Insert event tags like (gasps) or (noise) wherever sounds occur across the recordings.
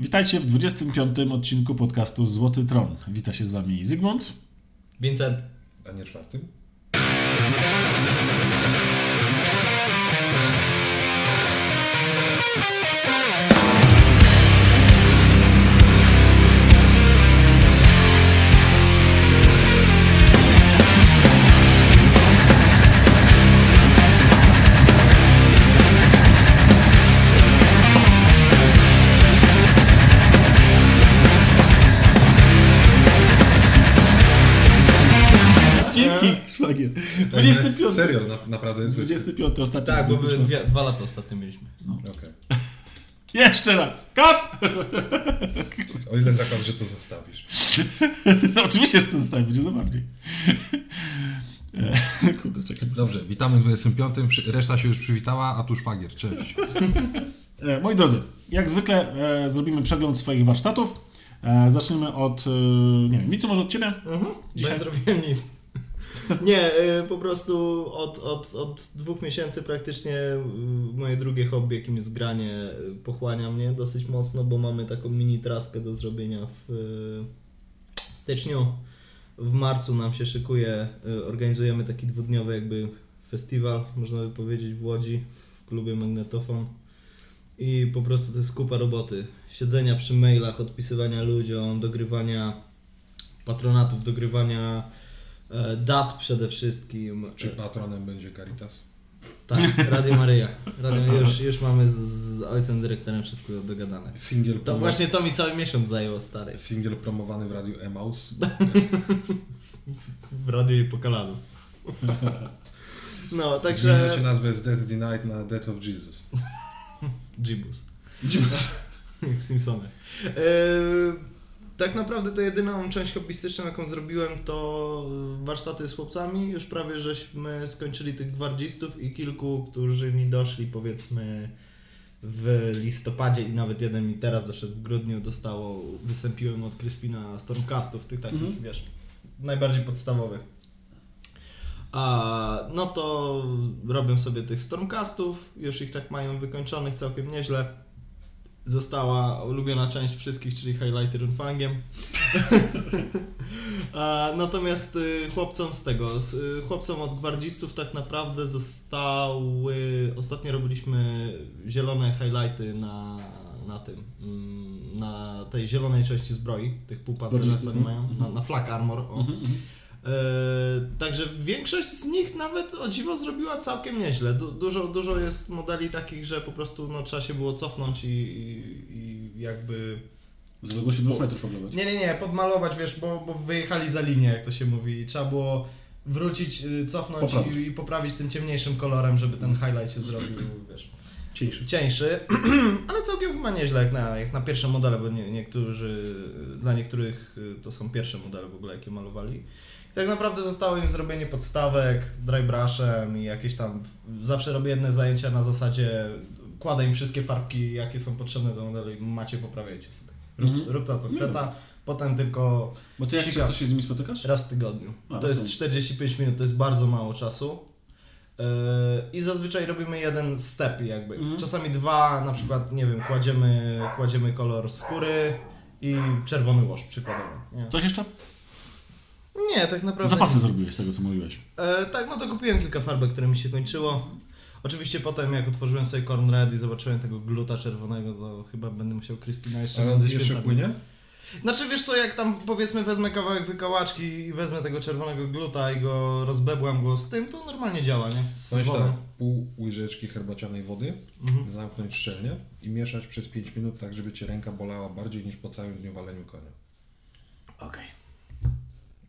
Witajcie w 25. odcinku podcastu Złoty Tron. Wita się z Wami Zygmunt. Vincent. A nie czwartym? 25. Serio, na, naprawdę jest 25. ostatni. Tak, bo my 24. dwie, dwa lata ostatnio mieliśmy. Okej. (laughs) Jeszcze raz. Kat! O ile zakład, że to zostawisz. (laughs) Oczywiście, że to zostaje, będzie zabawniej. (laughs) Kurde, czekaj. Dobrze, witamy w 25. Przy- Reszta się już przywitała, a tu szwagier. Cześć. E, Moi drodzy, jak zwykle e, zrobimy przegląd swoich warsztatów. E, zaczniemy od, e, nie wiem, Wicu, może od Ciebie? Mhm. Dzisiaj- Nie zrobiłem nic. Nie, y, po prostu od, od, od dwóch miesięcy praktycznie y, moje drugie hobby, jakim jest granie, y, pochłania mnie dosyć mocno, bo mamy taką mini traskę do zrobienia w styczniu. W marcu nam się szykuje, organizujemy taki dwudniowy jakby festiwal, można by powiedzieć, w Łodzi, w klubie Magnetofon. I po prostu to jest kupa roboty. Siedzenia przy mailach, odpisywania ludziom, dogrywania patronatów, dogrywania dat przede wszystkim. Czy E, patronem będzie Caritas? tak, Radio Maryja. Radio, już, już mamy z, z ojcem dyrektorem wszystko dogadane. Singiel, To promo- właśnie to mi cały miesiąc zajęło, stary. singiel promowany w radiu Emaus. (laughs) W radiu i po kolanu. No, Także... także... nazwę z Death Night na Death of Jesus. (laughs) Jibus. (laughs) Jak w Simpsonach. E, tak naprawdę to jedyną część hobbystyczną, jaką zrobiłem, to warsztaty z chłopcami. Już prawie żeśmy skończyli tych gwardzistów i kilku, którzy mi doszli powiedzmy w listopadzie i nawet jeden mi teraz doszedł w grudniu, dostało, wystąpiłem od Crispina Stormcastów, tych takich, Mhm. wiesz, najbardziej podstawowych. A, no to robię sobie tych Stormcastów, już ich tak mają wykończonych całkiem nieźle. Została ulubiona część wszystkich, czyli highlighty runfangiem. (laughs) A, natomiast y, chłopcom z tego, y, chłopcom od gwardzistów tak naprawdę zostały, ostatnio robiliśmy zielone highlighty na, na tym, mm, na tej zielonej części zbroi, tych półpancerza, co mają, mhm. na, na flak armor. O. E, także większość z nich nawet o dziwo zrobiła całkiem nieźle. Du, dużo, dużo jest modeli takich, że po prostu no, trzeba się było cofnąć i, i, jakby. Z odległości dwóch metrów oblewać. Nie, nie, nie, podmalować, wiesz, bo, bo wyjechali za linię, jak to się mówi, i trzeba było wrócić, y, cofnąć Poprawić. i, i poprawić tym ciemniejszym kolorem, żeby ten highlight się zrobił, wiesz, Cieńszy. cieńszy, (clears throat) ale całkiem chyba nieźle jak na, jak na pierwsze modele, bo nie, niektórzy, dla niektórych y, to są pierwsze modele w ogóle, jakie malowali. Tak naprawdę zostało im zrobienie podstawek dry brushem i jakieś tam, zawsze robię jedne zajęcia na zasadzie, kładę im wszystkie farbki, jakie są potrzebne do modelu i macie, poprawiajcie sobie. Rób, Mhm. rób to, co No chce, ta, potem tylko Bo Ty jak Sika. często się z nimi spotykasz? raz w tygodniu. A, To jest stąd. 45 minut, to jest bardzo mało czasu. Yy, I zazwyczaj robimy jeden step jakby. Mhm. Czasami dwa, na przykład, nie wiem, kładziemy, kładziemy kolor skóry i czerwony łoż przykładowo. Nie, Coś jeszcze? Nie tak naprawdę... Zapasy zrobiłeś z tego, co mówiłeś. E, tak, no to kupiłem kilka farbek, które mi się kończyło. Oczywiście potem jak otworzyłem sobie Corn Red i zobaczyłem tego gluta czerwonego, to chyba będę musiał Crispina jeszcze Ale między on jeszcze płynie? Znaczy wiesz co, jak tam powiedzmy wezmę kawałek wykałaczki i wezmę tego czerwonego gluta i go rozbebłam go z tym, to normalnie działa, nie? Z Weź wodą. tak, pół łyżeczki herbacianej wody, Mhm. zamknąć szczelnie i mieszać przez 5 minut tak, żeby Cię ręka bolała bardziej niż po całym dniu waleniu konia. Okej,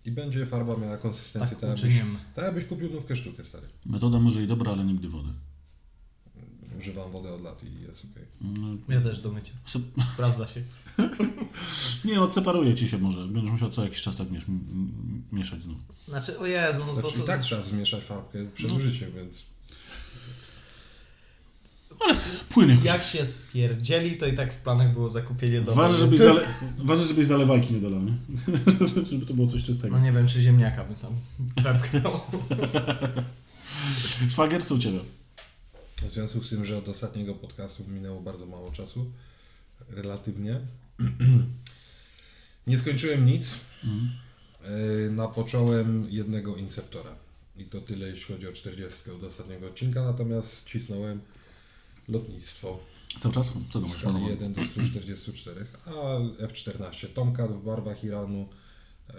I będzie farba miała konsystencję tak tak, jakbyś, tak jakbyś kupił nówkę sztukę, stary. Metoda może i dobra, ale nigdy wody. Używam wody od lat i jest okej. No, Ja też do mycia. Sprawdza się. (laughs) Nie, odseparuje ci się może. Będziesz musiał co jakiś czas tak miesz, mieszać znów. Znaczy, o Jezu, no to Znaczy, są... i tak trzeba zmieszać farbkę przed No. użyciem, więc Ale płynie. Jak się spierdzieli, to i tak w planach było zakupienie domu. Ważne, żebyś, zale... (laughs) Ważne, żebyś zalewajki nie dolał, nie? (laughs) Żeby to było coś czystego. No nie wiem, czy ziemniaka by tam wepchnął. (laughs) Szwagier, co u Ciebie? w związku z tym, że od ostatniego podcastu minęło bardzo mało czasu, relatywnie. (clears throat) Nie skończyłem nic. Mhm. E, Napocząłem jednego Inceptora. I to tyle, jeśli chodzi o 40 od ostatniego odcinka, natomiast cisnąłem lotnictwo. Cały czas? Co masz panowie? 1 do 144, a F-14 Tomcat w barwach Iranu, e,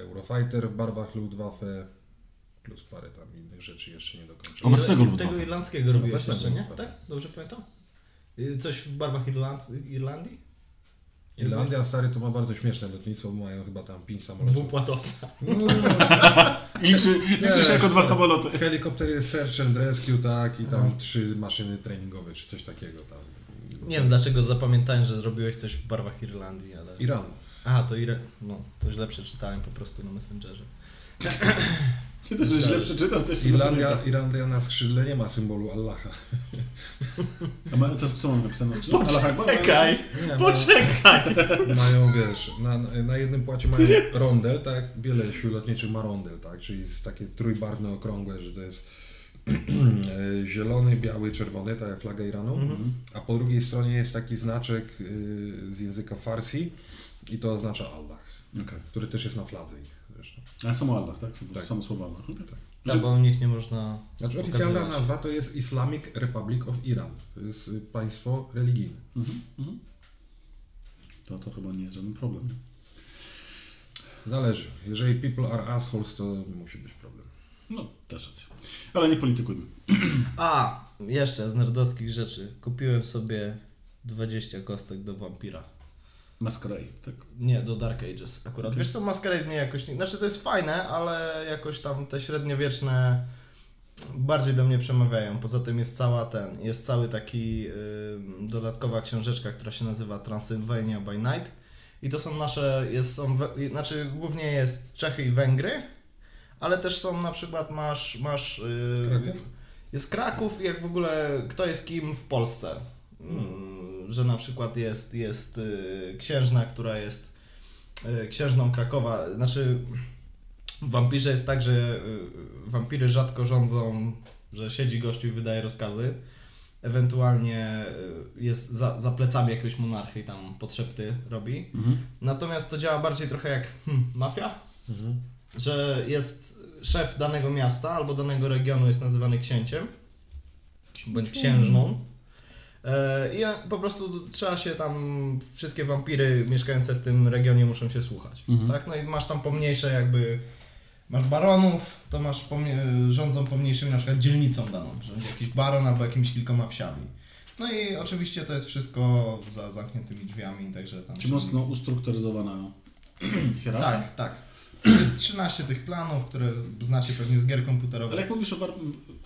Eurofighter w barwach Luftwaffe, plus parę tam innych rzeczy jeszcze nie dokończyłem. Obecnego Tego Luftwaffe. irlandzkiego robiłeś Obecnego jeszcze, nie? Tak? Dobrze pamiętam? Y, Coś w barwach Irland- Irlandii? Irlandia stary to ma bardzo śmieszne lotnictwo, bo mają chyba tam 5 samolotów. Dwupłatowca. No, liczy, liczy się jako dwa samoloty. Helikoptery Search and Rescue, tak, i tam trzy maszyny treningowe, czy coś takiego tam. Nie wiem dlaczego zapamiętałem, że zrobiłeś coś w barwach Irlandii, ale... Iran. A, to Ire... No, to źle przeczytałem po prostu na Messengerze. Ty to że źle przeczytał, też Irlandia. Irlandia na skrzydle nie ma symbolu Allaha. A ma, co, co mam napisane na skrzydle? Poczekaj! Nie, Poczekaj! mają, mają, wiesz, na, na jednym płacie mają rondel, tak, wiele sił lotniczych ma rondel, tak, czyli jest takie trójbarwne, okrągłe, że to jest (clears throat) zielony, biały, czerwony, tak jak flaga Iranu, Mhm. a po drugiej stronie jest taki znaczek y, z języka farsi i to oznacza Allah, Okej. który też jest na fladze ich zresztą. A samo Allah, tak? Tak. Samo słowo Allah. okej. Tak, bo u nich nie można... Znaczy oficjalna Pokazywać. nazwa to jest Islamic Republic of Iran, to jest y, państwo religijne. Mhm, mhm. To, to chyba nie jest żaden problem. Zależy. Jeżeli people are assholes, to musi być problem. No, też racja. Ale nie politykujmy. (clears throat) A! Jeszcze z nerdowskich rzeczy. Kupiłem sobie 20 kostek do Vampira. Masquerade, tak? Nie, do Dark Ages akurat. Wiesz co, Masquerade mnie jakoś nie... Znaczy to jest fajne, ale jakoś tam te średniowieczne bardziej do mnie przemawiają. Poza tym jest cała ten, jest cały taki y, dodatkowa książeczka, która się nazywa Transylvania by Night. I to są nasze, jest, są, we, znaczy głównie jest Czechy i Węgry, ale też są na przykład masz, masz y, Kraków? jest Kraków i jak w ogóle kto jest kim w Polsce. Mm, Że na przykład jest, jest y, księżna, która jest y, księżną Krakowa. Znaczy w wampirze jest tak, że y, wampiry rzadko rządzą, że siedzi gościu i wydaje rozkazy. Ewentualnie jest za, za plecami jakiegoś monarchy i tam potrzepty robi. Mhm. Natomiast to działa bardziej trochę jak hmm, mafia że jest szef danego miasta albo danego regionu jest nazywany księciem bądź księżną. E, I po prostu trzeba się tam, wszystkie wampiry mieszkające w tym regionie muszą się słuchać. Mhm. Tak? No i masz tam pomniejsze jakby, masz baronów, to masz pomnie, rządzą pomniejszymi na przykład dzielnicą daną, rządzi jakiś baron albo jakimiś kilkoma wsiami. No i oczywiście to jest wszystko za zamkniętymi drzwiami, także tam... Czy mocno ustrukturyzowana (clears throat) hierarchia? tak, tak. (clears throat) Jest 13 tych planów, które znacie pewnie z gier komputerowych. Ale jak mówisz o War-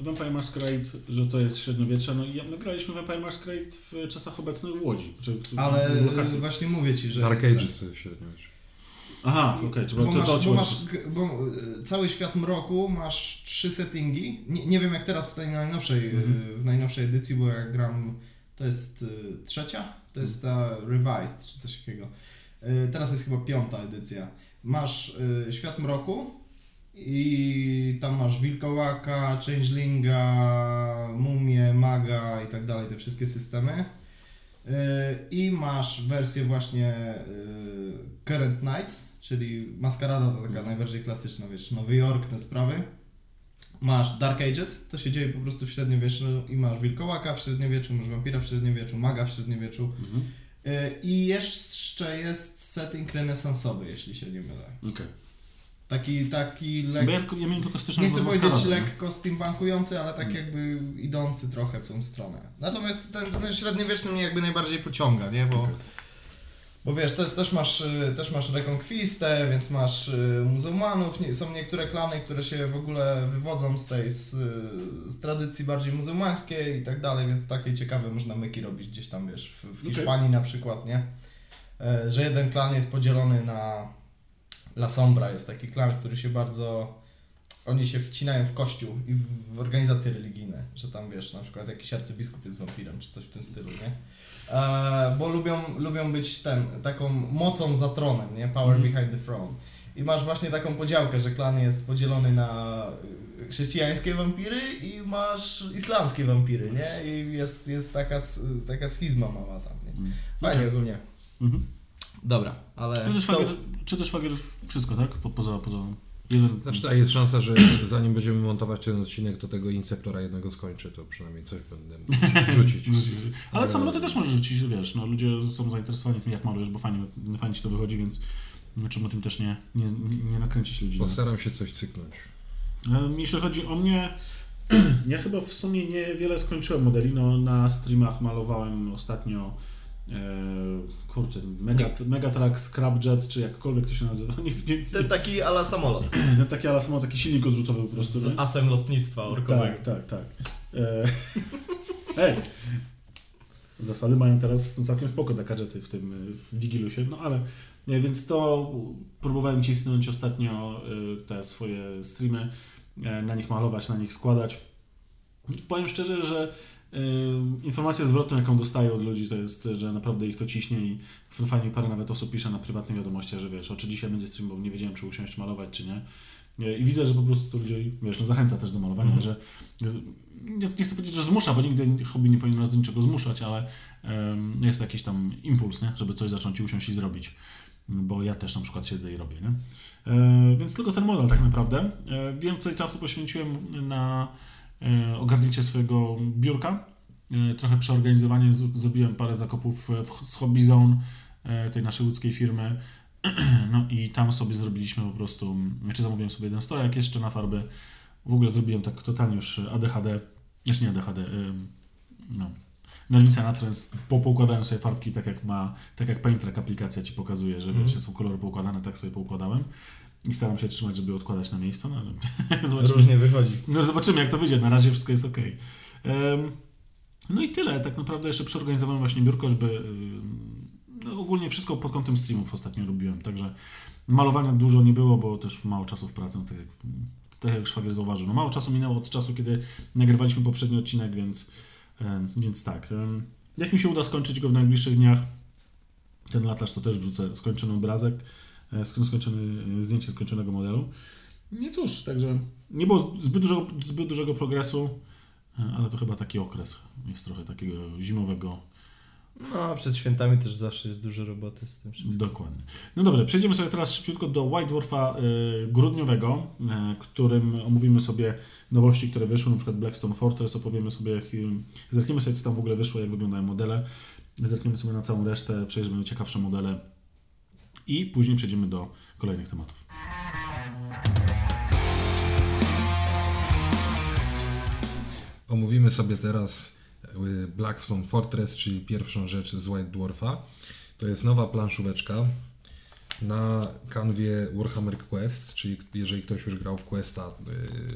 Vampire Masquerade, że to jest średniowiecze, no ja, my graliśmy Vampire Masquerade w czasach obecnych w Łodzi. Czy w, Ale w lokacji. właśnie mówię ci, że. Dark jest- Ages to jest średniowiecze. Aha, okej, czy Bo, bo to, masz, to, to, bo, masz, bo y, cały świat mroku masz trzy settingi. Nie, nie wiem jak teraz w tej najnowszej, y, Mhm. w najnowszej edycji, bo jak gram, to jest y, trzecia, to jest ta Revised czy coś takiego. Teraz jest chyba piąta edycja. Masz y, świat mroku i tam masz wilkołaka, changelinga, mumię, maga i tak dalej, te wszystkie systemy. Y, I masz wersję właśnie y, Current Knights, czyli maskarada to taka najbardziej klasyczna, wiesz, Nowy Jork, te sprawy. Masz Dark Ages, to się dzieje po prostu w średniowieczu i masz wilkołaka w średniowieczu, masz wampira w średniowieczu, maga w średniowieczu. Mhm. I jeszcze jest setting renesansowy, jeśli się nie mylę. Okej. Taki, taki Bo lekko, ja, ja miałem tylko styczność nie chcę powiedzieć Maskaradą, nie? lekko steampunkujący, ale tak Mm. jakby idący trochę w tą stronę. Natomiast ten, ten średniowieczny mnie jakby najbardziej pociąga, nie? Bo, Okej. bo wiesz, te, też, masz, y, też masz rekonkwistę, więc masz y, muzułmanów, są niektóre klany, które się w ogóle wywodzą z tej, z, z tradycji bardziej muzułmańskiej i tak dalej, więc takie ciekawe można myki robić gdzieś tam, wiesz, w, w. Hiszpanii na przykład, nie? E, Że jeden klan jest podzielony na La Sombra, jest taki klan, który się bardzo oni się wcinają w kościół i w, organizacje religijne, że tam wiesz, na przykład jakiś arcybiskup jest wampirem, czy coś w tym stylu, nie? E, bo lubią, lubią być ten, taką mocą za tronem, nie? Power Mhm. behind the throne. I masz właśnie taką podziałkę, że klan jest podzielony na chrześcijańskie wampiry i masz islamskie wampiry, nie? I jest, jest taka, taka schizma mała tam, nie? Mm. Fajnie Okej. ogólnie. Mhm. Dobra, ale Czy też co- szwagier, czy też szwagier wszystko, tak? Po, poza, poza jeden... Znaczy tak, jest szansa, że zanim będziemy montować ten odcinek, to tego Inceptora jednego skończę, to przynajmniej coś będę mógł (laughs) wrzucić. Ale Ale- samoloty też możesz rzucić, wiesz, no ludzie są zainteresowani tym, jak malujesz, bo fajnie, fajnie ci to wychodzi, więc czemu tym też nie, nie, nie nakręcić ludzi. no. Postaram się coś cyknąć. Em, Jeśli chodzi o mnie, (clears throat) ja chyba w sumie niewiele skończyłem modeli. No, na streamach malowałem ostatnio e, kurczę, Mega, Megatrack, Scrapjet, czy jakkolwiek to się nazywa. (laughs) Nie, nie, Ten taki ala samolot (clears throat) ten taki ale samo taki silnik odrzutowy po prostu. z nie? asem lotnictwa orkowego. Tak, tak, tak. E, (laughs) Hej! Zasady mają teraz no, całkiem spoko te gadżety w tym w Wigilusie, no ale nie, więc to próbowałem cisnąć ostatnio y, te swoje streamy, e, na nich malować, na nich składać. Powiem szczerze, że informację zwrotną, jaką dostaję od ludzi, to jest, że naprawdę ich to ciśnie i fajnie parę nawet osób pisze na prywatnych wiadomościach, że wiesz, o czy dzisiaj będzie stream, bo nie wiedziałem, czy usiąść malować, czy nie. E, I widzę, że po prostu to ludzi, wiesz, no zachęca też do malowania, Mhm. że nie, nie chcę powiedzieć, że zmusza, bo nigdy hobby nie powinno nas do niczego zmuszać, ale em, jest to jakiś tam impuls, nie? żeby coś zacząć i usiąść i zrobić. Bo ja też na przykład siedzę i robię, nie? E, więc tylko ten model tak naprawdę. E, więcej czasu poświęciłem na ogarnięcie swojego biurka, e, trochę przeorganizowanie, zrobiłem parę zakupów e, w, z Hobby Zone, e, tej naszej łódzkiej firmy. (clears throat) No i tam sobie zrobiliśmy po prostu, znaczy zamówiłem sobie jeden stojak jeszcze na farby. W ogóle zrobiłem tak totalnie już ADHD, jeszcze nie ADHD, no, nerwica na trend, po, poukładałem sobie farbki tak jak ma, tak jak Paintrack aplikacja Ci pokazuje, że Mhm. wiesz, są kolory poukładane, tak sobie poukładałem. I staram się trzymać, żeby odkładać na miejsce, no ale (laughs) zobaczymy. Różnie wychodzi. No zobaczymy, jak to wyjdzie. Na razie wszystko jest ok. No i tyle. Tak naprawdę jeszcze przeorganizowałem właśnie biurko, żeby no, ogólnie wszystko pod kątem streamów ostatnio robiłem. Także malowania dużo nie było, bo też mało czasu w pracy. No, tak, jak, tak jak szwagier zauważył. No mało czasu minęło od czasu, kiedy nagrywaliśmy poprzedni odcinek, więc, więc tak. Jak mi się uda skończyć go w najbliższych dniach, ten latarz to też wrzucę skończony obrazek, skończony, e, zdjęcie skończonego modelu. Nie cóż, także nie było zbyt dużego, zbyt dużego progresu, e, ale to chyba taki okres jest trochę takiego zimowego. No, a przed świętami też zawsze jest dużo roboty z tym wszystkim. Dokładnie. No dobrze, przejdziemy sobie teraz szybciutko do White Dwarfa y, grudniowego, y, którym omówimy sobie nowości, które wyszły, na przykład Blackstone Fortress, opowiemy sobie, jak, y, zerkniemy sobie, co tam w ogóle wyszło, jak wyglądają modele, zerkniemy sobie na całą resztę, przejrzymy ciekawsze modele i później przejdziemy do kolejnych tematów. Omówimy sobie teraz y, Blackstone Fortress, czyli pierwszą rzecz z White Dwarfa. To jest nowa planszóweczka na kanwie Warhammer Quest, czyli jeżeli ktoś już grał w Questa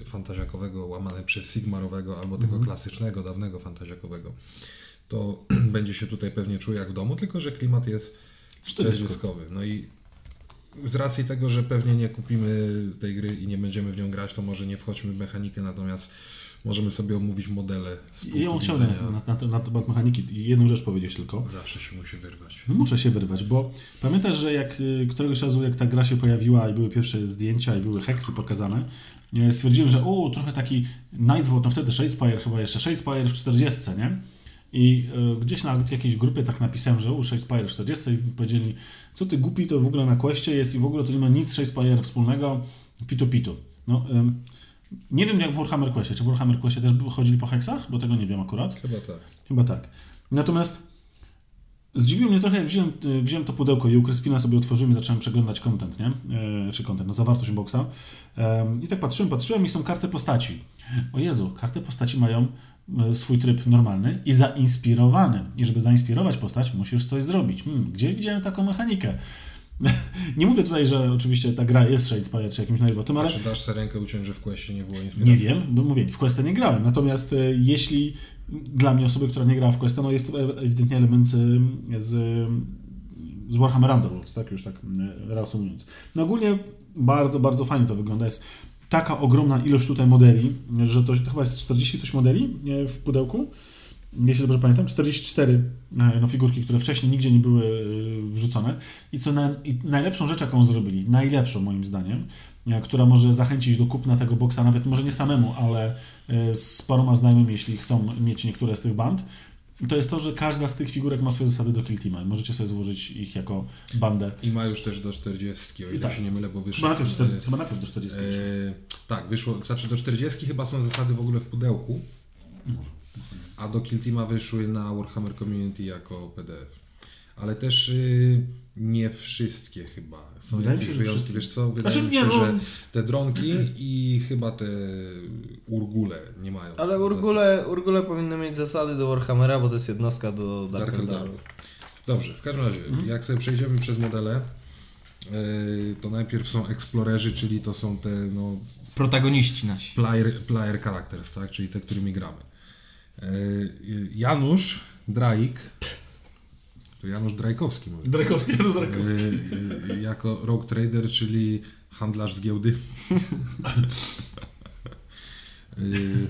y, fantaziakowego łamane przez Sigmarowego albo tego klasycznego, dawnego fantaziakowego, to (clears throat) będzie się tutaj pewnie czuł jak w domu, tylko że klimat jest Czterdzieskowy. No i z racji tego, że pewnie nie kupimy tej gry i nie będziemy w nią grać, to może nie wchodźmy w mechanikę, natomiast możemy sobie omówić modele z punktu Ja chciałem na, na, na temat mechaniki jedną rzecz powiedzieć tylko. Zawsze się musi wyrwać. No muszę się wyrwać, bo pamiętasz, że jak y, któregoś razu, jak ta gra się pojawiła i były pierwsze zdjęcia i były heksy pokazane, stwierdziłem, że o, trochę taki Nightwatch, no wtedy Shadespire chyba jeszcze, Shadespire w 40, nie? I y, gdzieś na jakiejś grupie tak napisałem, że u Shadespire w 40 i powiedzieli, co ty głupi, to w ogóle na Questie jest i w ogóle to nie ma nic z Shadespire wspólnego, pitu pitu. No, ym, nie wiem jak w Warhammer Questie, czy w Warhammer Questie też chodzili po heksach, bo tego nie wiem akurat. Chyba tak. Chyba tak. Natomiast zdziwiło mnie trochę, jak wziąłem, e, wziąłem to pudełko i u Kryspina sobie otworzyłem i zacząłem przeglądać content, nie? E, czy content, no zawartość boxa. E, I tak patrzyłem, patrzyłem i są karty postaci. O Jezu, karty postaci mają e, swój tryb normalny i zainspirowany. I żeby zainspirować postać, musisz coś zrobić. Hmm, gdzie widziałem taką mechanikę? (laughs) nie mówię tutaj, że oczywiście ta gra jest Shadespire czy jakimś najwotym, ale Czy dasz sobie rękę uciąć, że w Questie nie było inspiracji? nie wiem, bo mówię, w Questa nie grałem. Natomiast e, jeśli dla mnie osoby, która nie grała w Questa, no jest to e- ewidentnie element z, z, z Warhammer Underworlds, tak już tak e, reasumując. No ogólnie bardzo, bardzo fajnie to wygląda. Jest taka ogromna ilość tutaj modeli, że to, to chyba jest 40 coś modeli w pudełku. Jeśli dobrze pamiętam, 44 e, no, figurki, które wcześniej nigdzie nie były e, wrzucone. I co na, i najlepszą rzecz, jaką zrobili, najlepszą moim zdaniem, e, która może zachęcić do kupna tego boksa, nawet może nie samemu, ale z paroma znajomymi, jeśli chcą mieć niektóre z tych band, to jest to, że każda z tych figurek ma swoje zasady do Kill Teama. Możecie sobie złożyć ich jako bandę. I ma już też do 40, o ile Tak. się nie mylę, bo wyszło. Chyba najpierw, e, chyba najpierw do 40. e, tak, wyszło, znaczy do 40 chyba są zasady w ogóle w pudełku, a do Kill Teama wyszły na Warhammer Community jako PDF. Ale też y, nie wszystkie chyba. Są Wydaje jakieś wyjątki, wiesz co? Wydaje Znaczy, mi się, nie, no- że te dronki i chyba te urgule nie mają. Ale zasad. Urgule, Urgule powinny mieć zasady do Warhammera, bo to jest jednostka do Dark Dark Eldaru. Dobrze, w każdym razie, Mhm. jak sobie przejdziemy przez modele, y, to najpierw są Explorerzy, czyli to są te no, Protagoniści nasi. player, player characters, tak? czyli te, którymi gramy. Y, Janusz Draik, to Janusz Drajkowski mówię, Drakowski, Janusz Drakowski. y, y, jako Rogue Trader, czyli handlarz z giełdy. Y,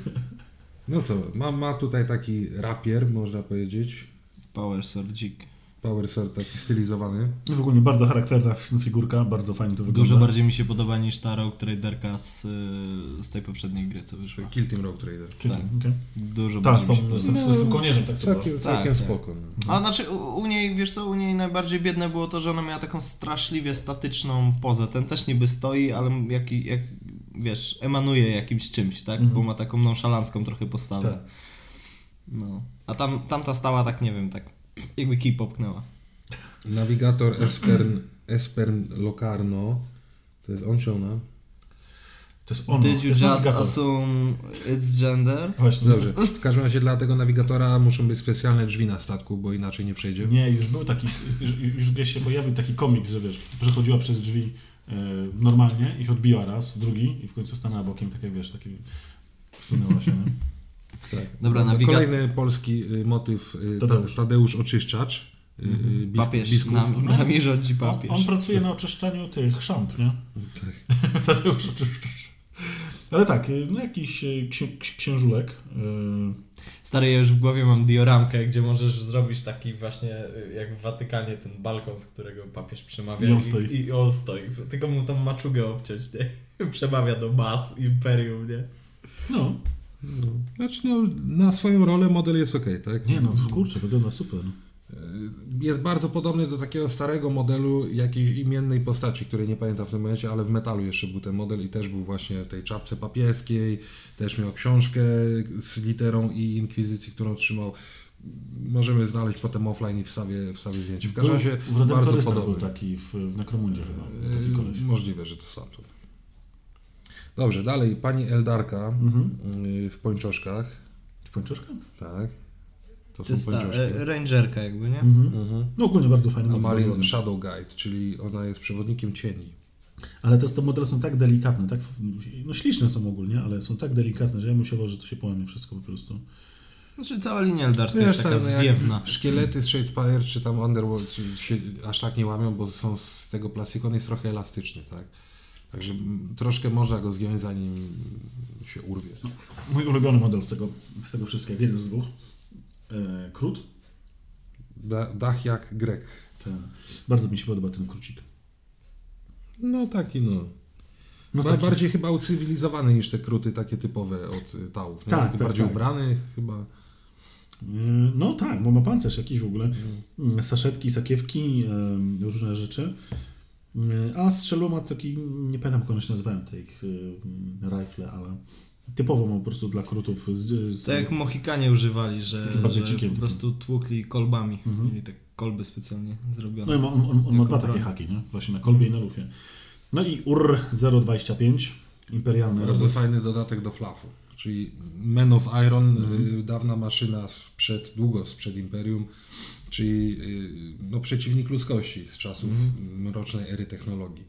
no co, ma, ma tutaj taki rapier, można powiedzieć, Power Swordzik. Power Sword taki stylizowany. W ogóle bardzo charakterna figurka, bardzo fajnie to wygląda. Dużo bardziej mi się podoba niż ta Rogue Traderka z, y, z tej poprzedniej gry, co wyszła. Kill Team Rogue Trader. Tak. okej. Dużo Ta, z, bardziej tą, mi się z, tym, z tym kołnierzem, tak to było. Całkiem, Tak, całkiem tak. spoko. no. A znaczy u, u niej, wiesz co, u niej najbardziej biedne było to, że ona miała taką straszliwie statyczną pozę. Ten też niby stoi, ale jak, jak wiesz, emanuje jakimś czymś, tak? Mhm. Bo ma taką nonszalancką trochę postawę. Tak. No. A tam, tamta stała tak, nie wiem, tak jakby kij popchnęła. Nawigator Espern, Espern Locarno. To jest on czy ona? To jest ono. Did to you jest just nawigator. assume it's gender? Właśnie. Dobrze. W każdym razie dla tego nawigatora muszą być specjalne drzwi na statku, bo inaczej nie przejdzie. Nie, już był taki, już, już gdzieś się pojawił taki komiks, że wiesz, przechodziła przez drzwi e, normalnie, ich odbiła raz, drugi i w końcu stanęła bokiem, tak jak wiesz, taki wsunęła się, nie? Tak. Dobra, nawiga- Kolejny polski y, motyw y, Tadeusz. Tadeusz, Oczyszczacz. y, y, bis- Papież, biskup. nami, nami rządzi On, papież. on pracuje na oczyszczaniu tych szamp, nie? Tak. (laughs) Tadeusz oczyszczacz. Ale tak, no jakiś księ, ksi- księżulek. Stary, ja już w głowie mam dioramkę, gdzie możesz zrobić taki właśnie, jak w Watykanie, ten balkon, z którego papież przemawia I on stoi. i, i on stoi. Tylko mu tą maczugę obciąć, nie? (laughs) Przemawia do mas, imperium, nie? No, No. Znaczy no, na swoją rolę model jest ok, tak? nie no, kurczę, wygląda super. no. Jest bardzo podobny do takiego starego modelu jakiejś imiennej postaci, której nie pamiętam w tym momencie, ale w metalu jeszcze był ten model i też był właśnie w tej czapce papieskiej, też miał książkę z literą i inkwizycji, którą trzymał. Możemy znaleźć potem offline i wstawię, wstawię zdjęcie. W każdym razie w bardzo podobny. taki w, w Nekromundzie chyba, taki Yy, koleś. Możliwe, że to sam to. Dobrze, dalej pani Eldarka Mhm. yy, w pończoszkach. W pończoszka? Tak. To To są jest ta pończoszki. e, rangerka jakby, nie? Mhm. Mhm. No ogólnie bardzo fajny A Marin. Shadow Guide, czyli ona jest przewodnikiem cieni. Ale te, te modele są tak delikatne, tak, no śliczne są ogólnie, ale są tak delikatne, że ja myślałem, że to się połamie wszystko po prostu. Znaczy cała linia eldarska Wiesz, jest taka tak, no zwiewna. Szkielety z Shadespire czy tam Underworld czy się aż tak nie łamią, bo są z tego plastiku, on jest trochę elastyczny, tak? Także troszkę można go zgiąć zanim się urwie. Mój ulubiony model z tego, z tego wszystkiego, jeden z dwóch. E, krót. Da, dach jak Grek. Ten. Bardzo mi się podoba ten krócik. No taki no. No taki- Bardziej chyba ucywilizowany niż te kruty takie typowe od y, tałów. Nie? Tak, tak, bardziej tak. ubrany chyba. E, No tak, bo ma pancerz jakiś w ogóle. Mm, Saszetki, sakiewki, różne rzeczy. A strzelą ma taki, nie pamiętam jak one się nazywają, te ich e, rifle, ale typowo ma po prostu dla krutów z, z, To jak Mohikanie używali, że, takim że po prostu tłukli kolbami. Mhm. Mieli tak kolby specjalnie zrobione. No i ma, on, on, on ma dwa takie haki, nie? Właśnie na kolbie i na lufie. No i UR 025, imperialny Bardzo robot. fajny dodatek do flafu. Czyli Men of Iron, Mhm. y, dawna maszyna sprzed, długo sprzed Imperium, czyli y, no, przeciwnik ludzkości z czasów Mhm. mrocznej ery technologii,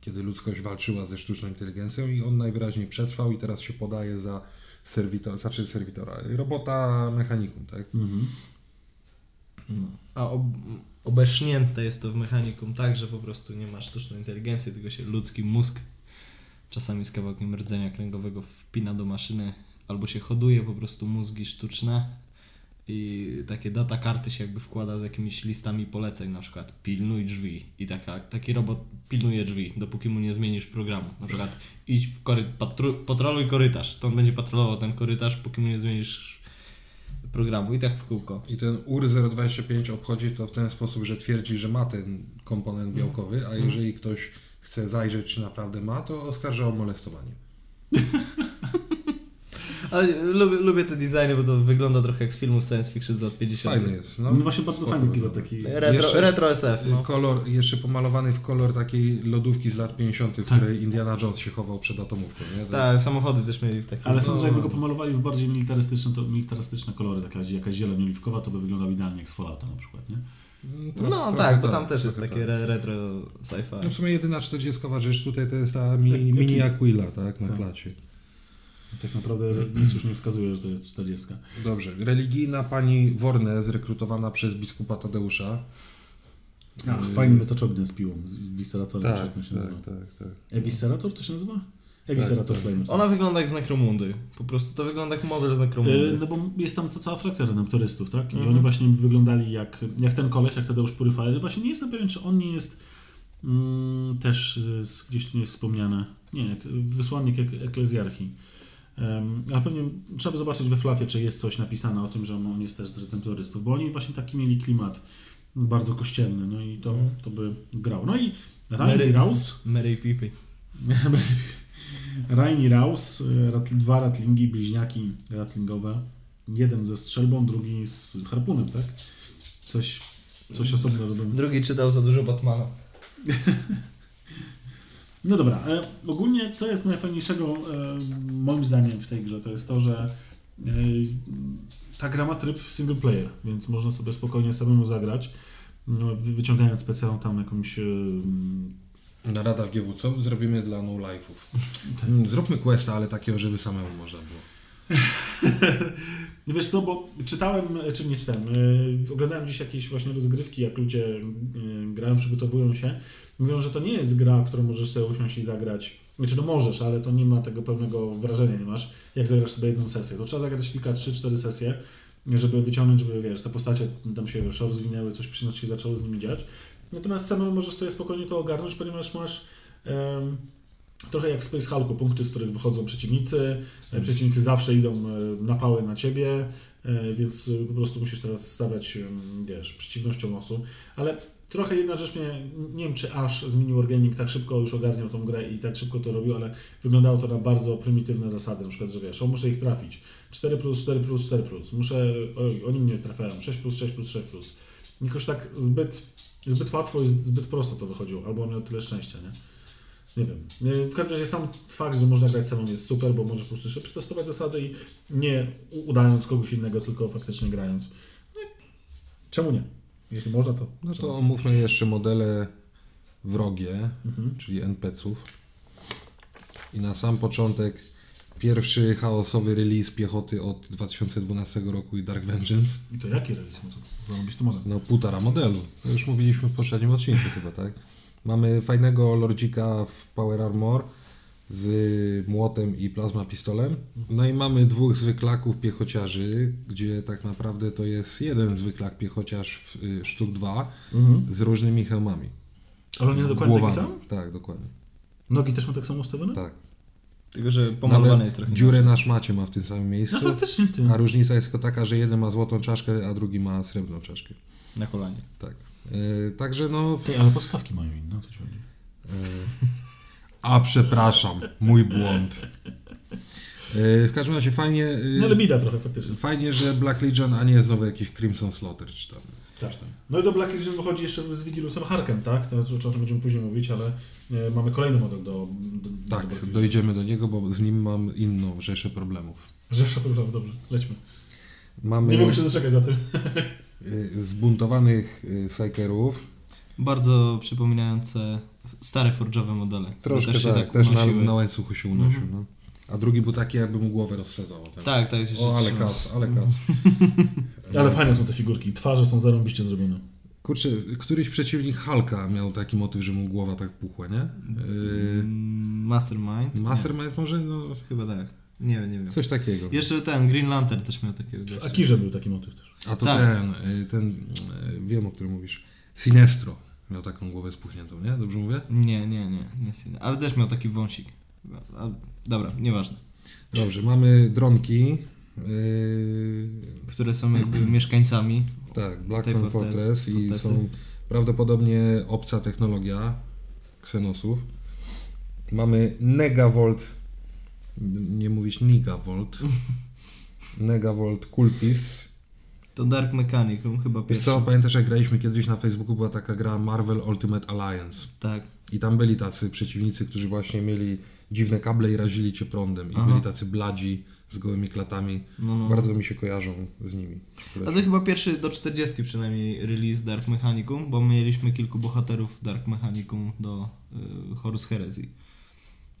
kiedy ludzkość walczyła ze sztuczną inteligencją i on najwyraźniej przetrwał i teraz się podaje za serwitora, znaczy serwitora, robota mechanikum, tak? Mhm. No. A ob, obesznięte jest to w mechanikum tak, że po prostu nie ma sztucznej inteligencji, tylko się Ludzki mózg czasami z kawałkiem rdzenia kręgowego wpina do maszyny albo się hoduje po prostu mózgi sztuczne i takie data karty się jakby wkłada z jakimiś listami poleceń, na przykład pilnuj drzwi i taka, taki robot pilnuje drzwi, dopóki mu nie zmienisz programu. Na przykład idź w kory, patru, patroluj korytarz, to on będzie patrolował ten korytarz, póki mu nie zmienisz programu i tak w kółko. I ten UR025 obchodzi to w ten sposób, że twierdzi, że ma ten komponent białkowy, a jeżeli ktoś chce zajrzeć, czy naprawdę ma, to oskarża o molestowanie. (laughs) Ale lubię, lubię te designy, bo to wygląda trochę jak z filmów science fiction z lat 50. Fajny jest. No, No właśnie bardzo fajny klimat taki. Retro, Jeszcze- retro SF, no. Kolor, jeszcze pomalowany w kolor takiej lodówki z lat 50., w Tak. której Indiana Jones się chował przed atomówką. Nie? To- Tak, samochody też mieli takie. Ale sądzę, że jakby No. go pomalowali w bardziej militarystyczne, to militarystyczne kolory, taka jakaś zieleń oliwkowa, to by wyglądał idealnie jak z Fallouta na przykład, nie? Mm, No trochę- tak, bo trochę tam też jest takie tak. re, retro sci-fi. No w sumie jedyna 40 rzecz tutaj to jest ta mini, Tak, mini Aquila, tak, na Tak. klacie. Tak naprawdę nic już nie wskazuje, że to jest 40. Dobrze. Religijna pani Worne zrekrutowana przez biskupa Tadeusza. Ach, Yy, fajny metocz ognia z piłą, z wiseratorem, czy Tak, jak to się tak, nazywa. tak, tak. Ewiserator to się nazywa? Ewiserator tak. Flamer. Ona wygląda jak z Necromundy. Po prostu to wygląda jak model z Necromundy. Yy, no bo jest tam ta cała frakcja redemptorystów, tak? I Mhm. oni właśnie wyglądali jak, jak ten koleś, jak Tadeusz Purifier. Właśnie nie jestem pewien, czy on nie jest mm, też y, z, gdzieś tu nie jest wspomniane. Nie, jak wysłannik ek, eklezjarchii. Ale pewnie trzeba by zobaczyć we Flafie, czy jest coś napisane o tym, że on jest też z redemptorystów, bo oni właśnie taki mieli klimat bardzo kościelny, no i to, Mhm. to by grał. No i Rainy Raus, Mary Pippy. Rainy Raus, ratl, dwa ratlingi, bliźniaki ratlingowe. Jeden ze strzelbą, drugi z harpunem, tak? Coś, coś osobno robią. Drugi czytał za dużo Batmana. (laughs) No dobra, e, ogólnie co jest najfajniejszego e, moim zdaniem w tej grze, to jest to, że e, ta gra ma tryb single player, więc można sobie spokojnie samemu zagrać, no, wy- wyciągając specjalną tam jakąś e, Narada w GW, co zrobimy dla no life'ów? (laughs) Mm, Zróbmy questa, ale takiego, żeby samemu można było. (laughs) Wiesz co, bo czytałem, czy nie czytałem, yy, oglądałem dziś jakieś właśnie rozgrywki, jak ludzie yy, grają, przygotowują się. Mówią, że to nie jest gra, którą możesz sobie usiąść i zagrać. Znaczy, no możesz, ale to nie ma tego pełnego wrażenia, nie masz, jak zagrasz sobie jedną sesję. To trzeba zagrać kilka, trzy, cztery sesje, żeby wyciągnąć, żeby, wiesz, te postacie tam się, wiesz, rozwinęły, coś przy się zaczęło z nimi dziać. Natomiast samemu możesz sobie spokojnie to ogarnąć, ponieważ masz... em, Trochę jak w Space Hulku, punkty, z których wychodzą przeciwnicy. E, Przeciwnicy zawsze idą e, na pały na ciebie, e, więc po prostu musisz teraz stawiać, wiesz, przeciwnością losu. Ale trochę jedna rzecz mnie, nie wiem czy aż zmienił Wargaming tak szybko już ogarniał tą grę i tak szybko to robił, ale wyglądało to na bardzo prymitywne zasady, na przykład, że wiesz, o muszę ich trafić, 4 plus, 4 plus, 4 plus, muszę, oj, oni mnie trafiają, 6 plus, 6 plus, 6 plus. Jakoś tak zbyt, zbyt łatwo i zbyt prosto to wychodziło, albo miał tyle szczęścia, nie? Nie wiem. W każdym razie sam fakt, że można grać samą jest super, bo możesz po prostu jeszcze przetestować zasady i nie udając kogoś innego, tylko faktycznie grając. No, czemu nie? Jeśli można, to. No to omówmy jeszcze modele wrogie, Mhm. czyli NPC-ów. I na sam początek pierwszy chaosowy release piechoty od 2012 roku i Dark Vengeance. I to jaki realizm? To zarobisty model. No półtora modelu. To już mówiliśmy w poprzednim odcinku chyba, tak? Mamy fajnego lordzika w Power Armor z młotem i plazma pistolem. No i mamy dwóch zwyklaków piechociarzy, gdzie tak naprawdę to jest jeden zwyklak piechociarz w, y, sztuk dwa Mhm. z różnymi hełmami. Ale on jest dokładnie taki Głowami. sam? Tak, dokładnie. Nogi też ma tak samo ustawione? Tak. Tylko, że pomalowany Nawet jest trochę. dziurę na szmacie ma w tym samym No miejscu. faktycznie ty. A różnica jest tylko taka, że jeden ma złotą czaszkę, a drugi ma srebrną czaszkę. Na kolanie. Tak. E, także no. Ale podstawki mają inne, o co ci chodzi? E, a przepraszam, mój błąd. E, w każdym razie fajnie. No ale bida trochę faktycznie. Fajnie, że Black Legion, a nie znowu jakiś Crimson Slaughter czy tam. Tak. No i do Black Legion wychodzi jeszcze z Vigilusem Harkem, tak? To, o czym będziemy później mówić, ale mamy kolejny model do, do, do Tak, Legion. dojdziemy do niego, bo z nim mam inną rzeszę problemów. Rzesza problemów, dobrze, lećmy. Mamy Nie mogę się doczekać za tym. (laughs) e, zbuntowanych Psykerów. Bardzo przypominające stare forge'owe modele. Troszkę też się tak, też na, na łańcuchu się unosił. Mhm. No. A drugi był taki, jakby mu głowę rozsadzał. Tak, Tak, tak. się O, ale kac, ale kac. (laughs) Ale fajne są te figurki, twarze są zarąbiście zrobione. Kurczę, któryś przeciwnik Halka miał taki motyw, że mu głowa tak puchła, nie? Yy, Mastermind? Mastermind może? No, Nie, chyba tak. Nie wiem, nie wiem. coś takiego. Jeszcze ten Green Lantern też miał takiego W. Akirze był taki motyw też. A to Tak. ten, y, ten, y, wiem o którym mówisz. Sinestro miał taką głowę spuchniętą, nie? Dobrze mówię? Nie, nie, nie. nie Sin- ale też miał taki wąsik. Dobra, nieważne. Dobrze, mamy dronki. Yy, które są jakby (clears throat) mieszkańcami. tak, Black Sun Fortress i są prawdopodobnie obca technologia Xenosów. Mamy Negavolt, nie mówić Nigavolt, Negavolt Cultis. To Dark Mechanicum chyba pierwszy. co, pamiętasz jak graliśmy kiedyś na Facebooku, była taka gra Marvel Ultimate Alliance. Tak. I tam byli tacy przeciwnicy, którzy właśnie mieli dziwne kable i razili cię prądem. I Aha. byli tacy bladzi z gołymi klatami. No, no. Bardzo mi się kojarzą z nimi. A to chyba pierwszy do 40 przynajmniej release Dark Mechanicum, bo mieliśmy kilku bohaterów Dark Mechanicum do y, Horus Heresy.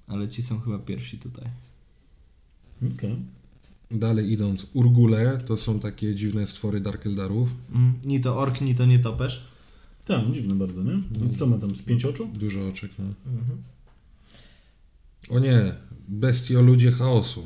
Ale ci są chyba pierwsi tutaj. Okej. Dalej idąc, Urgule to są takie dziwne stwory Dark Eldarów. Mm, ni to ork, ni to nie topesz. Tak, dziwne bardzo, nie? I co ma tam, z pięć oczu? Dużo oczek, no. Mhm. O nie, Bestioludzie Chaosu.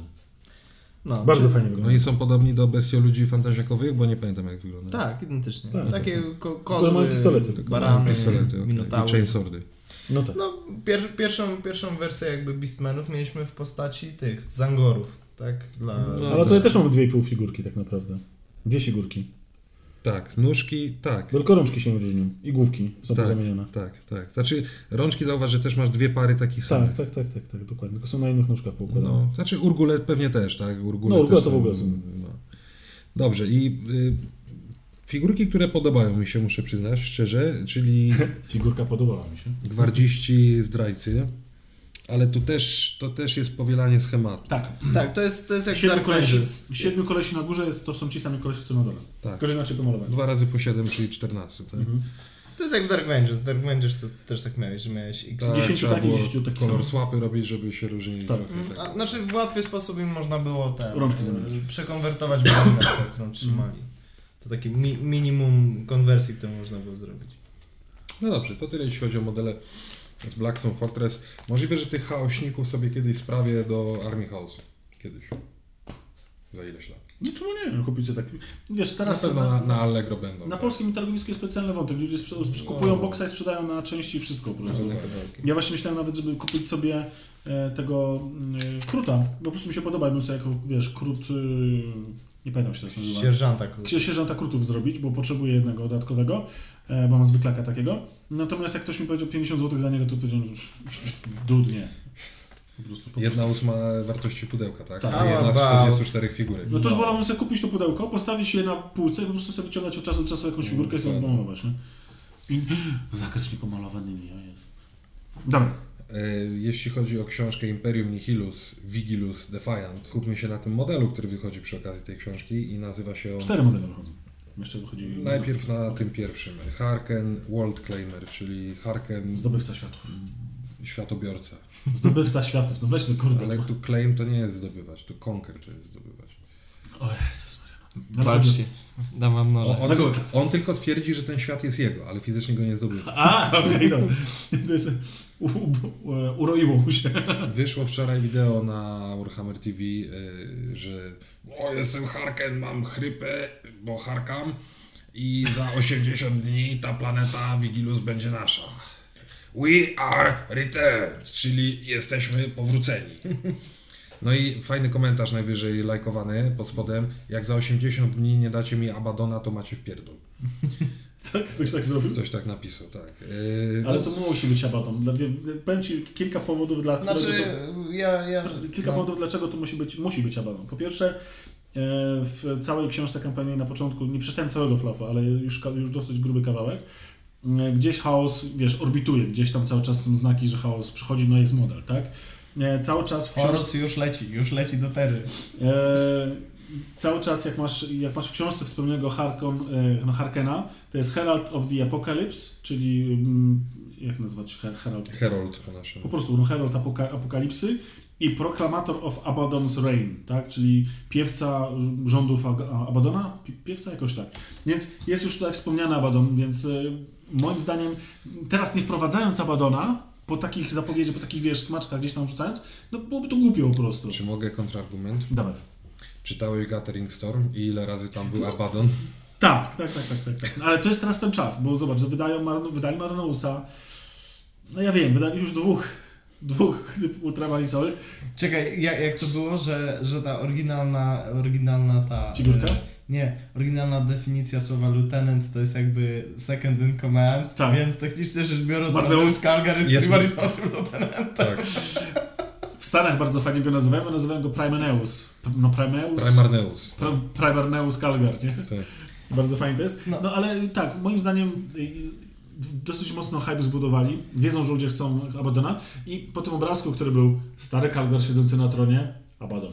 No, Bardzo czy- fajnie No wygląda. i są podobni do Bestioludzi fantazjakowych, bo nie pamiętam jak wygląda. Tak, identycznie. Tak. Takie ko- Tylko kozły, mają pistolety, barany, Pistolety, okay. I chainswordy. No tak. No, pier, pierwszą, pierwszą wersję jakby Beastmenów mieliśmy w postaci tych Zangorów, tak? Dla, No, Ale tutaj też mamy dwie i pół figurki tak naprawdę. Dwie figurki. Tak, nóżki, tak. Tylko rączki się różnią i główki są Tak. pozamienione. Tak, tak. Znaczy, rączki zauważ, że też masz dwie pary takich samych. Tak, tak, tak, tak, tak, dokładnie. Tylko są na innych nóżkach poukładane. No, znaczy Urgule pewnie też, tak? Urgule No, Urgule to w ogóle są. No. Dobrze, i y, figurki, które podobają mi się, muszę przyznać szczerze, czyli (laughs) Figurka podobała mi się. gwardziści zdrajcy, ale tu też, to też jest powielanie schematu. Tak. (clears throat) Tak, to jest, to jest jak Siedmiu Dark kolesi, siedmiu kolesi na górze jest, to są ci sami kolesi co na dole. Tak. Tylko, że inaczej pomalowane. Dwa razy po 7, czyli 14, tak? Mhm. To jest jak w Dark Vengeance. Dark Vengeance to też tak miałeś, że miałeś X. Tak, 10 trzeba takich, było 10 takich kolor swapy robić, żeby się różnili Tak. trochę. Mm, Tak. A, znaczy w łatwy sposób im można było te, Rączki e, zamienić. przekonwertować przykład, którą trzymali. To taki mi, minimum konwersji, którą można było zrobić. No dobrze, to tyle jeśli chodzi o modele z Black Sun Fortress. Możliwe, że tych chaośników sobie kiedyś sprawię do Army Chaosu. Kiedyś. Za ileś lat. No czemu nie? Kupić sobie tak. Wiesz, Na teraz pewno na, na, na Allegro będą. na tak. polskim targowisku jest specjalny wątek. Ludzie sprze- kupują boksa i sprzedają na części wszystko po prostu. Tak. Ja właśnie myślałem nawet, żeby kupić sobie e, tego e, kruta, bo po prostu mi się podoba, bym sobie jako, wiesz, krut, e, nie pamiętam jak się teraz nazywa. Sierżanta krótko. Sierżanta krutów zrobić, bo potrzebuję jednego dodatkowego, e, bo mam zwyklaka takiego. Natomiast jak ktoś mi powiedział 50 zł za niego, to powiedziałem, (laughs) dud nie. Po prostu, po prostu. Jedna ósma wartości pudełka, tak? Tak. A jedna z Wow. 44 figurek. No to już wolałbym sobie kupić to pudełko, postawić je na półce i po prostu sobie wyciągać od czasu do czasu jakąś figurkę i sobie pomalować, nie? I (gasps) zakres niepomalowany, nie, o Jezu. Dobra. E, Jeśli chodzi o książkę Imperium Nihilus Vigilus Defiant, kupmy się na tym modelu, który wychodzi przy okazji tej książki i nazywa się on Cztery modele wychodzą. Jeszcze najpierw na tym pierwszym Harken World Claimer, czyli Harken Zdobywca światów. światobiorca. (laughs) Zdobywca światów, no weź to kurde. Ale tu claim to nie jest zdobywać, tu conquer to jest zdobywać. O. No, Walczcie. Dam wam noże. On, on, Na tyl- gołę. on tylko twierdzi, że ten świat jest jego, ale fizycznie go nie zdobywa. (laughs) A, okej, (laughs) dobra. To jest... U, u, u, uroiło mu się. (laughs) Wyszło wczoraj wideo na Warhammer TV, y, że o jestem Harken, mam chrypę, bo harkam i za 80 dni ta planeta Vigilus będzie nasza. We are returned, czyli jesteśmy powróceni. No i fajny komentarz najwyżej lajkowany pod spodem. Jak za 80 dni nie dacie mi Abadona, to macie w pierdol. (laughs) Tak, ktoś tak zrobił? Ktoś tak napisał, tak. Yy, Ale no, to musi być wie- powiem Ci kilka powodów, dla Znaczy, którego ja... ja to, kilka no. powodów, dlaczego to musi być, musi być abaton. Po pierwsze, e, w całej książce kampanii na początku, nie przeczytałem całego flafa, ale już, już dosyć gruby kawałek, e, gdzieś chaos, wiesz, orbituje, gdzieś tam cały czas są znaki, że chaos przychodzi, no jest model, tak? E, Cały czas w książce... Horus już leci, już leci do Tery. E, cały czas jak masz, jak masz w książce wspomnianego Harkon, e, no Harkena, to jest Herald of the Apocalypse, czyli mm, jak nazwać Her- Herald? Herald po naszym. Po prostu no, Herald Apoka- Apokalipsy i Proclamator of Abaddon's Reign, tak? czyli piewca rządów Ag- a- Abadona? Pi- Piewca jakoś tak. Więc jest już tutaj wspomniany Abaddon, więc e, moim zdaniem teraz nie wprowadzając Abadona, po takich zapowiedziach, po takich wiesz, smaczkach gdzieś tam rzucając, no byłoby to głupio po prostu. Czy mogę kontrargument? Dawaj. Czytałeś Gathering Storm i ile razy tam był Abaddon? Tak, tak, tak, tak, tak, tak. No, Ale to jest teraz ten czas, bo zobacz, że wydają Marno, wydali Marnousa. No ja wiem, wydali już dwóch dwóch ultramarisowych. Czekaj, jak, jak to było, że, że ta oryginalna, oryginalna ta... Figurka? Nie, oryginalna definicja słowa lieutenant to jest jakby second in command, Tak. więc technicznie rzecz biorąc Mardeus Skalgar jest, jest- primarisorem lieutenant. Tak, W Stanach bardzo fajnie go nazywają, a nazywają go Primaneus. No Primeus? Primarneus. Pr- Primarneus Calgar, nie? Tak. Bardzo fajnie to jest. No. No ale tak, moim zdaniem y, dosyć mocno hype zbudowali. Wiedzą, że ludzie chcą Abadona i po tym obrazku, który był stary Calgar siedzący na tronie, Abaddon.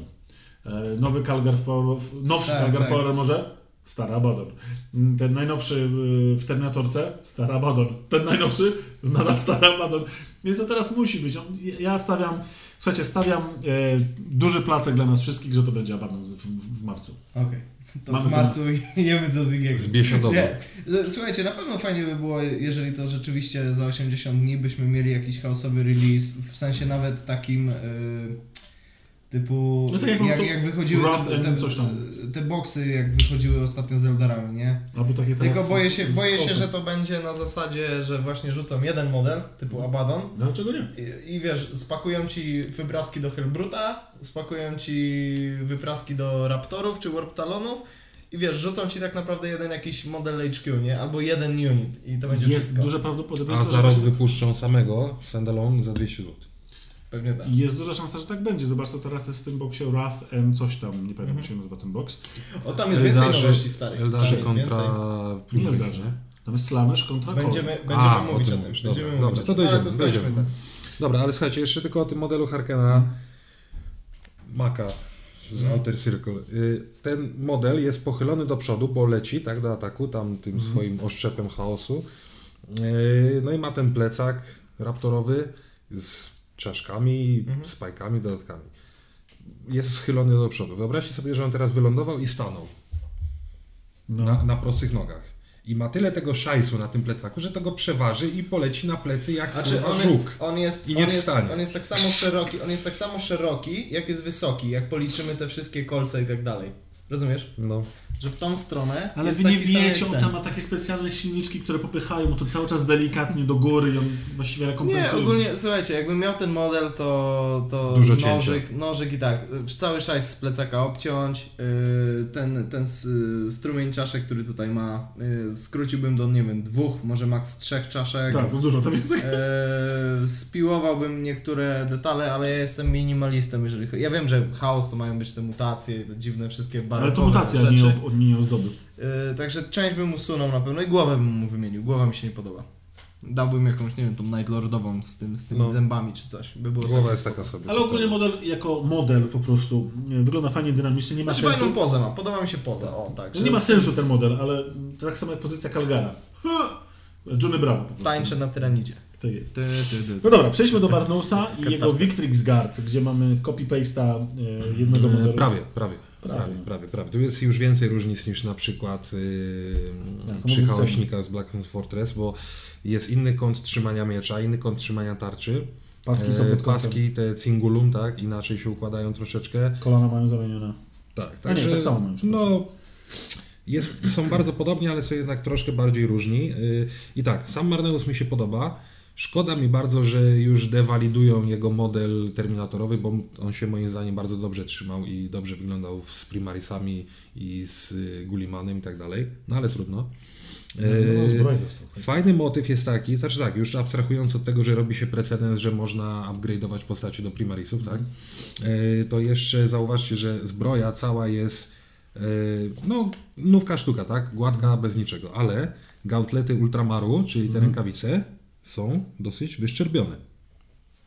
E, Nowy Calgar Power, nowszy Tak, Calgar tak. Power Armorze, stary Abaddon. Mm, Ten najnowszy y, w Terminatorce, stary Abaddon. Ten najnowszy, z nadal (laughs) stary Abaddon. Więc to teraz musi być. Ja stawiam, słuchajcie, stawiam e, duży placek dla nas wszystkich, że to będzie Abaddon w, w, marcu. Okej. To Mamy w marcu (laughs) jemy za Zigiego. Z biesiadowo. Nie. Słuchajcie, na pewno fajnie by było, jeżeli to rzeczywiście za 80 dni byśmy mieli jakiś chaosowy release, w sensie nawet takim y, typu No tak jak jak, mam jak, to wychodziły te, te, coś tam. te boksy, jak wychodziły ostatnio z Eldarami, nie? Albo takie teraz Tylko boję się, boję się, że to będzie na zasadzie, że właśnie rzucą jeden model typu Abaddon No, Dlaczego nie? i, i wiesz, spakują ci wypraski do Hellbruta, spakują ci wypraski do Raptorów czy Warp Talonów i wiesz, rzucą ci tak naprawdę jeden jakiś model HQ, nie? Albo jeden unit i to będzie Jest wszystko. duże A prawdopodobieństwo, za że rok właśnie- wypuszczą samego standalone za 200 zł. Pewnie tak. jest duża szansa, że tak będzie. Zobacz, co teraz jest w tym boksie Wrath and coś tam, nie pamiętam jak się nazywa ten boks. O, tam jest więcej Eldarzy- nowości starych. Jest kontra więcej. Nie Eldarzy. Tam jest Slamish kontra. Będziemy, będziemy A, mówić o o tym tym. mówisz. Będziemy Dobra, mówić dobra, o to tym. Ale dojdziemy, to dojdziemy. tak. Dobra, ale słuchajcie, jeszcze tylko o tym modelu Harkena Maka z Mhm. Outer Circle. Y, Ten model jest pochylony do przodu, bo leci tak do ataku, tam tym Mhm. swoim oszczepem chaosu. Y, No i ma ten plecak raptorowy z czaszkami, Mhm. spajkami, dodatkami. Jest schylony do przodu. Wyobraźcie sobie, że on teraz wylądował i stanął No. na, na prostych nogach. I ma tyle tego szajsu na tym plecaku, że to go przeważy i poleci na plecy jak Znaczy on, żuk. on jest, I nie on jest, on jest tak samo szeroki, on jest tak samo szeroki, jak jest wysoki, jak policzymy te wszystkie kolce i tak dalej. Rozumiesz? No. Że w tą stronę Ale jest wy nie wiecie, on tam ma takie specjalne silniczki, które popychają mu to cały czas delikatnie do góry i on właściwie Nie, rekompensuje. ogólnie, słuchajcie, jakbym miał ten model, to, to Dużo cięcia. nożyk, nożyk i tak, y, cały szajs z plecaka obciąć, yy, ten, ten y, strumień czaszek, który tutaj ma, yy, skróciłbym do, nie wiem, dwóch, może maks trzech czaszek. Tak, za dużo tam jest. Eee, spiłowałbym niektóre detale, ale ja jestem minimalistą, jeżeli chodzi. Ja wiem, że chaos to mają być te mutacje, te dziwne wszystkie Ale to mutacja, rzeczy. nie, nie ozdoby. Eee, także część bym usunął na pewno i głowę bym mu wymienił. Głowa mi się nie podoba. Dałbym jakąś, nie wiem, tą Night Lordową z, tym, z tymi No. zębami czy coś. By było Głowa jest taka sobie. Ale ogólnie model jako model po prostu e, wygląda fajnie, dynamicznie, nie ma Znaczy sensu. fajną pozę ma, podoba mi się poza, o tak. No nie ma sensu ten model, ale to tak samo jak pozycja Calgara. Ha! Johnny Bravo po prostu. Tańczę na tyranidzie. To jest. Ty, ty, ty. No dobra, przejdźmy do Barnousa i jego Victrix Guard, gdzie mamy copy-paste'a e, jednego E, modelu. Prawie, prawie. Prawie. Prawie, prawie, prawie. Tu jest już więcej różnic niż na przykład Tak, yy, są przy chaośnika z Black Fortress, bo jest inny kąt trzymania miecza, inny kąt trzymania tarczy. Paski są E, pod kątem. Paski, te cingulum, tak, inaczej się układają troszeczkę. Kolana mają zamienione. Tak, A nie, tak samo mają, No, jest, są bardzo podobni, ale są jednak troszkę bardziej różni. Yy, I tak, sam Marneus mi się podoba. Szkoda mi bardzo, że już dewalidują jego model terminatorowy, bo on się moim zdaniem bardzo dobrze trzymał i dobrze wyglądał z Primarisami i z y, Gullimanem i tak dalej. No ale trudno. No, Yy, zbroję dostał. Fajny motyw jest taki, znaczy tak, już abstrahując od tego, że robi się precedens, że można upgrade'ować postacie do primarisów, tak? E, To jeszcze zauważcie, że zbroja cała jest e, no, nówka sztuka, tak? Gładka, bez niczego, ale gautlety ultramaru, czyli te rękawice, są dosyć wyszczerbione.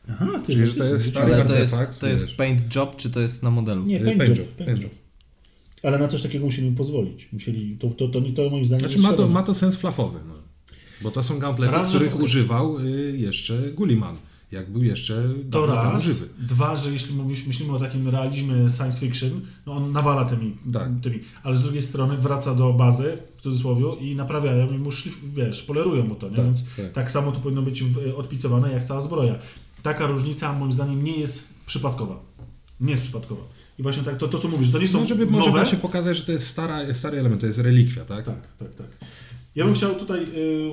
Aha, ty Czyli, że to jest stary Ale to jest, to jest wiesz. paint job, czy to jest na modelu? Nie, E, paint paint job, job, paint paint job. Ale na coś takiego musieli pozwolić. Musieli, to, to, to, to moim zdaniem Znaczy jest ma to, ma to sens flafowy, no. bo to są gauntlety, których w- używał y, jeszcze Gulliman, jak był jeszcze To raz. żywy. Dwa, że jeśli mówisz, myślimy o takim realizmie science fiction, no on nawala tymi, Tak. tymi. Ale z drugiej strony wraca do bazy, w cudzysłowie, i naprawiają i mu szlif, wiesz, polerują mu to, nie? Tak, Więc tak. tak samo to powinno być odpicowane jak cała zbroja. Taka różnica moim zdaniem nie jest przypadkowa. Nie jest przypadkowa. I właśnie tak, to, to co mówisz, to nie są No, żeby może nowe. da się pokazać, że to jest stara, stary element, to jest relikwia, tak? Tak, tak, tak. Ja bym chciał tutaj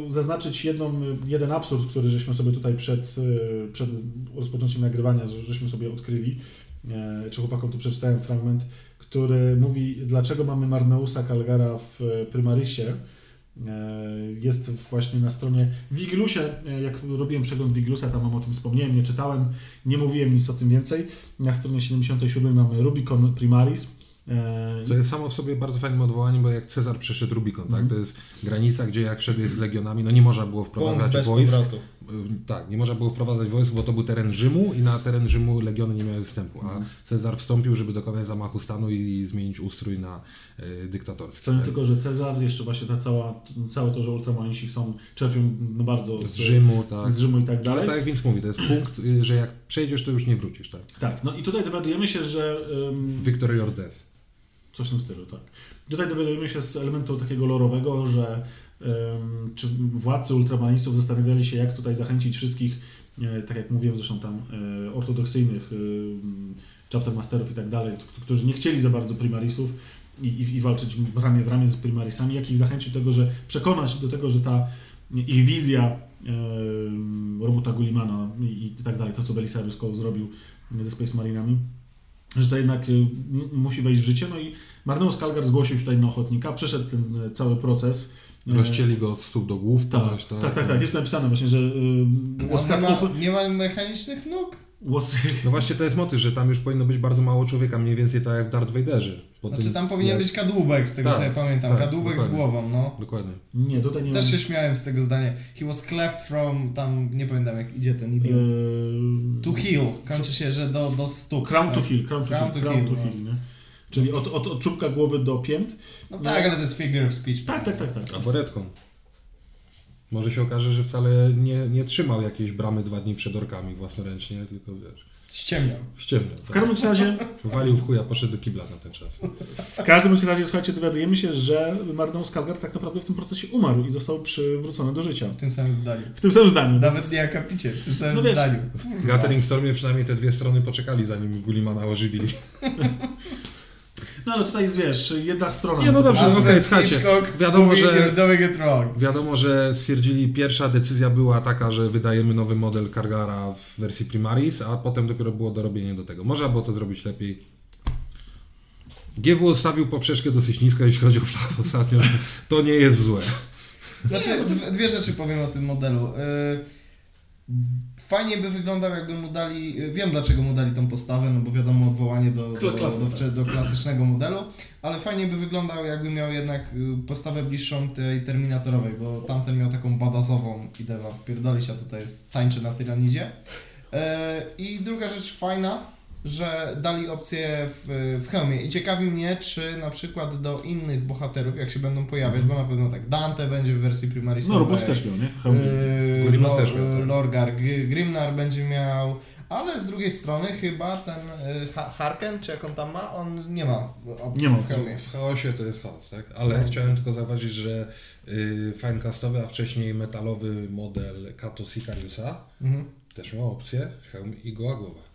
y, zaznaczyć jedną, y, jeden absurd, który żeśmy sobie tutaj przed, y, przed rozpoczęciem nagrywania, że- żeśmy sobie odkryli, e, czy chłopakom tu przeczytałem fragment, który mówi, dlaczego mamy Marneusa Calgara w e, Primarisie. E, Jest właśnie na stronie Wiglusie, jak robiłem przegląd Wiglusa, tam mam o tym wspomniałem, nie czytałem, nie mówiłem nic o tym więcej. Na stronie 77 mamy Rubicon Primaris. E, Co jest samo w sobie bardzo fajnym odwołaniem, bo jak Cezar przeszedł Rubikon, Mhm. tak? To jest granica, gdzie jak wszedłeś z legionami, no nie można było wprowadzać wojsk. powrotu. Y, Tak, nie można było wprowadzać wojsk, bo to był teren Rzymu i na teren Rzymu legiony nie miały wstępu. A Mhm. Cezar wstąpił, żeby dokonać zamachu stanu i zmienić ustrój na y, dyktatorski. Co nie tak? tylko, że Cezar, jeszcze właśnie ta cała, całe to, że ultramarynsi są, czerpią no bardzo Z Rzymu, tak. z Rzymu i tak Ale dalej. tak jak Vince mówi, to jest punkt, y, że jak przejdziesz, to już nie wrócisz, tak? Tak, no i tutaj dowiadujemy się, że ym, Victory or death. Coś w tym stylu, tak. Tutaj dowiadujemy się z elementu takiego lorowego, że ym, czy władcy ultramarińców zastanawiali się, jak tutaj zachęcić wszystkich, e, tak jak mówiłem zresztą tam, e, ortodoksyjnych ym, chapter masterów i tak dalej, którzy nie chcieli za bardzo primarisów i, i, i walczyć ramię w ramię z primarisami, jak ich zachęcić do tego, że przekonać do tego, że ta ich wizja robota Gullimana i, i tak dalej, to co Belisarius Cole zrobił ze Space Marinami, że to jednak y, musi wejść w życie. No i Marneus Kalgar zgłosił się tutaj na ochotnika, przeszedł ten e, cały proces. E, Rozcięli go od stóp do głów, tak, ponoć, tak, tak, tak, jest napisane właśnie, że y, nie, ma, nie ma mechanicznych nóg? was, No właśnie to jest motyw, że tam już powinno być bardzo mało człowieka, mniej więcej tak jak w Darth Vaderze. Po Znaczy tym, tam powinien jak- być kadłubek, z tego Tak, co ja pamiętam. tak, kadłubek z dokładnie. głową, no. Dokładnie. nie, tutaj nie Też ma... się śmiałem z tego zdania. He was cleft from, tam nie pamiętam jak idzie ten idiot. y, To heel. Kończy się, że do, do stóp. Crown tak? to heel, crown to Crown heel, to crown heel, to no. heel, nie? Czyli od, od, od czubka głowy do pięt. No tak, ale to jest figure of speech. Tak, tak, tak, tak. Aforetką. Może się okaże, że wcale nie, nie trzymał jakiejś bramy dwa dni przed orkami własnoręcznie, tylko wiesz, Ściemniał. ściemniał. W Tak. każdym bądź razie, Walił w chuja, poszedł do kibla na ten czas. w każdym razie, słuchajcie, dowiadujemy się, że Marneus Kalgar tak naprawdę w tym procesie umarł i został przywrócony do życia. W tym samym zdaniu. W tym samym zdaniu. Nawet nie akapicie, w tym samym No wiesz, zdaniu. W Gathering Stormie przynajmniej te dwie strony poczekali, zanim Gullimana ożywili. (laughs) No ale tutaj jest, wiesz, jedna strona. Nie, no dobrze, Alfred okej, słuchajcie, wiadomo, że- "You're doing it wrong. Wiadomo, że stwierdzili, pierwsza decyzja była taka, że wydajemy nowy model Kargara w wersji Primaris, a potem dopiero było dorobienie do tego. Można było to zrobić lepiej. GW ustawił poprzeczkę dosyć nisko, jeśli chodzi o flat ostatnio. To nie jest złe. Znaczy, dwie- dwie rzeczy powiem o tym modelu. Y, Fajnie by wyglądał, jakby mu dali. Wiem dlaczego mu dali tą postawę, no bo wiadomo, odwołanie do, do, do, tak. do klasycznego modelu, ale fajnie by wyglądał, jakby miał jednak y, postawę bliższą tej terminatorowej, bo tamten miał taką badazową ideę pierdolić, a tutaj jest tańczy na tyranidzie. E, I druga rzecz fajna, że dali opcję w, w hełmie i ciekawi mnie, czy na przykład do innych bohaterów, jak się będą pojawiać, bo na pewno tak, Dante będzie w wersji No, Primarisowej. Robust też miał, nie? Hełm. Yy, Lo- też miał, tak. Lorgar, Gr- Grimnar będzie miał, ale z drugiej strony chyba ten y, Ha- Harken, czy jak on tam ma, on nie ma opcji Nie ma w hełmie. W chaosie to jest chaos, tak? Ale No. chciałem tylko zauważyć, że y, finecastowy, a wcześniej metalowy model Kato Sicariusa Mhm. też miał opcję hełm i goła głowa.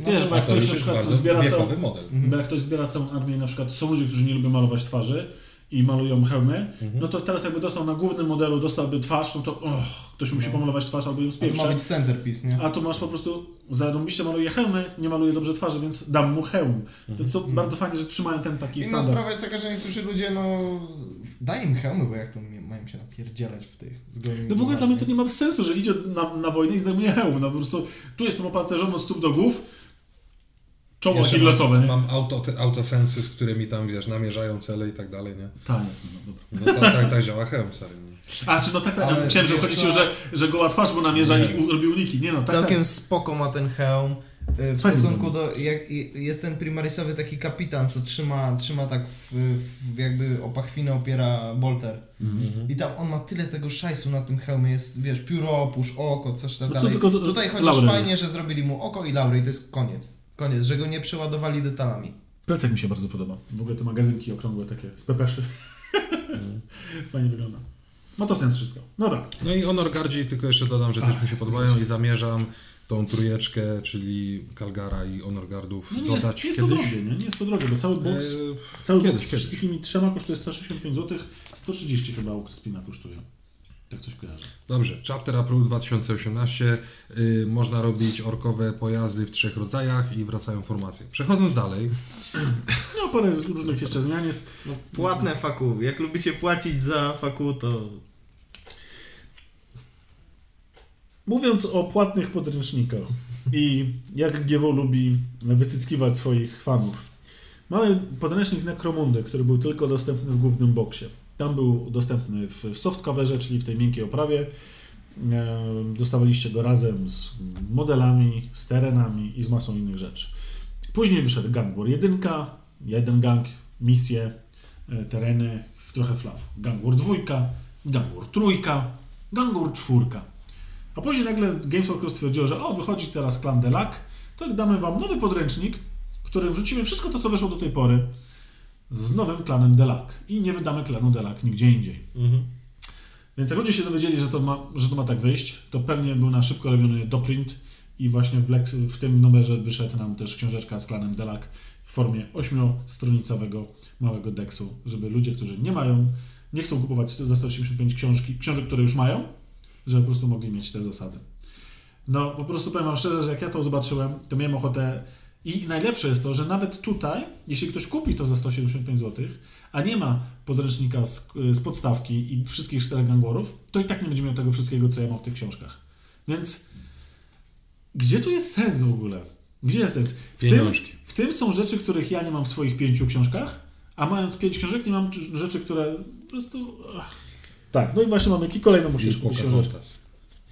No Wiesz, bo jak to ktoś na przykład zbiera całą, model. Mhm. bo jak ktoś zbiera całą armię, na przykład są ludzie, którzy nie lubią malować twarzy i malują hełmy, Mhm. no to teraz jakby dostał na głównym modelu, dostałby twarz, no to och, ktoś musi No. pomalować twarz albo ją A to ma być centerpiece, nie? A tu masz po prostu, zarąbiście maluje hełmy, nie maluje dobrze twarzy, więc dam mu hełm. To bardzo fajnie, że trzymają ten taki Inna standard. sprawa jest taka, że niektórzy ludzie, no, daj im hełmy, bo jak to mają się napierdzielać w tych z gołymi No w ogóle dla mnie to nie ma sensu, że idzie na, na wojnę i zdejmuje hełm. No po prostu tu jestem opancerzony od stóp do głów, czoło achillesowe, mam, nie? mam auto, te autosensy, z którymi tam, wiesz, namierzają cele i tak dalej, nie? Tak, jasne, no dobra. No tak, tak, tak działa hełm, stary. nie? A, czy no tak, tak, Ale myślałem, że chodzi ci, że, że goła twarz, bo namierza Nie. i u- robi uniki. Nie no, tak, Całkiem tak. spoko ma ten hełm. y, W Fajny stosunku do. Jak, jest ten primarisowy taki kapitan, co trzyma, trzyma tak w, w jakby o pachwinę opiera bolter. Mhm. I tam on ma tyle tego szajsu na tym hełmie, jest wiesz, pióropusz, oko, coś tam No co dalej. tylko Tutaj chociaż fajnie, jest. że zrobili mu oko i laury i to jest koniec. Koniec, że go nie przeładowali detalami. Plecak mi się bardzo podoba. W ogóle te magazynki okrągłe takie z pepeszy. (laughs) Fajnie wygląda. Ma to sens wszystko. Dobra. No i Honor Gardzi, tylko jeszcze dodam, że też mi się podobają i zamierzam tą trójeczkę, czyli Calgara i Honorgardów No nie jest, dodać jest to drogie, nie? Nie jest to drogie, bo cały box, E, cały kiedyś, box z wszystkimi trzema kosztuje 165 zł, 130 chyba u Crispina kosztuje. Tak coś kojarzę. Dobrze, Chapter April 2018. Y, można robić orkowe pojazdy w trzech rodzajach i wracają formacje. Przechodząc dalej, (laughs) No parę różnych jeszcze zmian jest. No, płatne faku. Jak lubicie płacić za faku, to Mówiąc o płatnych podręcznikach i jak GW lubi wycyckiwać swoich fanów. Mamy podręcznik Necromundy, który był tylko dostępny w głównym boksie. Tam był dostępny w softcoverze, czyli w tej miękkiej oprawie. E, Dostawaliście go razem z modelami, z terenami i z masą innych rzeczy. Później wyszedł Gang War 1, jeden gang, misje, e, tereny, w trochę flaw. Gang War 2, Gang War 3, Gang War 4. A później nagle Games Workshop stwierdziło, że o, wychodzi teraz Clan Delac, to damy wam nowy podręcznik, w którym wrzucimy wszystko to, co wyszło do tej pory z nowym klanem Delac. I nie wydamy klanu Delac nigdzie indziej. Więc jak ludzie się dowiedzieli, że to ma, że to ma tak wyjść, to pewnie był na szybko robiony doprint i właśnie w, Black, w tym numerze wyszedł nam też książeczka z klanem Delac w formie ośmiostronicowego małego deksu, żeby ludzie, którzy nie mają, nie chcą kupować za 185 książki, książek, które już mają, żeby po prostu mogli mieć te zasady. No, po prostu powiem wam szczerze, że jak ja to zobaczyłem, to miałem ochotę i najlepsze jest to, że nawet tutaj, jeśli ktoś kupi to za 175 zł, a nie ma podręcznika z, z podstawki i wszystkich czterech gangorów, to i tak nie będzie miał tego wszystkiego, co ja mam w tych książkach. Więc gdzie tu jest sens w ogóle? Gdzie jest sens? W tym, w tym są rzeczy, których ja nie mam w swoich pięciu książkach, a mając pięć książek, nie mam rzeczy, które po prostu... ach. Tak, no i właśnie mamy i kolejną musisz kupić książeczkę.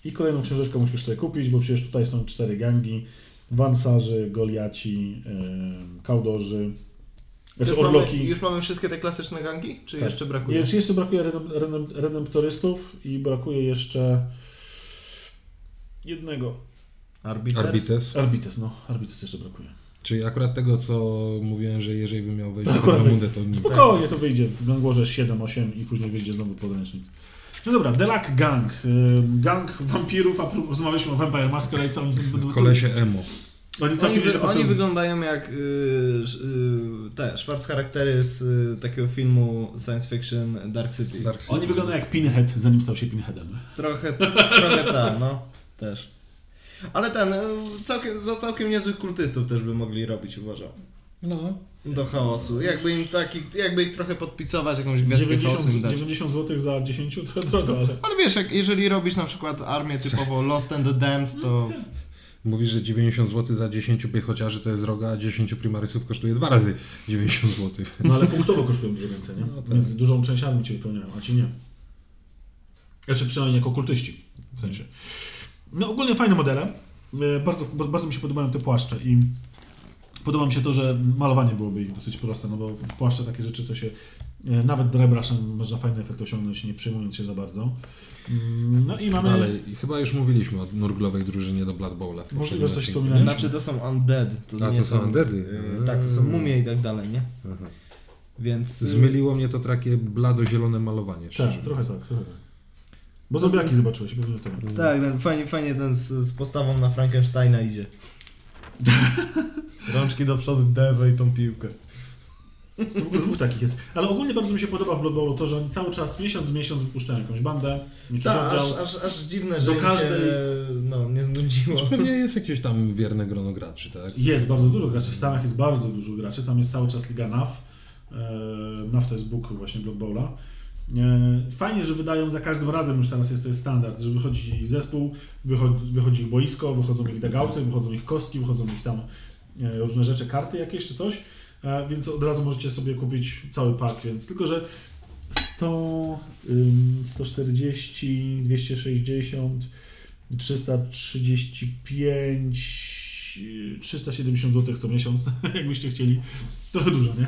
I kolejną książeczkę musisz sobie kupić, bo przecież tutaj są cztery gangi. Wansarzy, Goliaci, yy, Kaudorzy, znaczy już, mamy, Orloki. już mamy wszystkie te klasyczne gangi? Czy Tak. jeszcze brakuje? Jeszcze, jeszcze brakuje redem, redem, redemptorystów i brakuje jeszcze jednego. Arbiters? Arbites. Arbites, no. Arbites jeszcze brakuje. Czyli akurat tego, co mówiłem, że jeżeli bym miał wejść Tak, akurat Ramundę, to nie. Spokojnie to wyjdzie. W Gangorze 7, 8 i później wyjdzie znowu podręcznik. No dobra, Delac Gang. Yy, Gang wampirów, a rozmawialiśmy o Vampire Masquerade, co oni będą... Kolesie emo. Oni Oni, całkiem wy, oni wyglądają jak y, y, te Schwarz charaktery z y, takiego filmu science fiction Dark City. Dark City. Oni wyglądają jak Pinhead, zanim stał się Pinheadem. Trochę, trochę tak, no. Też. Ale ten, y, całkiem, za całkiem niezłych kultystów też by mogli robić, uważam. No. Do chaosu. Jakby im taki, jakby ich trochę podpicować, jakąś chaosu im 90, dać. 90 zł za 10 to drogo, ale... Ale wiesz, jak, jeżeli robisz na przykład armię typowo Lost and the Damned, to Mówisz, że 90 zł za 10 piechociarzy to jest droga, a 10 primarysów kosztuje dwa razy 90 zł. No ale punktowo kosztują dużo więcej, nie? No tak. Więc dużą część armii ci wypełniają, a ci nie. Znaczy przynajmniej jako kultyści, w sensie. No ogólnie fajne modele. E, Bardzo, bardzo mi się podobają te płaszcze i podoba mi się to, że malowanie byłoby ich dosyć proste, no bo płaszcze takie rzeczy to się e, nawet drybrushem można fajny efekt osiągnąć, nie przejmując się za bardzo. Mm, No i mamy... Ale chyba już mówiliśmy o nurglowej drużynie do Blood Bowla. poprzednim coś wspominaliśmy. znaczy to są undead. To A, nie to są undeady. y, tak, to są mumie i tak dalej, nie? Aha. Więc... y, Zmyliło mnie to takie blado-zielone malowanie. Tak, trochę tak, trochę tak. Bo zombiaki zobaczyłeś, pewnie to. Tak, ten, fajnie, fajnie ten z, z postawą na Frankensteina idzie. (laughs) Rączki do przodu, dewaj tą piłkę. To w ogóle dwóch takich jest. Ale ogólnie bardzo mi się podoba w Blood Bowlu to, że oni cały czas, miesiąc w miesiąc wypuszczają jakąś bandę, jakiś Tak, aż, oddział. aż, aż dziwne, że Do każdej- się no, nie znudziło. Znaczy, pewnie jest jakieś tam wierne grono graczy, tak? Jest bardzo dużo graczy. W Stanach jest bardzo dużo graczy. Tam jest cały czas Liga NAF. E, NAF to jest Bóg właśnie Blood Bowla. E, Fajnie, że wydają za każdym razem, już teraz jest to jest standard, że wychodzi zespół, wychodzi, wychodzi ich boisko, wychodzą ich dugouty, wychodzą ich kostki, wychodzą ich tam różne rzeczy, karty jakieś czy coś, E, więc od razu możecie sobie kupić cały pak, więc tylko, że 100, ym, 140, 260, 335, yy, 370 zł co miesiąc, (laughs) jakbyście chcieli. Trochę dużo, nie?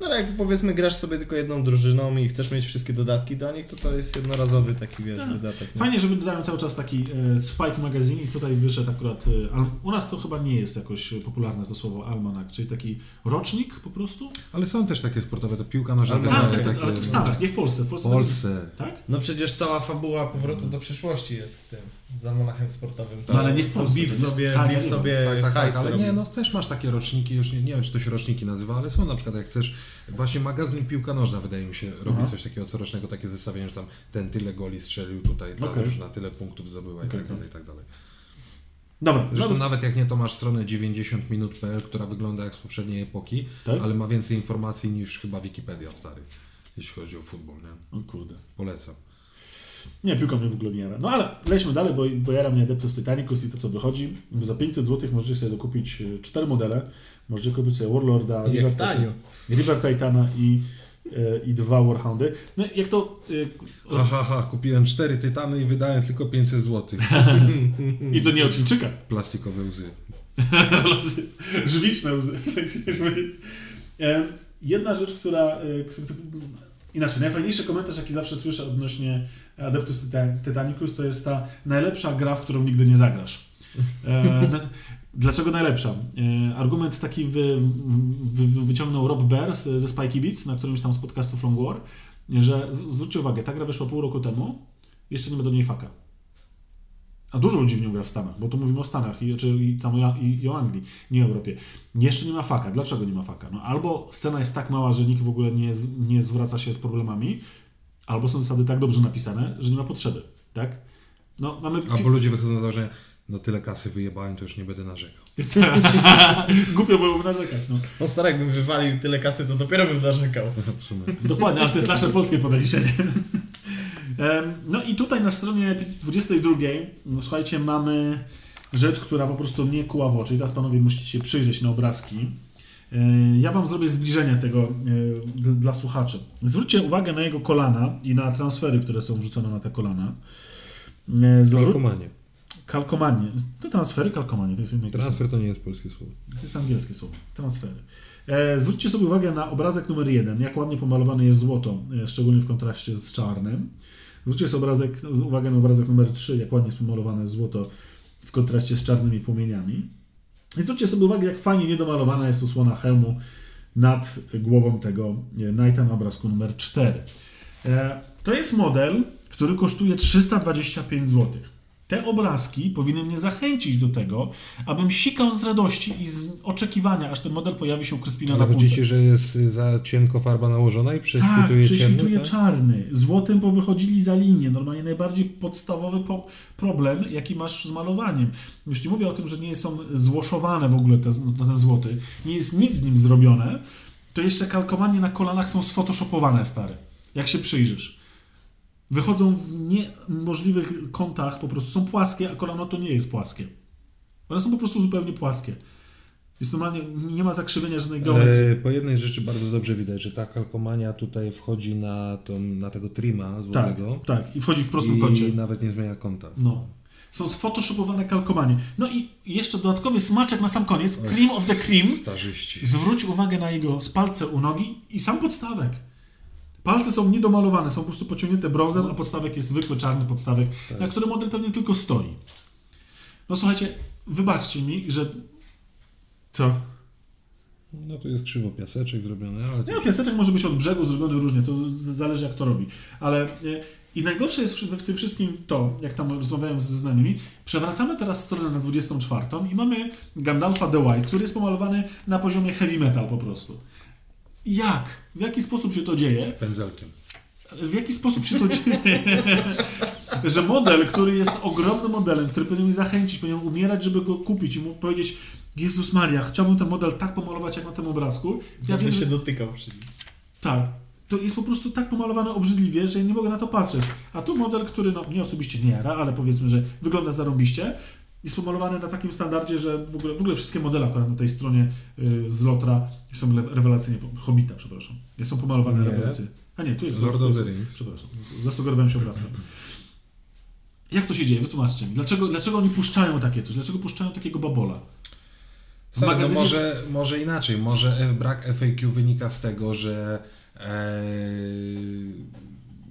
No ale jak powiedzmy grasz sobie tylko jedną drużyną i chcesz mieć wszystkie dodatki do nich, to to jest jednorazowy taki wiesz, Tak. wydatek. nie? Fajnie, że wydają cały czas taki e, Spike Magazine i tutaj wyszedł akurat, e, al, u nas to chyba nie jest jakoś popularne to słowo almanak, czyli taki rocznik po prostu? Ale są też takie sportowe, to piłka nożna. Ale Tak, tak, tak, takie, ale to w Stanach, nie w Polsce. W W Polsce, Polsce. Tak? No przecież cała fabuła powrotu do przyszłości jest z tym. Za monachem sportowym. No, ale nie w Polsce, to jest- sobie, tak, wiem. sobie Tak, tak, tak, ale robi. nie, no też masz takie roczniki, już nie, nie wiem, czy to się roczniki nazywa, ale są na przykład, jak chcesz, właśnie magazyn Piłka Nożna, wydaje mi się, robi Aha. coś takiego corocznego, takie zestawienie, że tam ten tyle goli strzelił, tutaj ta na tyle punktów zdobyła i Okej, tak dalej, i tak dalej. Dobra, Zresztą no, nawet jak nie, to masz stronę 90minut.pl, która wygląda jak z poprzedniej epoki, Tak? ale ma więcej informacji niż chyba Wikipedia stary, jeśli chodzi o futbol, nie? o kurde. Polecam. Nie, piłka mnie w ogóle nie jara. No ale lećmy dalej, bo, bo jara mnie Adeptus Titanicus i to co wychodzi. Za 500 zł możecie sobie dokupić e, cztery modele. Możecie kupić sobie Warlorda, River, tanio. River Titana i, e, i dwa Warhoundy. No jak to... e, Ha, ha, ha, kupiłem cztery tytany i wydałem tylko 500 zł. (laughs) I to nie od Chińczyka. Plastikowe łzy. (laughs) Żywiczne łzy. w sensie. E, Jedna rzecz, która... e, Inaczej, najfajniejszy komentarz, jaki zawsze słyszę odnośnie Adeptus Tita- Titanicus, to jest ta najlepsza gra, w którą nigdy nie zagrasz. E, Dlaczego najlepsza? E, Argument taki wy, wy, wy, wyciągnął Rob Bear z- ze Spikey Beats na którymś tam z podcastów Long War, że z- zwróćcie uwagę, ta gra wyszła pół roku temu, jeszcze nie ma do niej faka. A dużo ludzi w nią gra w Stanach, bo tu mówimy o Stanach i, czy, i, tam i, i o Anglii, nie o Europie. Jeszcze nie ma faka. Dlaczego nie ma faka? No albo scena jest tak mała, że nikt w ogóle nie, nie zwraca się z problemami, albo są zasady tak dobrze napisane, że nie ma potrzeby, tak? No, mamy... Albo ludzie wychodzą z założenia, no tyle kasy wyjebałem, to już nie będę narzekał. (laughs) Głupio byłoby narzekać, no. No stary, jakbym wywalił tyle kasy, to dopiero bym narzekał. (laughs) W sumie. Dokładnie, ale to jest nasze polskie podejście. (laughs) No i tutaj na stronie 22, no słuchajcie, mamy rzecz, która po prostu mnie kuła w oczy. I teraz panowie musicie się przyjrzeć na obrazki. E, Ja wam zrobię zbliżenie tego e, dla słuchaczy. Zwróćcie uwagę na jego kolana i na transfery, które są wrzucone na te kolana. E, Zwró- Kalkomanie. Kalkomanie. To transfery, kalkomanie, to jest inne. Transfer to nie jest polskie słowo. To jest angielskie słowo. Transfery. E, zwróćcie sobie uwagę na obrazek numer jeden, jak ładnie pomalowany jest złoto, e, szczególnie w kontraście z czarnym. Zwróćcie sobie obrazek, uwagę na obrazek numer 3, jak ładnie jest pomalowane złoto w kontraście z czarnymi płomieniami. I zwróćcie sobie uwagę, jak fajnie niedomalowana jest osłona hełmu nad głową tego e, Knighta na obrazku numer 4. E, to jest model, który kosztuje 325 zł. Te obrazki powinny mnie zachęcić do tego, abym sikał z radości i z oczekiwania, aż ten model pojawi się u Kryspina Ale na półce. chodzi ci, że jest za cienko farba nałożona i Tak, prześwituje prześwituje ciemno, tak? czarny. Złotym powychodzili za linię. Normalnie najbardziej podstawowy po problem, jaki masz z malowaniem. Już nie mówię o tym, że nie są złoszowane w ogóle te, ten złoty. Nie jest nic z nim zrobione. To jeszcze kalkomanie na kolanach są sfotoshopowane, stare. Jak się przyjrzysz. Wychodzą w niemożliwych kątach, po prostu są płaskie, a kolano to nie jest płaskie. One są po prostu zupełnie płaskie. Jest normalnie, nie ma zakrzywienia żadnej geometrii. E, po jednej rzeczy bardzo dobrze widać, że ta kalkomania tutaj wchodzi na, tą, na tego trima Tak, złotego tak. I wchodzi w prostym i kącie. nawet nie zmienia kąta. No. Są sfotoshopowane kalkomanie. No i jeszcze dodatkowy smaczek na sam koniec. Cream of the cream. Starzyści. Zwróć uwagę na jego palce u nogi i sam podstawek. Palce są niedomalowane, są po prostu pociągnięte brązem, a podstawek jest zwykły czarny podstawek, na którym model pewnie tylko stoi. No słuchajcie, wybaczcie mi, że... Co? No tu jest krzywo piaseczek zrobiony, ale No, piaseczek może być od brzegu zrobiony różnie, to zależy jak to robi. Ale e, i najgorsze jest w, w tym wszystkim to, jak tam rozmawiałem ze znajomymi, przewracamy teraz stronę na 24 i mamy Gandalfa The White, który jest pomalowany na poziomie heavy metal po prostu. Jak? W jaki sposób się to dzieje? pędzelkiem. W jaki sposób się to dzieje? (laughs) że model, który jest ogromnym modelem, który powinien mnie zachęcić, powinien umierać, żeby go kupić i mu powiedzieć Jezus Maria, chciałbym ten model tak pomalować jak na tym obrazku. Ja wiem, się że dotykał przy nim. tak. To jest po prostu tak pomalowane obrzydliwie, że ja nie mogę na to patrzeć. A tu model, który no, mnie osobiście nie jara, ale powiedzmy, że wygląda zarąbiście, jest pomalowany na takim standardzie, że w ogóle, w ogóle wszystkie modele akurat na tej stronie y, z Lotra są rewelacyjnie, Hobbita, przepraszam, są pomalowane Nie. rewelacyjnie. A nie, tu jest Lord of the Rings. Przepraszam, zasugerowałem się obrazkiem. Jak to się dzieje? Wytłumaczcie mi. Dlaczego, dlaczego oni puszczają takie coś? Dlaczego puszczają takiego babola? W Stary, no magazynie- może, może inaczej, może brak FAQ wynika z tego, że e,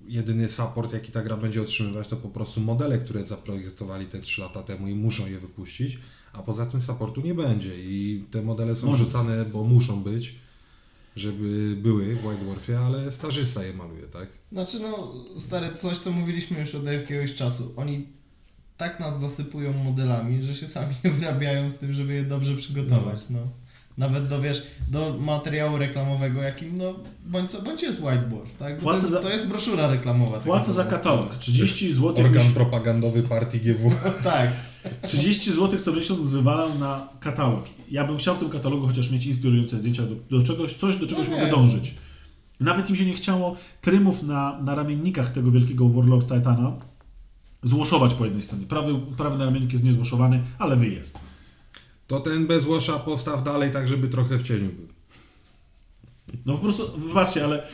jedyny support, jaki ta gra będzie otrzymywać, to po prostu modele, które zaprojektowali te 3 lata temu i muszą je wypuścić, a poza tym supportu nie będzie i te modele są Może. wrzucane, bo muszą być, żeby były w White Dwarfie, ale starzysta je maluje, tak? Znaczy no, stare, coś co mówiliśmy już od jakiegoś czasu. Oni tak nas zasypują modelami, że się sami (laughs) wyrabiają z tym, żeby je dobrze przygotować. No. Nawet do, wiesz, do materiału reklamowego, jakim, no, bądź, co, bądź jest whiteboard, tak? Bo to, jest, za- to jest broszura reklamowa. Płacę za katalog. 30 zł. Organ propagandowy partii GW. (laughs) Tak. 30 zł co miesiąc wywalam na katalog. Ja bym chciał w tym katalogu chociaż mieć inspirujące zdjęcia do, do czegoś, coś, do czegoś No mogę dążyć. Nawet mi się nie chciało trymów na, na ramiennikach tego wielkiego Warlord Titana złoszować po jednej stronie. Prawy, prawy naramiennik jest niezłoszowany, ale wy jest. To ten bez łosza postaw dalej, tak żeby trochę w cieniu był. No po prostu, wybaczcie, ale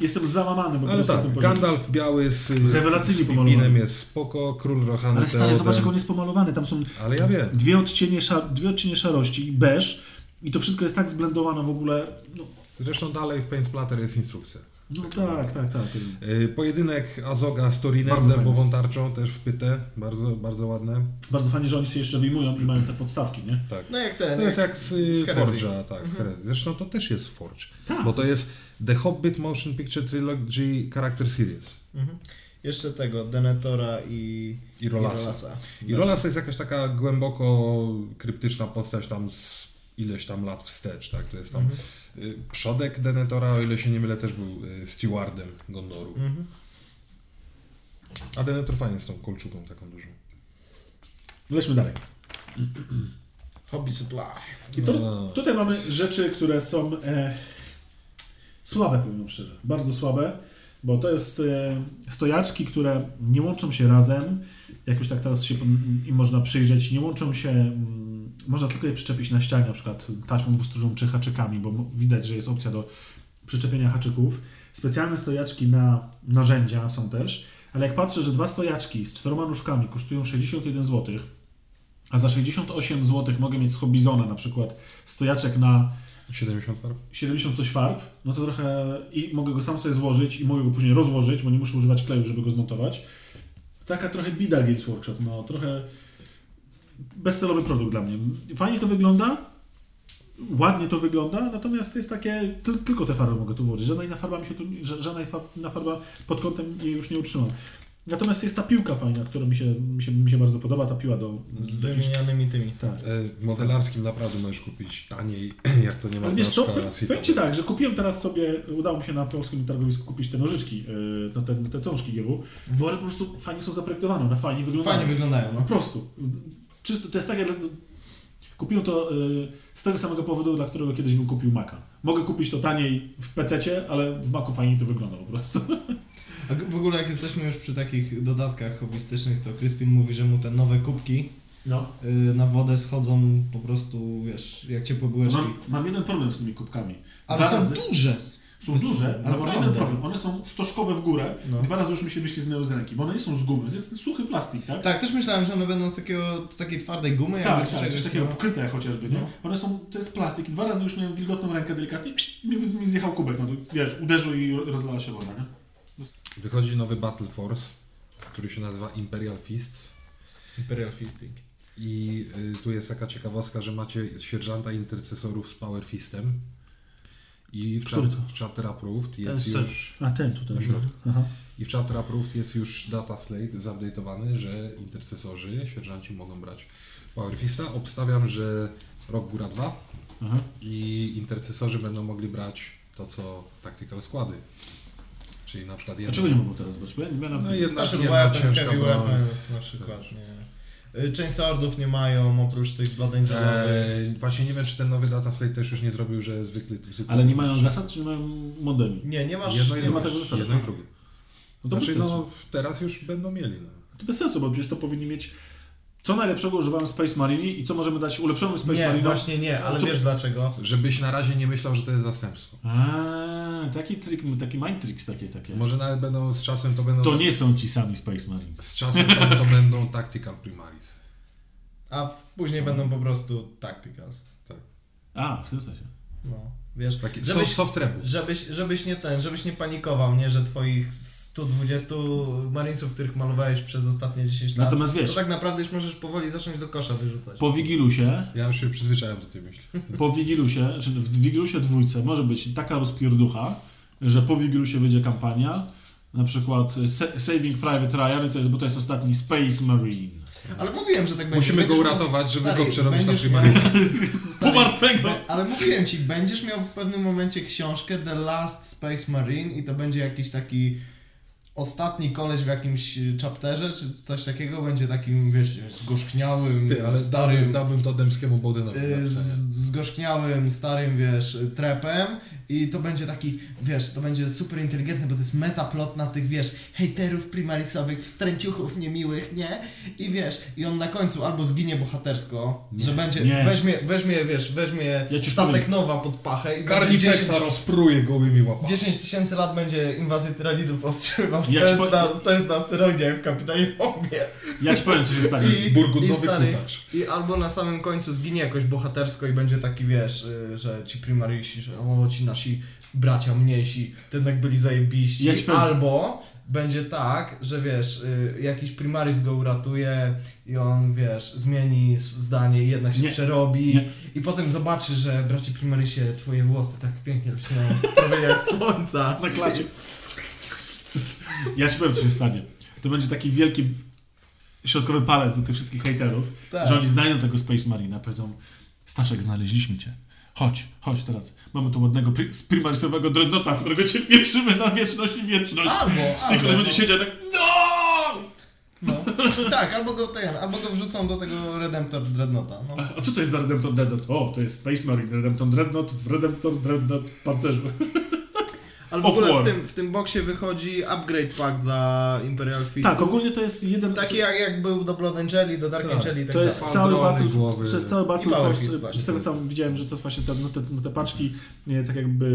jestem załamany po Ale tak. Gandalf biały z, Rewelacyjnie z. Pippinem jest spoko, Król Rohany Ale stary, zobacz jak on jest pomalowany. Tam są Ale ja wiem. dwie odcienie, szar, dwie odcienie szarości i beż i to wszystko jest tak zblendowane w ogóle. No, Zresztą dalej w Splatter jest instrukcja. No tak, tak, tak. Yy, Pojedynek Azoga z Torinem dębową tarczą, też w pytę, bardzo, bardzo ładne. Bardzo fajnie, że oni się jeszcze wyjmują i mają te podstawki, nie? Tak. No jak ten. To jest jak z, y, z. Forge'a, tak, z Herezji. Zresztą to też jest Forge, Tak. bo to jest The Hobbit Motion Picture Trilogy Character Series. Mhm. Jeszcze tego, Denetora i, I Rolasa. i I Rolas to jest jakaś taka głęboko kryptyczna postać tam z ileś tam lat wstecz, tak? To jest tam Mhm. Y, przodek Denetora, o ile się nie mylę, też był y, stewardem Gondoru. Mhm. A Denetor fajnie z tą kolczuką taką dużą. Lećmy dalej. Hobby Supply. I to, No. tutaj mamy rzeczy, które są e, słabe, powiem szczerze. Bardzo słabe, bo to jest e, stojaczki, które nie łączą się razem. Jak już tak teraz się im można przyjrzeć, nie łączą się, mm, można tylko je przyczepić na ścianie, na przykład taśmą dwustróżną czy haczykami, bo widać, że jest opcja do przyczepienia haczyków. Specjalne stojaczki na narzędzia są też, ale jak patrzę, że dwa stojaczki z czteroma nóżkami kosztują 61 zł, a za 68 zł mogę mieć z Hobbizona na przykład stojaczek na 70 farb? 70 coś farb, no to trochę i mogę go sam sobie złożyć i mogę go później rozłożyć, bo nie muszę używać kleju, żeby go zmontować. Taka trochę bida Games Workshop, no trochę bezcelowy produkt dla mnie. Fajnie to wygląda, ładnie to wygląda, natomiast jest takie, ty, tylko te farby mogę tu włożyć. Żadna inna farba mi się tu, ża- żadna inna farba pod kątem jej już nie utrzymam. Natomiast jest ta piłka fajna, która mi się, mi się, mi się bardzo podoba, ta piła do... Z do wymienianymi tymi. tak. E, modelarskim naprawdę możesz kupić taniej, (clears throat) jak to nie ma znaczka powiem- Ci tak, że kupiłem teraz sobie, udało mi się na polskim targowisku kupić te nożyczki, yy, no te, te cążki GW, bo one po prostu fajnie są zaprojektowane, one fajnie wyglądają. Fajnie wyglądają, Po no. prostu. Czysto, to jest takie, dla- kupiłem to yy, z tego samego powodu, dla którego kiedyś bym kupił Maca. Mogę kupić to taniej w PC-cie, ale w Macu fajnie to wygląda po prostu. A w ogóle jak jesteśmy już przy takich dodatkach hobbystycznych, to Crispin mówi, że mu te nowe kubki No. y, na wodę schodzą po prostu, wiesz, jak ciepłe bułeczki. Mam, mam jeden problem z tymi kubkami. Ale Dwa są razy- duże! Są duże, ale Naprawdę. jeden problem. One są stożkowe w górę. No. Dwa razy już mi się wyśliznęły z ręki, bo one nie są z gumy. To jest suchy plastik, tak? Tak, też myślałem, że one będą z, takiego, z takiej twardej gumy, Tak, jakby, czy tak, coś takiego no. pokryte chociażby, nie? No. One są, to jest plastik i dwa razy już miałem wilgotną rękę delikatnie i mi, mi zjechał kubek, no to wiesz, uderzył i rozlała się woda, nie? Wychodzi nowy Battle Force, który się nazywa Imperial Fists. Imperial Fisting. I y, tu jest taka ciekawostka, że macie sierżanta intercesorów z Power Fistem. I w, Który to? w Chapter Approved jest Ten już... A ten tutaj. Środku. Aha. I w Chapter Approved jest już data slate zupdate'owany, że intercesorzy, sierżanci mogą brać Power Fista. Obstawiam, że Rok Góra 2 Aha. i intercesorzy będą mogli brać to, co Tactical składy. Czyli na przykład Dlaczego nie mogą teraz brać? Bo ja, na... No jedna, Znaczy, jedna ciężka na przykład, nie. Y, Chainswordów nie mają, oprócz tych Blood Angelowych. Eee, właśnie nie wiem, czy ten nowy data slate też już nie zrobił, że zwykły... zwykły Ale nie mają zasad, czy nie mają modeli? Nie, nie masz... Jedno nie ma tego zasady. Jedno i drugie. No to Znaczy, no, teraz już będą mieli. No. To bez sensu, bo przecież to powinni mieć co najlepszego używają Space Marini i co możemy dać ulepszonym Space Nie, Marinom. właśnie nie, ale Co- wiesz dlaczego? Żebyś na razie nie myślał, że to jest zastępstwo. A, taki trik, taki mind tricks takie, takie. Może nawet będą z czasem to będą... To nie są ci sami Space Marines. Z czasem to, to będą Tactical Primaris. A później będą po prostu tacticals. A, w tym sensie. No, wiesz, Taki żebyś, soft, soft żebyś, żebyś nie ten, żebyś nie panikował, nie, że twoich 120 marinesów, których malowałeś przez ostatnie 10 lat, Natomiast wiesz, to tak naprawdę już możesz powoli zacząć do kosza wyrzucać. po Wigilusie, Ja już się przyzwyczaiłem do tej myśli. (laughs) po Wigilusie, czy w Wigilusie dwójce może być taka rozpierducha, że po Wigilusie wyjdzie kampania, na przykład Sa- Saving Private Ryan, to jest, bo to jest ostatni Space Marine. Ale mówiłem, że tak będzie. Musimy go Będziesz miał- uratować, żeby Stary, go przerobić na Primarisa. Pomartwego! (laughs) Ale mówiłem ci, będziesz miał w pewnym momencie książkę The Last Space Marine i to będzie jakiś taki ostatni koleś w jakimś y, chapterze, czy coś takiego, będzie takim, wiesz, zgorzkniałym, Ty, ale starym... dałbym to Dębskiemu Bowdenowi. y, na z, zgorzkniałym, starym, wiesz, trepem i to będzie taki, wiesz, to będzie super inteligentne, bo to jest metaplot na tych, wiesz, hejterów primarisowych, wstręciuchów niemiłych, nie? I wiesz, i on na końcu albo zginie bohatersko, Nie. że będzie, Nie. weźmie, weźmie, wiesz, weźmie Ja statek nowa pod pachę i będzie 10, Carnifexa rozpruje gołymi łapami. 10 tysięcy lat będzie inwazję tyralidów powstrzymywał, (laughs) Ja ci stojąc, powiem- na, stojąc na asteroidzie jak w Kapitanie Bombie. Ja ci powiem, co się stanie. I- Burgundowy i. I albo na samym końcu zginie jakoś bohatersko i będzie taki, wiesz, y, że ci primarisi, że o, ci nasi bracia mniejsi, to jednak byli zajebiści. Ja powiem- albo będzie tak, że wiesz, y, jakiś primaris go uratuje i on, wiesz, zmieni zdanie i jednak się Nie. przerobi Nie. i potem zobaczy, że bracie primarisie, twoje włosy tak pięknie lśnią w promieniach (laughs) słońca. Na klacie. Ja ci powiem, co się stanie. To będzie taki wielki środkowy palec do tych wszystkich hejterów, Tak. że oni znajdą tego Space Marina, powiedzą Staszek, znaleźliśmy cię. Chodź, chodź teraz. Mamy tu ładnego pri- primarisowego dreadnota, w którego cię wpieprzymy na wieczność i wieczność. Albo, I albo. będzie siedział tak no! No. (laughs) Tak, albo go, ten, albo go wrzucą do tego Redemptor Dreadnota. No. A co to jest za Redemptor Dreadnought? O, to jest Space Marine, Redemptor Dreadnought w Redemptor Dreadnought pancerzu. (laughs) Ale w ogóle w tym, w tym boksie wychodzi upgrade pack dla Imperial Fist. Tak, ogólnie to jest jeden... Taki jak, jak był do Blood Angeli, do Dark Tak, Angeli tak To jest dalej. cały Battle, głowy. jest cały Battle Force, właśnie. z tego co widziałem, że to właśnie te, no te, no te paczki, nie, tak jakby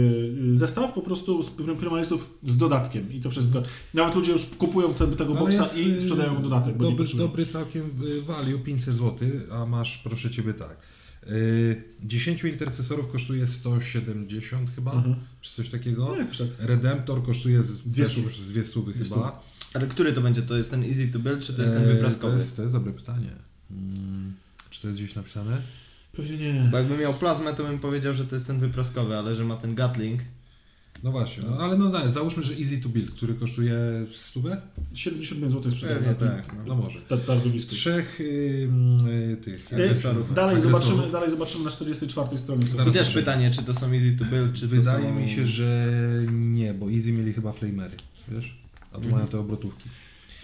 y, zestaw po prostu z prim- Primarisów z dodatkiem i to wszystko. Nawet ludzie już kupują te- tego Ale boxa jest, i y, sprzedają dodatek, bo nie Dobry, potrzebują. dobry całkiem y, value, 500 zł, a masz, proszę Ciebie, tak. Y, 10 intercesorów kosztuje 170 chyba, Mhm. czy coś takiego. No jakoś tak. Redemptor kosztuje z Dwie też stówy. z dwie stówy Dwie chyba. Ale który to będzie? To jest ten easy to build, czy to jest ten E, wypraskowy? To jest, to jest dobre pytanie. Mm, czy to jest gdzieś napisane? Pewnie nie. Bo jakbym miał plazmę, to bym powiedział, że to jest ten wypraskowy, ale że ma ten Gatling. No właśnie, no, ale no daj, załóżmy, że Easy to Build, który kosztuje stówę? 75 zł sprzedają Pewnie na tak. No No. może. ta- targowisku. Trzech y, y, tych Y, agresorów. Dalej agresorów. zobaczymy, dalej zobaczymy na 44 stronie. I też zobaczymy. pytanie, czy to są easy to build, czy to Wydaje są... mi się, że nie, bo Easy mieli chyba flamery, wiesz? A tu Mhm. mają te obrotówki.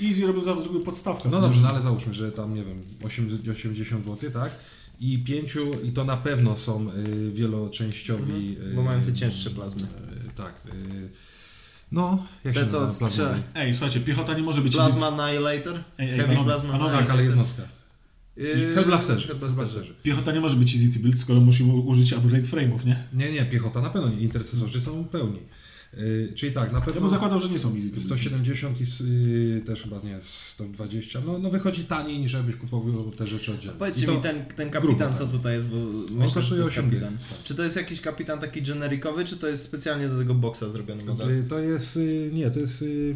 Easy robią zawsze drugą podstawkę. No dobrze, no ale załóżmy, że tam, nie wiem, 80 80 zł, tak? I pięciu, i to na pewno są y, wieloczęściowi. Mhm, bo mają te cięższe plazmy. Y, tak. Y, no, jak Te, się co nazywa? strze- Plazmowy. Ej, słuchajcie, piechota nie może być... Plasma Annihilator? Ej, ej, Heavy panowie, Plasma panowie, Tak, ale jednostka. I Hellblasterzy. Hellblasterzy. Piechota nie może być easy to build, skoro musimy użyć upgrade frame'ów, nie? Nie, nie, piechota na pewno nie. Intercesorzy są pełni. Y, czyli tak, na Ja pewno bym zakładał, że nie są easy to build. 170 i y, też chyba nie, 120. No, no wychodzi taniej niż jakbyś kupował te rzeczy oddzielnie. Powiedzcie mi, ten, ten kapitan, grubo, co tak. tutaj jest, bo myślę, że kosztuje to jest 8 kapitan. dych. Czy to jest jakiś kapitan taki generikowy, czy to jest specjalnie do tego boksa zrobiony model? Y, To jest, y, nie, to jest, y,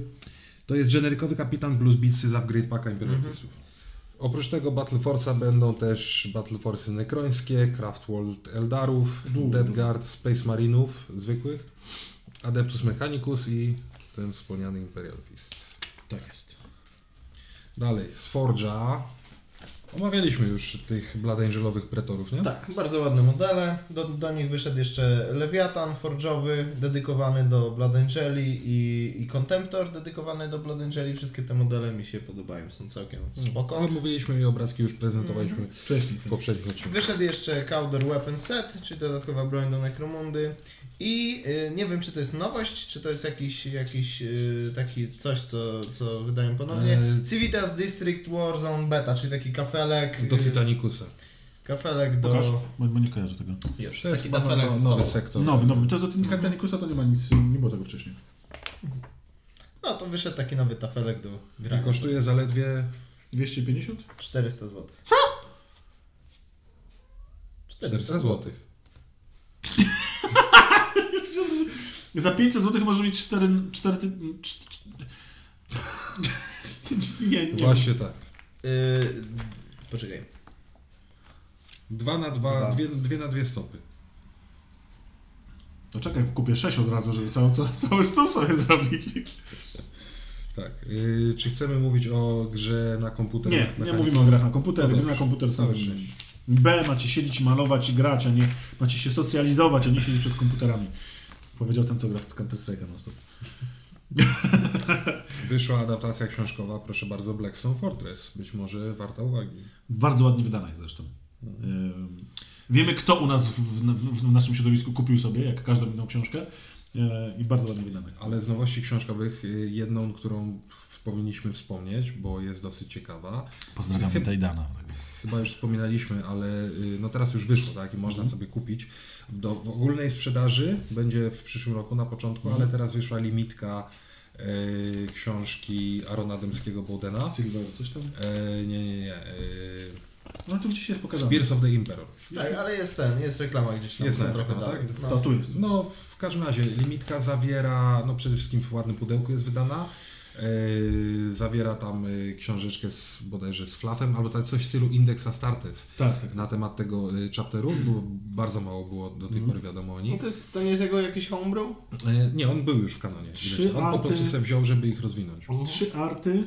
to jest generikowy kapitan plus bitsy z upgrade packa Imperial Mhm. Oprócz tego Battle Force'a będą też Battle Force'y nekrońskie, Craftworld Eldarów, Du. Death Guard Space Marinów zwykłych, Adeptus Mechanicus i ten wspomniany Imperial Fist. Tak jest. Dalej, z Forge'a. Omawialiśmy już tych Blood Angelowych pretorów, nie? Tak, bardzo ładne modele. Do, do nich wyszedł jeszcze Lewiatan forge'owy, dedykowany do Blood Angeli i, i Contemptor, dedykowany do Blood Angeli. Wszystkie te modele mi się podobają, są całkiem spoko. Ale mówiliśmy i obrazki już prezentowaliśmy Wcześniej. w poprzednich odcinkach. Wyszedł jeszcze Cowder Weapon Set, czyli dodatkowa broń do Necromundy. I y, nie wiem, czy to jest nowość, czy to jest jakiś, jakiś y, taki coś, co, co wydają ponownie. E, Civitas District Warzone Beta, czyli taki kafelek. Do y, Titanicusa. Kafelek do. Pokaż, bo, bo nie kojarzę tego. Już, To jest kafelek no, nowy stołu. sektor. Nowy, nowy. To jest do Titanicus'a, to nie ma nic, nie było tego wcześniej. No to wyszedł taki nowy tafelek do I grania. kosztuje zaledwie 250? 400 zł. Co? 400 zł. Za 500 zł może mieć 4... 4, (laughs) nie, nie. Właśnie tak. Yy, poczekaj. Dwa na dwa, Dwa. dwie, dwie na dwie stopy. No czekaj, kupię 6 od razu, żeby całą, ca- cały stół sobie zrobić. Tak. Y, czy chcemy mówić o grze na komputer? Nie, nie mówimy o grach na komputer. Gry na komputer są. B, macie siedzieć, malować i grać, a nie macie się socjalizować, a nie siedzieć przed komputerami. Powiedział ten, co gra w Counter Strike'a na stop. (laughs) Wyszła adaptacja książkowa, proszę bardzo, Blackstone Fortress. Być może warta uwagi. Bardzo ładnie wydana jest zresztą. Ym, Wiemy, kto u nas w, w, w naszym środowisku kupił sobie, jak każdą inną książkę. e, I bardzo ładnie wydana jest. Ale z nowości książkowych, y, jedną, którą powinniśmy wspomnieć, bo jest dosyć ciekawa. Pozdrawiamy Chyba- Tajdana. Chyba już wspominaliśmy, ale y, no teraz już wyszło, tak? I można sobie kupić. Do, w ogólnej sprzedaży będzie w przyszłym roku na początku, ale teraz wyszła limitka y, książki Arona Dębskiego Bowdena. Silver, coś tam? E, nie, nie, nie. Y, No tu gdzieś jest pokazane. Spears of the Emperor. Tak, ale jest ten, jest reklama gdzieś tam, Jest tam reklama, trochę dalej. tak? No. To tu jest. No, w każdym razie, limitka zawiera, no przede wszystkim w ładnym pudełku jest wydana. E, zawiera tam e, książeczkę z, bodajże z fluffem, albo tak coś w stylu Index Astartes Tak, tak. na temat tego e, chapteru, bo bardzo mało było do tej pory wiadomo o No nich. to, jest, to nie jest jego jakiś homebrew? Nie, on był już w kanonie. Trzy on po arty- prostu sobie wziął, żeby ich rozwinąć. Trzy arty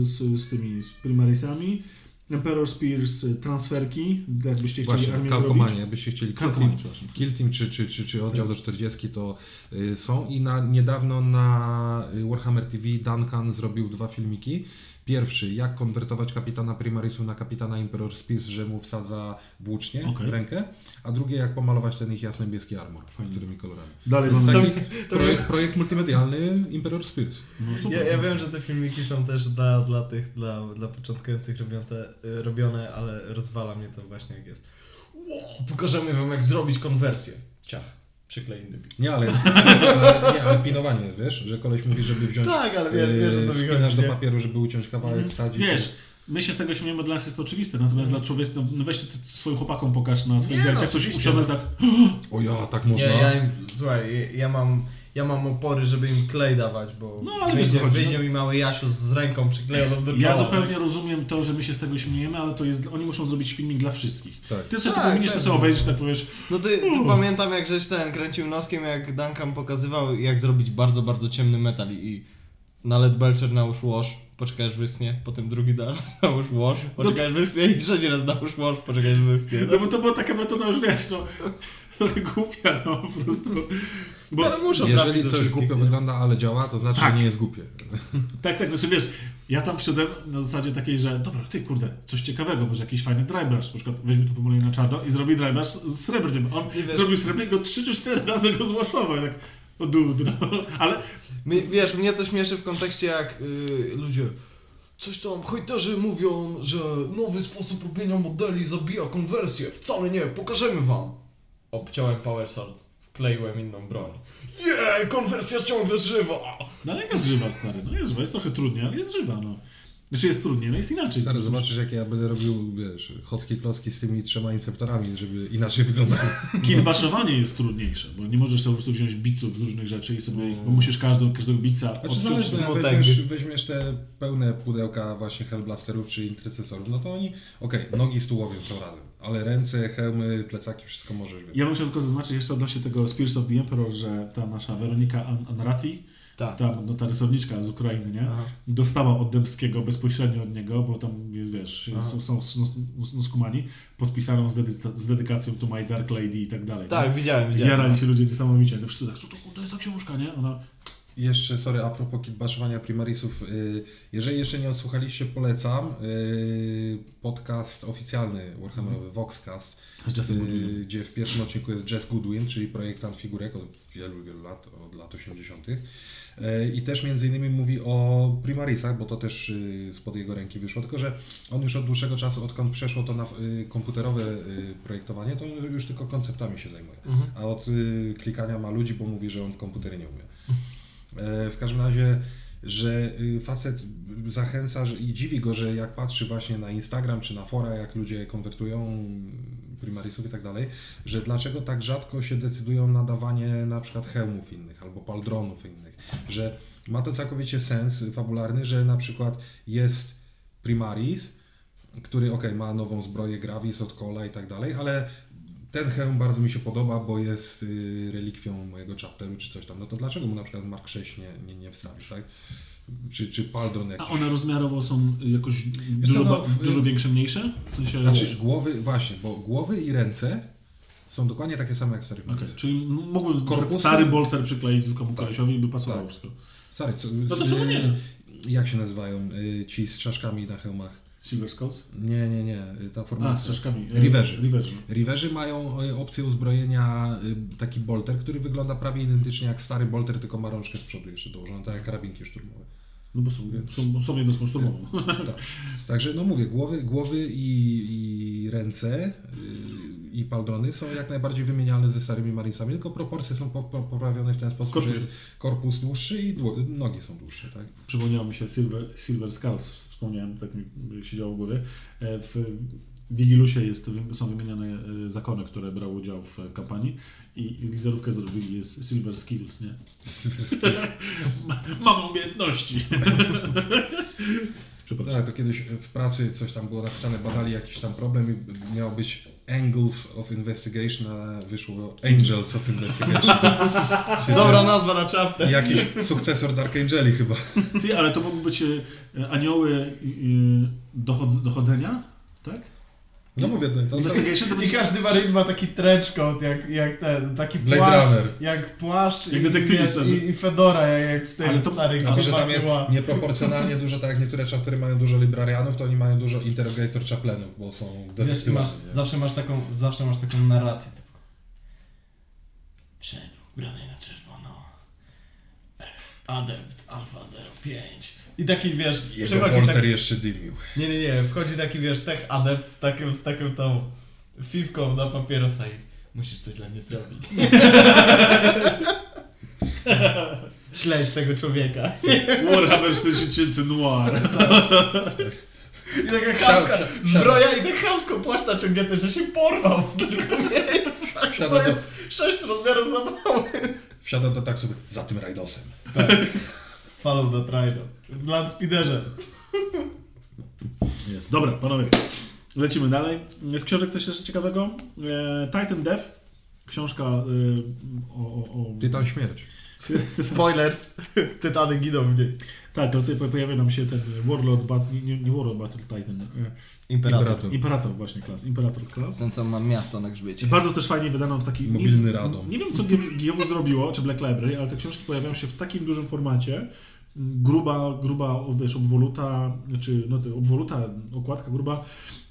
z, z tymi z primarisami. Emperor Spears y, transferki, jakbyście chcieli Właśnie, armię kalkomanie, zrobić. jakbyście chcieli Kill Team. Kill Team czy, czy, czy, czy oddział do 40 to y, są i na, niedawno na y, Warhammer TV Duncan zrobił dwa filmiki. Pierwszy, jak konwertować kapitana Primarisu na kapitana Emperor Spears, że mu wsadza włócznie Okej. w rękę, a drugie, jak pomalować ten ich jasno-niebieski armor, Fajnie. którymi kolorami. Dalej Jest mamy... taki projekt, projekt multimedialny Emperor Spears. No, Ja, super. ja wiem, że te filmiki są też dla, dla tych, dla, dla początkujących robione, robione, ale rozwala mnie to właśnie jak jest. Wow, pokażemy wam jak zrobić konwersję. Ciach, przyklej inny bit. Nie, ale, (laughs) nie, ale pinowanie jest, wiesz, że koleś mówi, żeby wziąć Tak, ale wiesz, wiesz co mi spinasz chodzi. do papieru, żeby uciąć kawałek, wsadzić. Wiesz, my się z tego śmiejemy, dla nas jest to oczywiste, natomiast dla człowieka, no, no weź ty, ty swoim chłopakom pokaż na swoich Nie, zdjęciach, no, jak coś tak, (gasps) O ja, tak można. Ja, ja słuchaj, ja- ja mam, ja mam opory, żeby im klej dawać, bo No, ale wyjdzie, wyjdzie no. mi mały Jasiu z ręką przyklejoną do czoła. ja zupełnie rozumiem to, że my się z tego śmiejemy, ale to jest, oni muszą zrobić filmik dla wszystkich. Tak. Ty sobie Tak, to pominiesz, ty sobie obejrzysz, tak powiesz, No ty, ty pamiętam jak żeś ten kręcił noskiem, jak Duncan pokazywał jak zrobić bardzo, bardzo ciemny metal i, i nalet Belcher nałóż wash, poczekaj aż wysnie, potem drugi raz (laughs) nałóż wash, poczekaj aż wyschnie i trzeci raz nałóż wash, poczekaj aż wyschnie. no bo to była taka metoda już, wiesz, no, (laughs) trochę głupia, no, po prostu. Bo, muszą Jeżeli coś głupio nie? wygląda, ale działa, to znaczy, Tak. że nie jest głupie. (laughs) Tak, tak, znaczy wiesz, ja tam wszedłem na zasadzie takiej, że dobra, ty kurde, coś ciekawego, może jakiś fajny drybrush, na przykład weźmie to pomalowanie na czarno i zrobi drybrush z srebrnym. On zrobił srebrny, go 3 czy 4 razy go złaszował, tak, o dud, no. Ale Mi, wiesz, mnie to śmieszy w kontekście jak y, ludzie coś tam hejterzy mówią, że nowy sposób robienia modeli zabija konwersję. Wcale nie, pokażemy wam. Obciąłem Power Sword, wkleiłem inną broń. Je, konwersja ciągle żywa! No ale jest żywa, stary. No jest żywa, jest trochę trudniej, ale jest żywa, no. Znaczy jest trudniej, no jest inaczej. Zaraz zobaczysz, jak ja będę robił, wiesz, chockie klocki z tymi trzema inceptorami, żeby inaczej wyglądały. (laughs) Kitbaszowanie jest trudniejsze, bo nie możesz sobie po prostu wziąć biców z różnych rzeczy i sobie bo musisz każdą, każdego bica Znaczy, odciąć. smutek. weźmiesz, weźmiesz te pełne pudełka właśnie Hellblasterów czy intercesorów, no to oni, okej, nogi z tułowiem są razem, ale ręce, hełmy, plecaki, wszystko możesz. Ja bym chciał tylko zaznaczyć jeszcze odnośnie tego Spears of the Emperor, że ta nasza Weronika An- Anrati, Tak. ta, no, ta rysowniczka z Ukrainy, nie? Aha. Dostała od Dębskiego bezpośrednio od niego, bo tam jest, wiesz, Aha. są, są skumani, podpisaną z, dedy- z dedykacją to My Dark Lady i tak dalej. Tak, nie? widziałem, widziałem. Jarali się ludzie niesamowicie. To wszyscy tak, co to, to jest ta książka, nie? Ona, Jeszcze, sorry, a propos kitbaszowania primarisów, y, jeżeli jeszcze nie odsłuchaliście, polecam y, podcast oficjalny Warhammerowy, Voxcast, y, gdzie w pierwszym odcinku jest Jess Goodwin, czyli projektant figurek od wielu, wielu lat, od lat 80. Y, I też między innymi mówi o primarisach, bo to też spod jego ręki wyszło, tylko że on już od dłuższego czasu, odkąd przeszło to na komputerowe projektowanie, to on już tylko konceptami się zajmuje. Mhm. A od klikania ma ludzi, bo mówi, że on w komputery nie umie. E, W każdym razie, że y, facet zachęca i dziwi go, że jak patrzy właśnie na Instagram czy na fora, jak ludzie konwertują primarisów i tak dalej, że dlaczego tak rzadko się decydują na dawanie na przykład hełmów innych albo paldronów innych, że ma to całkowicie sens fabularny, że na przykład jest primaris, który ok, ma nową zbroję Gravis od Cola i tak dalej, ale ten hełm bardzo mi się podoba, bo jest y, relikwią mojego chapteru czy coś tam. No to dlaczego mu na przykład Mark 6 nie, nie, nie wstawi, tak? czy, czy Paldron jakiś. A one rozmiarowo są jakoś dużo, no, w- dużo większe, mniejsze? W sensie, Znaczy głowy, właśnie, bo głowy i ręce są dokładnie takie same jak Okej, Marisach. czyli mógłbym Korpusy? stary bolter przykleić zwykłemu Tak. kolesiowi i by pasowało Tak. wszystko. Stary, co, No to czemu nie? Jak się nazywają y, ci z czaszkami na hełmach? Silver Skulls? Nie, nie, nie, ta A, formacja. z czaszkami. E, Riverzy. Riverzy. Riverzy mają y, opcję uzbrojenia y, taki bolter, który wygląda prawie identycznie jak stary bolter, tylko ma rączkę z przodu jeszcze dołożoną, tak jak karabinki szturmowe. No bo są, są, są jednostką szturmową. (laughs) Tak. Także no mówię, głowy, głowy i, i ręce y, i paldrony są jak najbardziej wymienialne ze starymi Marinesami, tylko proporcje są po, po, poprawione w ten sposób, Korpus. że jest korpus dłuższy i nogi są dłuższe, tak? Przypomniało mi się Silver, Silver Skulls, wspomniałem, tak mi siedziało w głowie. E, W Wigilusie jest, są wymieniane e, zakony, które brały udział w kampanii i liderówkę zrobili jest Silver Skills, nie? (laughs) Ma- Mam umiejętności. (laughs) Tak, to kiedyś w pracy coś tam było napisane, badali jakiś tam problem i miał być Angles of Investigation, a wyszło Angels of Investigation. (laughs) Dobra nazwa na czapkę. Jakiś sukcesor Dark Angeli chyba. Ty, ale to mogły być e, anioły dochodz, dochodzenia, tak? No mówię, no, to Investigation to I będzie... każdy maryn ma taki trench coat, jak, jak ten, taki Blade płaszcz, Runner. jak płaszcz Jak i, detektywista, że- i, i fedora, jak, w Ale to- starych A może tam jest nieproporcjonalnie (laughs) dużo, tak jak niektóre chaptery mają dużo librarianów, to oni mają dużo interrogator chaplenów, bo są i detektywami. zawsze, masz taką, zawsze masz taką narrację. Wszedł ubrany na czerwono. Adept Alfa 05. I taki wiesz, Jego przychodzi porter taki, jeszcze dymił. Nie, nie, nie, wchodzi taki wiesz, tech adept z taką, z taką tą fifką na papierosa i musisz coś dla mnie zrobić. (laughs) Śledź tego człowieka. Warhammer 40 tysięcy noir. I taka chamska zbroja i tak chamsko płaszcz naciągnięty, że się porwał w kilku miejscach. Siada To do- jest sześć rozmiarów za mały. Wsiada do taksu za tym Rajnosem. Follow the Trido. W Landspeederze. (laughs) Jest. Dobra, panowie. Lecimy dalej. Z książek coś jeszcze ciekawego? E, Titan Death. Książka e, o... o, o... Tytan śmierć. (laughs) Spoilers. (laughs) Tytany giną w niej. Tak, ale tutaj pojawia nam się ten Warlord Battle, nie, nie Warlord Battle Titan, e, Imperator. Imperator właśnie klas, Imperator klas. Ten co ma miasto na grzbiecie. Bardzo też fajnie wydano w taki... Mobilny nie, radom. Nie wiem, co GW zrobiło, czy Black Library, ale te książki pojawiają się w takim dużym formacie. Gruba, gruba, wiesz, obwoluta, czy no, to obwoluta, okładka gruba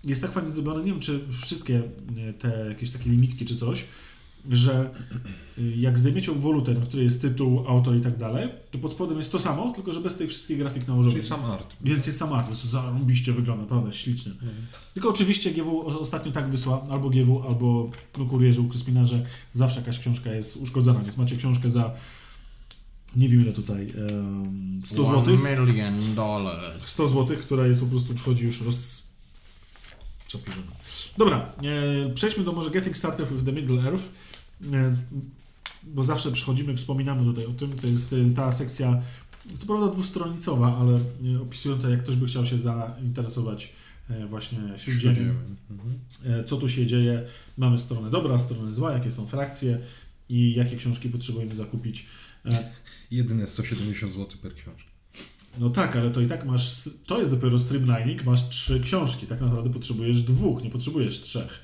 jest tak fajnie zrobiona, nie wiem, czy wszystkie e, te jakieś takie limitki, czy coś, że y, jak zdejmiecie obwolutę, na której jest tytuł, autor i tak dalej, to pod spodem jest to samo, tylko że bez tej wszystkich grafik nałożonych. Czyli sam art. Więc jest sam art, to zarąbiście wygląda, naprawdę, ślicznie. Tylko oczywiście GW ostatnio tak wysła, albo GW, albo Prokurierzy u Kryspina, że zawsze jakaś książka jest uszkodzona, więc macie książkę za nie wiem ile tutaj, em, 100 zł. million dollars. 100 zł, która jest po prostu przychodzi już roz... Przepiszemy. Dobra, e, przejdźmy do może Getting Started with the Middle Earth, e, bo zawsze przychodzimy, wspominamy tutaj o tym, to jest e, ta sekcja, co prawda dwustronicowa, ale opisująca jak ktoś by chciał się zainteresować właśnie Śródziemiem, Mhm. co tu się dzieje, mamy stronę dobra, stronę zła, jakie są frakcje i jakie książki potrzebujemy zakupić. Jedyne 170 zł per książkę. No tak, ale to i tak masz, to jest dopiero streamlining, masz trzy książki, tak naprawdę potrzebujesz dwóch, nie potrzebujesz trzech.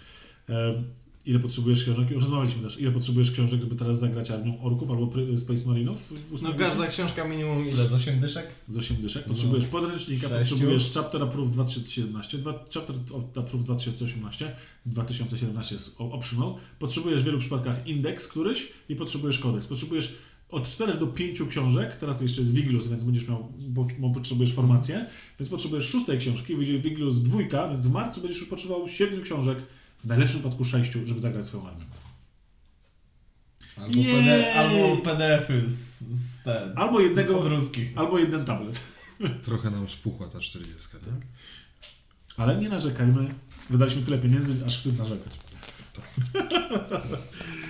E, ile potrzebujesz książek? Już rozmawialiśmy też, ile potrzebujesz książek, żeby teraz zagrać Armią Orków albo Space Marinów? No każda książka minimum ile? Z 8 dyszek? Z 8 dyszek. Potrzebujesz podręcznika, Sześciu. potrzebujesz Chapter Approved 2017, dwa, Chapter Approved 2018, 2017 jest optional, potrzebujesz w wielu przypadkach indeks któryś i potrzebujesz kodeks. Potrzebujesz od 4 do 5 książek, teraz jeszcze jest Wiglus, więc będziesz miał, bo, bo potrzebujesz formację, więc potrzebujesz szóstej książki, wyjdzie Wiglus dwójka, więc w marcu będziesz już potrzebował 7 książek, w najlepszym wypadku 6, żeby zagrać swoją armię. Albo! PD, albo PDF-y z, z, ten, Albo z jednego, ruskich. albo jeden tablet. (laughs) Trochę nam spuchła ta 40, tak? Ale nie narzekajmy, wydaliśmy tyle pieniędzy, aż wstyd narzekać. (laughs)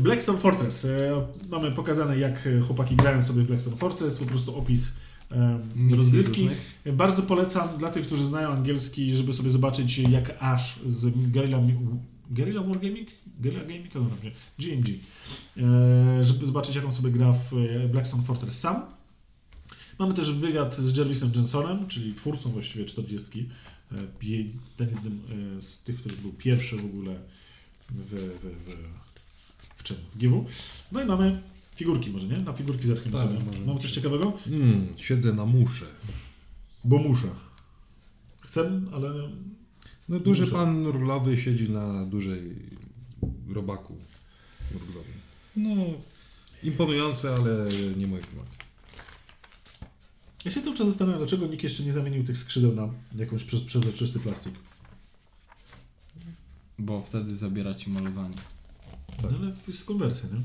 Blackstone Fortress. E, Mamy pokazane, jak chłopaki grają sobie w Blackstone Fortress, po prostu opis e, Misji rozgrywki. różnych. Bardzo polecam dla tych, którzy znają angielski, żeby sobie zobaczyć, jak Ash z Guerrilla, Guerrilla Wargaming? Guerrilla Gaming? No, dobrze. GMG. E, żeby zobaczyć, jak on sobie gra w Blackstone Fortress sam. Mamy też wywiad z Jervisem Jensonem, czyli twórcą właściwie 40. e, pie- Ten jednym z tych, który był pierwszy w ogóle w, w, w, w czym? W GW. No i mamy figurki może, nie? Na figurki zerkniemy Tak, sobie. Mamy coś ciekawego? Mm, siedzę na musze. Bo muszę. Chcę, ale No duży Muszę. pan nurglowy siedzi na dużej robaku nurglowym. No, imponujące, ale nie mój klimat. ja się cały czas zastanawiam, dlaczego nikt jeszcze nie zamienił tych skrzydeł na jakąś przez, przezroczysty plastik. Bo wtedy zabiera ci malowanie. No ale jest konwersja, nie?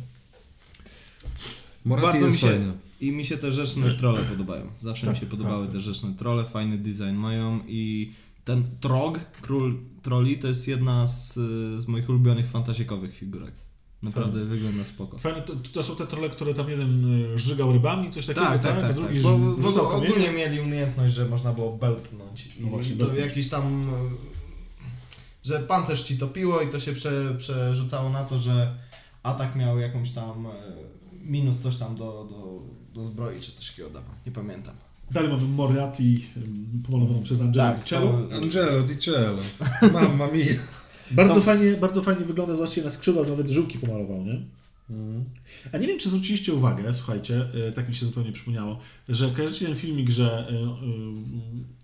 Moraty Bardzo jest mi się- fajne. I mi się te rzeczne trolle podobają. Zawsze mi Tak, się podobały tak, te tak. rzeczne trolle, fajny design mają i ten Trog, król troli, to jest jedna z, z moich ulubionych fantazjakowych figurek. Naprawdę Fajne. wygląda spoko. Fajne, to, to są te trole, które tam jeden y, żygał rybami, coś takiego, Tak, tak, a tak. drugi tak. Bo, bo ogólnie mieli umiejętność, że można było beltnąć. I No właśnie, to beltnąć. jakiś tam, że pancerz ci topiło i to się prze, przerzucało na to, że atak miał jakąś tam e, minus coś tam do, do, do zbroi czy coś takiego dawał. Nie pamiętam. Dalej mamy Moriarty y, pomalowaną przez Angelę Tak, Cello. to- Angelo, Di Cello, (laughs) mamma mia. Bardzo, to- fajnie, bardzo fajnie wygląda, zobaczcie, na skrzydłach nawet żyłki pomalował, nie? A nie wiem, czy zwróciliście uwagę, słuchajcie, y, tak mi się zupełnie przypomniało, że kojarzycie ten filmik, że y, y,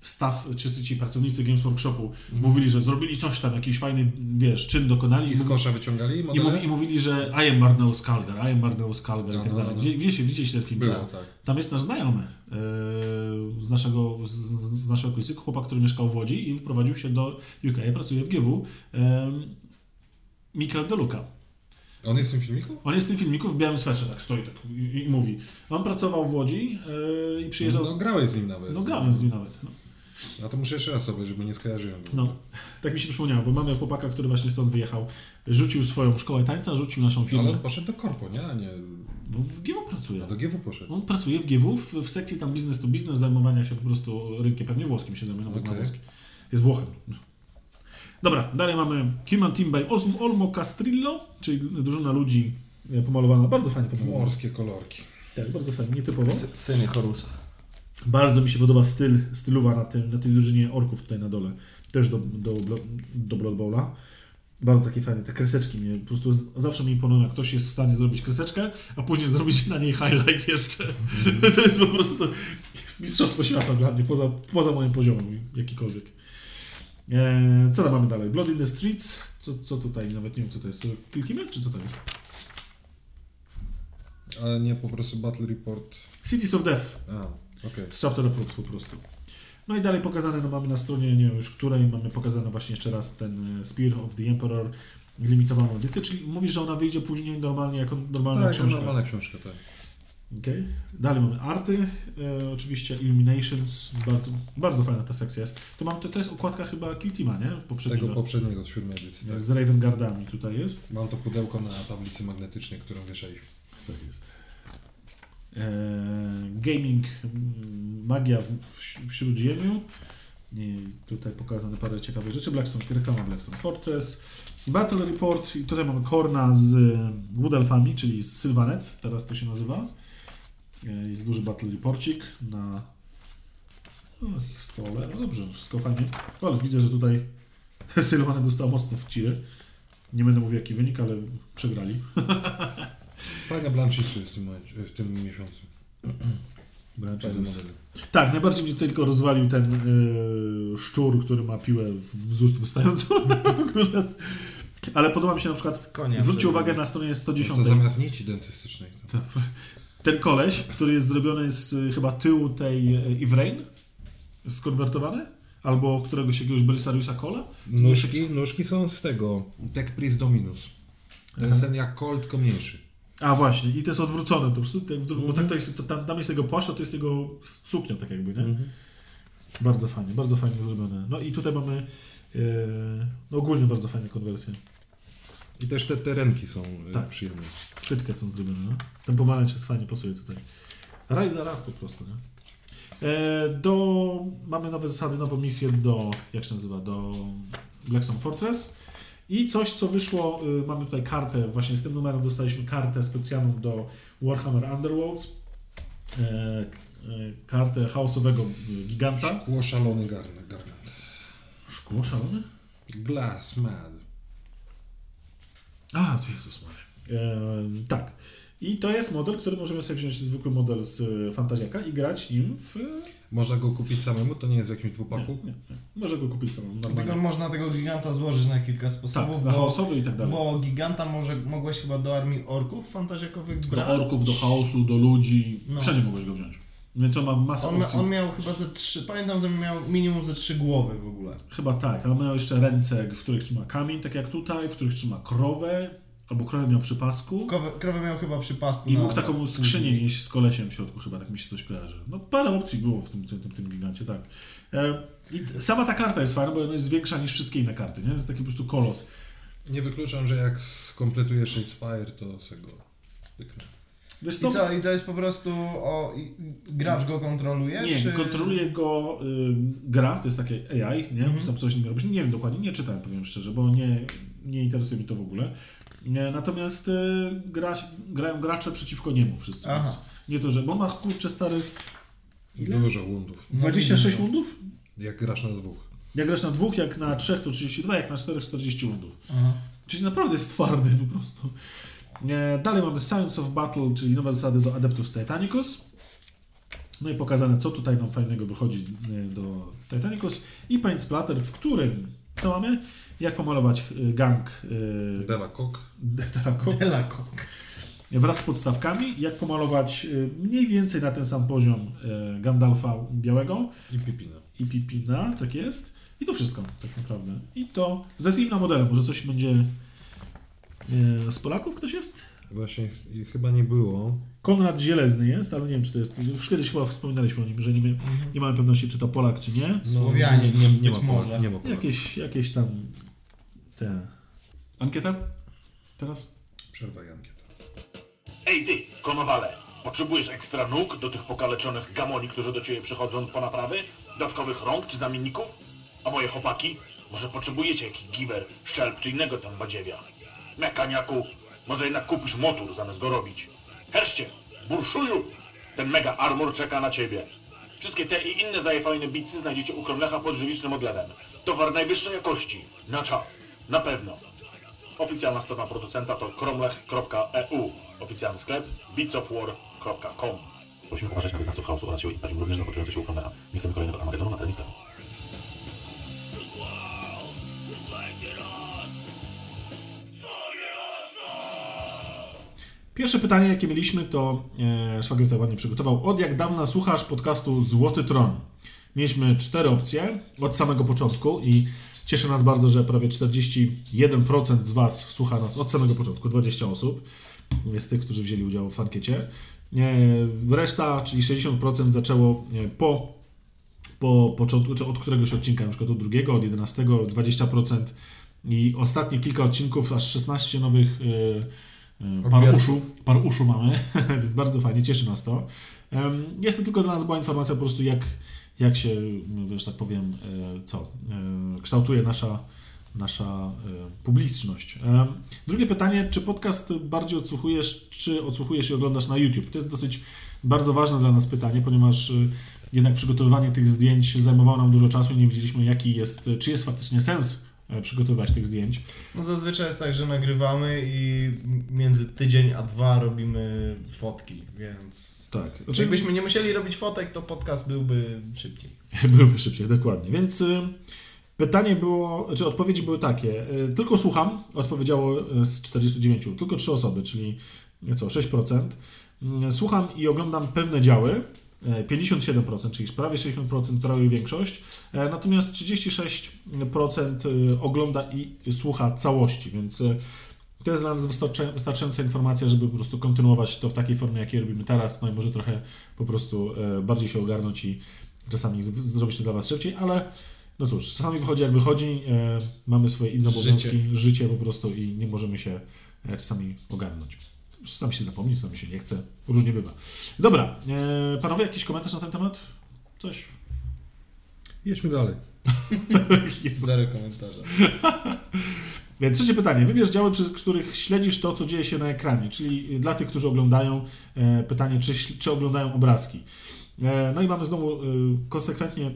staff, czy ci pracownicy Games Workshopu mówili, że zrobili coś tam, jakiś fajny, wiesz, czyn dokonali I z kosza wyciągali i, mówi, I mówili, że I am Marneus Calgar, I am Marneus Calgar i No, tak no, dalej. no. Wie- Wiecie, widzieliście ten film? Było, tak? tak. Tam jest nasz znajomy yy, z naszego, z, z naszej okolicy, chłopak, który mieszkał w Łodzi i wprowadził się do UK, pracuje w GW, yy, Mikel Deluca. On jest w tym filmiku? On jest w tym filmiku w białym swetrze, tak stoi tak i, i mówi. On pracował w Łodzi yy, i przyjeżdżał... No grałeś z nim nawet. No grałem z nim nawet. No. A to muszę jeszcze raz sobie, żeby nie skojarzyłem. No, tak mi się przypomniało, bo mamy chłopaka, który właśnie stąd wyjechał, rzucił swoją szkołę tańca, rzucił naszą Ale firmę. on poszedł do korpo, nie? A nie... Bo w GW pracuje. No do GW poszedł. On pracuje w GW w, w sekcji tam biznes to biznes, zajmowania się po prostu rynkiem, pewnie włoskim się zajmuje, no bo włoski. Jest Włochem. Dobra, dalej mamy Human Team by Olm, Olmo Castrillo, czyli drużyna ludzi e, pomalowana, bardzo fajnie W pomalowana. morskie kolorki. Tak, bardzo fajnie, nietypowo. Sy- Syny Horusa. Bardzo mi się podoba styl, stylowa na, tym, na tej drużynie orków tutaj na dole. Też do, do, do Blood Bowla. Bardzo takie fajne, te kreseczki mnie po prostu zawsze mi imponują, jak ktoś jest w stanie zrobić kreseczkę, a później zrobić na niej highlight jeszcze. (laughs) to jest po prostu mistrzostwo świata dla mnie, poza, poza moim poziomem jakikolwiek. Eee, co tam mamy dalej? Blood in the Streets. Co, co tutaj? Nawet nie wiem, co to jest. Team, czy co to jest? Ale nie po prostu Battle Report. Cities of Death. A, okej. Z chapter reports po prostu. No i dalej pokazane, no mamy na stronie, nie wiem już której, mamy pokazane właśnie jeszcze raz ten e, Spear of the Emperor, limitowaną edycję, czyli mówisz, że ona wyjdzie później normalnie jako normalna Tak, książka. normalna książka, tak. Okay. Dalej mamy arty, e, oczywiście Illuminations, bardzo, bardzo fajna ta sekcja jest. To, mam, to, to jest okładka chyba Kill Teama, nie? Poprzedniego. Tego poprzedniego, z siódmej edycji, tak. z Raven Guardami tutaj jest. Mam to pudełko na tablicy magnetycznej, którą wieszaliśmy. Tak jest. E, gaming, mm, magia w, w, w Śródziemiu. I tutaj pokazane parę ciekawych rzeczy. Blackstone, reklama Blackstone Fortress. Battle Report. I tutaj mamy Korna z Wood Elfami, czyli z Sylvanet, teraz to się nazywa. E, Jest duży Battle Reporcik na o, ich stole. No dobrze, wszystko fajnie. Ale widzę, że tutaj (laughs) Sylvanet dostał mocno w ciry. Nie będę mówił jaki wynik, ale przegrali. (laughs) Fajne blanchisty jest w tym, w tym miesiącu. (clears throat) Tak, najbardziej mnie tylko rozwalił ten y, szczur, który ma piłę w, (laughs) z ust wystającą. Ale podoba mi się na przykład, konia. zwróćcie uwagę na stronie No 110. to zamiast nici dentystycznej. To. Tak. Ten koleś, który jest zrobiony z y, chyba tyłu tej y, Ivrain, skonwertowany, albo któregoś jakiegoś Belisariusa Cola. Nóżki, nóżki są z tego. Tech Priest Dominus. To jest ten jak Colt, tylko mniejszy. A właśnie, i to jest odwrócone, to po prostu, tak, bo Mhm. tak to jest, to tam, tam jest jego płaszcz, to jest jego suknia, tak jakby, nie? Bardzo fajnie, bardzo fajnie zrobione. No i tutaj mamy y, no ogólnie bardzo fajne konwersje. I też te terenki są Tak. tak. przyjemne. Szpytkę są zrobione, no. Ten pomarańcz jest fajnie, pasuje tutaj. Raj za raz po prostu, nie? E, do, mamy nowe zasady, nową misję do, jak się nazywa, do Blackstone Fortress. I coś, co wyszło, y, mamy tutaj kartę, właśnie z tym numerem dostaliśmy kartę specjalną do Warhammer Underworlds. E, kartę chaosowego y, giganta. Szkło szalony garnek, gargant. Szkło szalone? Glass mad. A, to Jezus Maria. E, tak. I to jest model, który możemy sobie wziąć zwykły model z e, Fantaziaka i grać nim w... Można go kupić samemu, to nie jest w jakimś Nie, dwupaku? nie, nie. Może go kupić samemu. Tylko można tego giganta złożyć na kilka sposobów, Tak, na chaosowy i tak dalej. bo giganta może, mogłeś chyba do armii orków fantaziakowych Do brać. orków, do chaosu, do ludzi. No. Wszędzie mogłeś go wziąć. Więc on ma masę On, opcji. on miał chyba ze trzy, pamiętam, że miał minimum ze trzy głowy w ogóle. Chyba tak, ale miał jeszcze ręce, w których trzyma kamień, tak jak tutaj, w których trzyma krowę, albo krowę miał przy pasku. Krowę, krowę miał chyba przy pasku. I mógł taką skrzynię nieść z kolesiem w środku, chyba tak mi się coś kojarzy. No parę opcji było w tym, tym, tym, tym gigancie, tak. E, I sama ta karta jest fajna, bo ona jest większa niż wszystkie inne karty, nie? To jest taki po prostu kolos. Nie wykluczam, że jak skompletujesz Shadespire, to se go wyknę. Wiesz I co? co, i to jest po prostu o, gracz go kontroluje? Nie, czy... kontroluje go y, gra, to jest takie AI, nie? Mhm. Tam coś z nim robić. Nie wiem dokładnie, nie czytałem, powiem szczerze, bo nie, nie interesuje mnie to w ogóle. Nie, natomiast y, gra, grają gracze przeciwko niemu wszyscy, nie to, że... Bo ma kurczę stary... Ile? Dużo wundów. No, 26 widzę. wundów? Jak grasz na dwóch. Jak grasz na dwóch, jak na trzech to 32, jak na czterech 40 wundów. Aha. Czyli naprawdę jest twardy po prostu. E, Dalej mamy Science of Battle, czyli nowe zasady do Adeptus Titanicus. No i pokazane, co tutaj nam fajnego wychodzi e, do Titanicus. I Paint Splatter, w którym, co mamy? Jak pomalować e, gang Dela Kok Detarako Delakok. wraz z podstawkami. Jak pomalować mniej więcej na ten sam poziom Gandalfa Białego i Pipina. i Pipina, tak jest. I to wszystko, tak naprawdę. I to zacznijmy na modele, może coś będzie z Polaków ktoś jest? Właśnie chyba nie było. Konrad Zielezny jest, ale nie wiem, czy to jest. Już kiedyś chyba wspominaliśmy o nim, że nie, nie mamy pewności, czy to Polak, czy nie. Słowianin, nie, nie, nie, być ma może. Nie ma Polak. Jakieś, jakieś tam. Te. Ankieta? Teraz? Przerwa i ankieta. Ej ty, konowale, potrzebujesz ekstra nóg do tych pokaleczonych gamoni, którzy do ciebie przychodzą po naprawy? Dodatkowych rąk czy zamienników? A moje chłopaki? Może potrzebujecie jakiś giwer, szczelb czy innego tam badziewia? Mekaniaku, może jednak kupisz motor zamiast go robić? Herszcie, burszuju! Ten mega armor czeka na ciebie. Wszystkie te i inne zajefajne bicy znajdziecie u Kromlecha pod żywicznym odlewem. Towar najwyższej jakości. Na czas. Na pewno. Oficjalna strona producenta to kromlech.eu. Oficjalny sklep beatsofwar.com. Prosimy uważać na wyznawców chaosu oraz siły imperium, również zapatrujących się u Kromlecha. Nie chcemy kolejnego Armagedonu na terenie sklepu. Pierwsze pytanie, jakie mieliśmy, to e, Szwagier tutaj ładnie przygotował. Od jak dawna słuchasz podcastu Złoty Tron? Mieliśmy cztery opcje od samego początku i cieszy nas bardzo, że prawie 41% z Was słucha nas od samego początku, 20 osób z tych, którzy wzięli udział w ankiecie. E, Reszta, czyli 60% zaczęło e, po, po początku, czy od któregoś odcinka, na przykład od drugiego, od 11, 20% i ostatnie kilka odcinków, aż 16 nowych e, par Odbiorców. uszu, par uszu mamy, (laughs) więc bardzo fajnie, cieszy nas to. Jest to tylko dla nas była informacja po prostu jak, jak się, że tak powiem, e, co, e, kształtuje nasza, nasza e, publiczność. Drugie pytanie, czy podcast bardziej odsłuchujesz, czy odsłuchujesz i oglądasz na YouTube? To jest dosyć bardzo ważne dla nas pytanie, ponieważ jednak przygotowywanie tych zdjęć zajmowało nam dużo czasu i nie wiedzieliśmy, jaki jest, czy jest faktycznie sens przygotowywać tych zdjęć. No zazwyczaj jest tak, że nagrywamy i między tydzień a dwa robimy fotki, więc... Tak. Czy jakbyśmy nie musieli robić fotek, to podcast byłby szybciej. (laughs) Byłyby szybciej, dokładnie. Więc y, pytanie było, czy odpowiedzi były takie. Y, tylko słucham, odpowiedziało y, z 49, tylko trzy osoby, czyli nieco 6%. Y, słucham i oglądam pewne działy. Y, 57%, czyli prawie 60%, prawie większość. E, Natomiast 36% y, ogląda i słucha całości, więc to jest dla nas wystarczająca informacja, żeby po prostu kontynuować to w takiej formie, jakiej robimy teraz. No i może trochę po prostu e, bardziej się ogarnąć i czasami zrobić to dla Was szybciej, ale no cóż, czasami wychodzi jak wychodzi, e, mamy swoje inne obowiązki, Życie. życie. po prostu i nie możemy się e, czasami ogarnąć. Czasami się zapomnieć, czasami się nie chce, różnie bywa. Dobra, e, panowie, jakiś komentarz na ten temat? Coś? Jedźmy dalej. (laughs) Zero komentarza. (laughs) Więc trzecie pytanie. Wybierz działy, przez których śledzisz to, co dzieje się na ekranie. Czyli dla tych, którzy oglądają, e, pytanie, czy, czy oglądają obrazki. E, No i mamy znowu e, konsekwentnie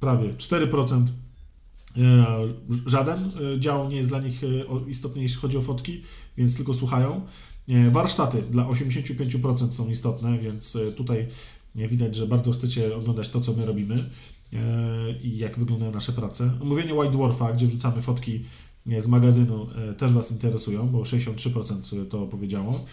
prawie 4%. e, Żaden e, dział nie jest dla nich e, istotny, jeśli chodzi o fotki, więc tylko słuchają. E, Warsztaty dla 85% są istotne, więc e, tutaj e, widać, że bardzo chcecie oglądać to, co my robimy i jak wyglądają nasze prace. Omówienie White Dwarfa, gdzie wrzucamy fotki z magazynu, też Was interesują, bo 63% to powiedziało.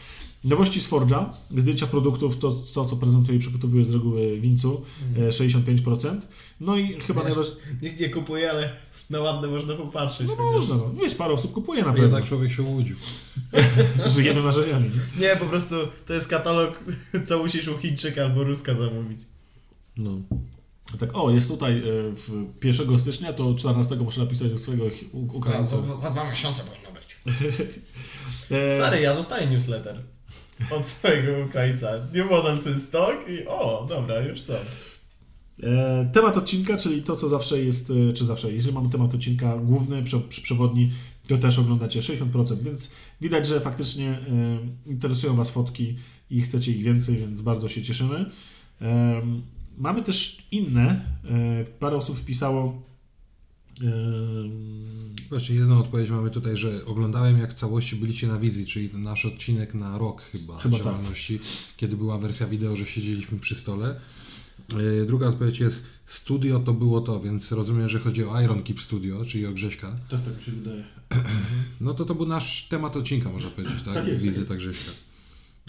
Nowości z Forge'a, zdjęcia produktów, to, to co prezentuję i przygotowuję z reguły Wincu, e, 65%. No i chyba Nie. najważniejsze... Nikt nie kupuje, ale na ładne można popatrzeć. No można, no. Wiesz, parę osób kupuje na pewno. jednak człowiek się łudził. (laughs) Żyjemy marzeniami. Nie? Nie, po prostu to jest katalog, (laughs) co musisz u Chińczyka albo Ruska zamówić. No. Tak, o, jest tutaj e, w 1 stycznia, to 14 muszę napisać do swojego Ukraińca. za dwa miesiące powinno być. (laughs) E, Stary, ja dostaję newsletter od swojego Ukraińca. New models in stock i o, dobra, już są. E, temat odcinka, czyli to, co zawsze jest, e, czy zawsze, jeżeli mamy temat odcinka główny, przy przewodni, to też oglądacie 60%, więc widać, że faktycznie e, interesują Was fotki i chcecie ich więcej, więc bardzo się cieszymy. Mamy też inne, parę osób wpisało Właśnie jedną odpowiedź mamy tutaj, że oglądałem jak w całości byliście na wizji, czyli ten nasz odcinek na rok chyba, Chyba tak. działalności, kiedy była wersja wideo, że siedzieliśmy przy stole. Yy, Druga odpowiedź jest studio to było to, więc rozumiem, że chodzi o Iron Keep Studio, czyli o Grześka. też tak mi się wydaje. No to to był nasz temat odcinka, można powiedzieć, tak? Tak jest, Wizyta tak Grześka.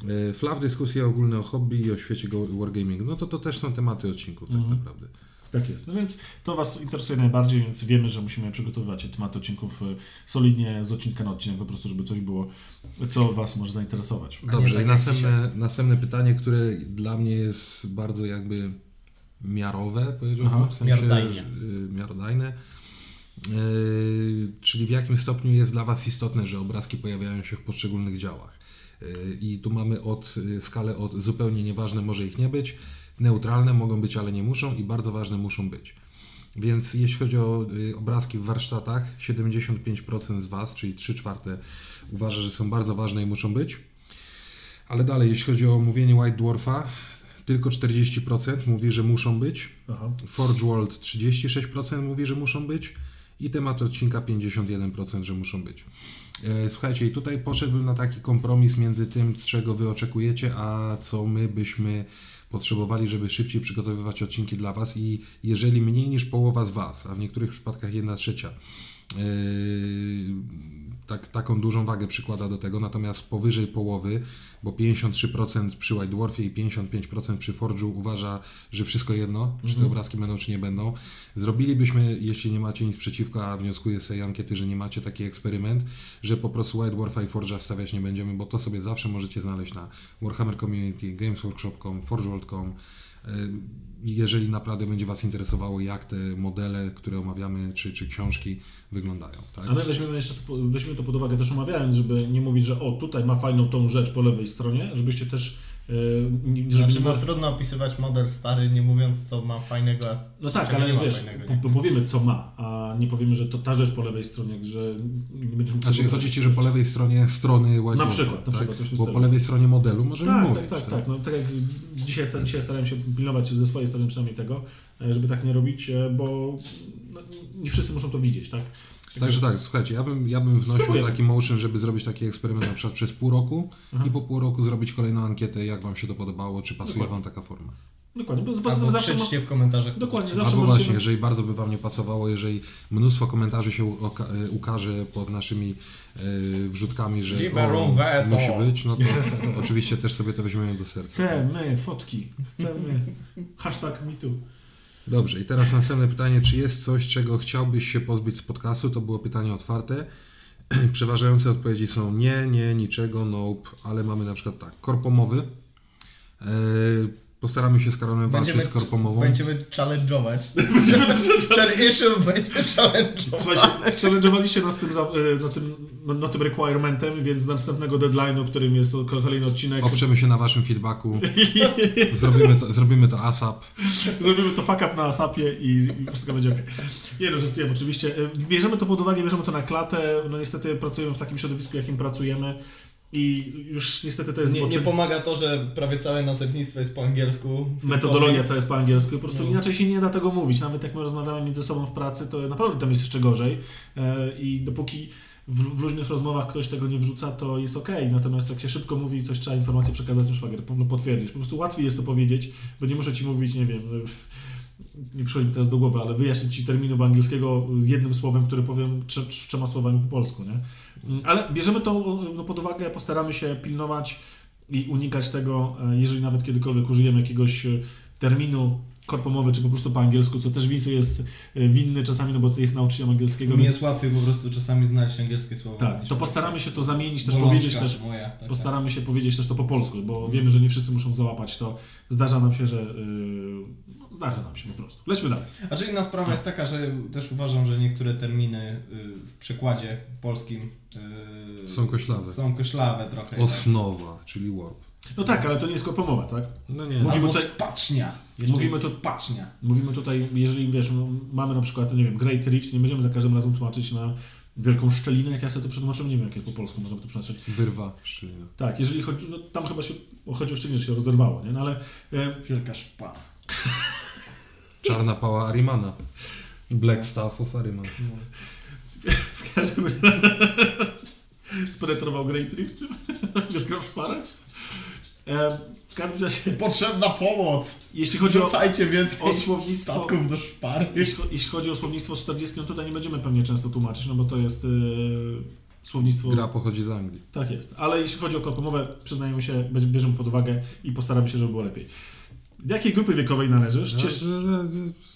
Yy, Flaw, dyskusje ogólne o hobby i o świecie wargamingu. No to to też są tematy odcinków tak Mhm. naprawdę. Tak jest. No więc to Was interesuje najbardziej, więc wiemy, że musimy przygotowywać temat odcinków e, solidnie z odcinka na odcinek, po prostu, żeby coś było, co Was może zainteresować. Dobrze, tak następne, następne pytanie, które dla mnie jest bardzo jakby miarowe, Aha, powiedziałbym, w sensie miarodajnie. y, miarodajne. Y, czyli w jakim stopniu jest dla Was istotne, że obrazki pojawiają się w poszczególnych działach. Y, I tu mamy od skalę od zupełnie nieważne może ich nie być, neutralne mogą być, ale nie muszą i bardzo ważne muszą być. Więc jeśli chodzi o y, obrazki w warsztatach, 75% z Was, czyli 3 czwarte, uważa, że są bardzo ważne i muszą być. Ale dalej, jeśli chodzi o mówienie White Dwarfa, tylko 40% mówi, że muszą być. Aha. Forge World 36% mówi, że muszą być. I temat odcinka 51%, że muszą być. E, Słuchajcie, i tutaj poszedłbym na taki kompromis między tym, czego Wy oczekujecie, a co my byśmy potrzebowali, żeby szybciej przygotowywać odcinki dla Was. I jeżeli mniej niż połowa z Was, a w niektórych przypadkach jedna trzecia, Yy, tak, taką dużą wagę przykłada do tego, natomiast powyżej połowy, bo 53% przy White Dwarfie i 55% przy Forge'u uważa, że wszystko jedno, czy te obrazki będą, czy nie będą. Zrobilibyśmy, jeśli nie macie nic przeciwko, a wnioskuję z tej ankiety, że nie macie taki eksperyment, że po prostu White Dwarfa i Forge'a wstawiać nie będziemy, bo to sobie zawsze możecie znaleźć na Warhammer Community, gamesworkshop.com, forgeworld.com. Yy, jeżeli naprawdę będzie Was interesowało, jak te modele, które omawiamy, czy, czy książki wyglądają. Tak? A my weźmiemy jeszcze weźmiemy to pod uwagę też omawiając, żeby nie mówić, że o, tutaj ma fajną tą rzecz po lewej stronie, żebyście też żeby Znaczy, no trudno opisywać model stary, nie mówiąc co ma fajnego, a No tak, ale wiesz, fajnego, powiemy co ma, a nie powiemy, że to ta rzecz po lewej stronie, że nie będziesz mógł Znaczy chodzi Ci, że po lewej stronie strony White Na przykład, na tak? przykład, Bo po lewej stronie modelu możemy Tak, mówić. tak, tak, tak. No, tak jak dzisiaj, dzisiaj starałem się pilnować ze swojej strony przynajmniej tego, e, żeby tak nie robić, e, bo no, nie wszyscy muszą to widzieć, tak? Także tak, słuchajcie, ja bym, ja bym wnosił Spróbujemy. taki motion, żeby zrobić taki eksperyment na przykład przez pół roku Aha. i po pół roku zrobić kolejną ankietę, jak Wam się to podobało, czy pasuje Dokładnie. Wam taka forma. Dokładnie, bo Albo zawsze, w komentarzach. Dokładnie, zawsze Albo właśnie, jeżeli bardzo by Wam nie pasowało, jeżeli mnóstwo komentarzy się e, ukaże pod naszymi e, wrzutkami, że veto. musi być, no to (laughs) oczywiście też sobie to weźmiemy do serca. Chcemy fotki, chcemy. Hashtag MeToo. Dobrze, i teraz następne pytanie, czy jest coś, czego chciałbyś się pozbyć z podcastu? To było pytanie otwarte. (clears throat) Przeważające odpowiedzi są nie, nie, niczego, nope, ale mamy na przykład tak, korpomowy. Postaramy się z Karolem walczyć z korpomową. (laughs) będziemy challenge'ować. Ten issue będzie challenge'ować. Słuchajcie, challenge'owaliście nas tym, za- e, na tym, na, tym requirementem, więc następnego deadline'u, którym jest ko- kolejny odcinek, Oprzemy się na Waszym feedbacku. (laughs) Zrobimy to, zrobimy to ASAP. zrobimy to fuck up na asapie i, i wszystko będzie ok. Nie no, żartuję oczywiście. E, Bierzemy to pod uwagę, bierzemy to na klatę. No niestety pracujemy w takim środowisku, jakim pracujemy. I już niestety to jest Nie, nie zboczenie. pomaga to, że prawie całe nazewnictwo jest po angielsku. Metodologia cała jest po angielsku i po prostu No. inaczej się nie da tego mówić. Nawet jak my rozmawiamy między sobą w pracy, to naprawdę tam jest jeszcze gorzej. E, I dopóki w, luźnych rozmowach ktoś tego nie wrzuca, to jest okej. Natomiast jak się szybko mówi coś trzeba informację przekazać, no szwagier, no potwierdzić. Po prostu łatwiej jest to powiedzieć, bo nie muszę ci mówić, nie wiem, e, nie przychodzi mi teraz do głowy, ale wyjaśnić ci terminu angielskiego jednym słowem, który powiem trze, trzema słowami po polsku, nie? Ale bierzemy to no, pod uwagę, postaramy się pilnować i unikać tego, e, jeżeli nawet kiedykolwiek użyjemy jakiegoś e, terminu korpomowy, czy po prostu po angielsku, co też Wincu jest e, winny czasami, no bo to jest nauczycielem angielskiego, Mi więc jest łatwiej po prostu czasami znaleźć angielskie słowa. tak, to po postaramy się to zamienić, też powiedzieć też, moja, postaramy się powiedzieć też to po polsku, bo wiemy, że nie wszyscy muszą załapać to. Zdarza nam się, że yy, zdarza nam się po prostu. Lećmy dalej. A czy inna sprawa jest taka, że też uważam, że niektóre terminy y, w przekładzie polskim y, Są koślawe. Są koślawe trochę. tak? Osnowa, czyli warp. No tak, ale to nie jest korpomowa, tak? No nie. Mówimy Albo tutaj- spacznia. Mówimy jest to- spacznia. Mówimy tutaj, jeżeli wiesz, mamy na przykład, nie wiem, Great Rift, nie będziemy za każdym razem tłumaczyć na wielką szczelinę, jak ja sobie to przetłumaczyłem, nie wiem, jak po polsku można by to przetłumaczyć. Wyrwa szczelina. Tak, jeżeli chodzi, no tam chyba się, chodzi o szczelinę, że się rozerwało, nie? No ale e, Wielka szpana. (laughs) Czarna pała Arimana. Black Staff of Ariman. w każdym razie spenetrował Great Rift, wiesz, grał szparać. E, w każdym razie, Potrzebna pomoc! jeśli chodzi o, Rzucajcie więcej o słownictwo, statków do szpary. jeśli, jeśli chodzi o słownictwo 40, no tutaj nie będziemy pewnie często tłumaczyć, no bo to jest e, słownictwo... Gra pochodzi z Anglii. Tak jest, ale jeśli chodzi o korpomowę, przyznajemy się, bierzemy pod uwagę i postaramy się, żeby było lepiej. Do jakiej grupy wiekowej należysz? Ciesz... No,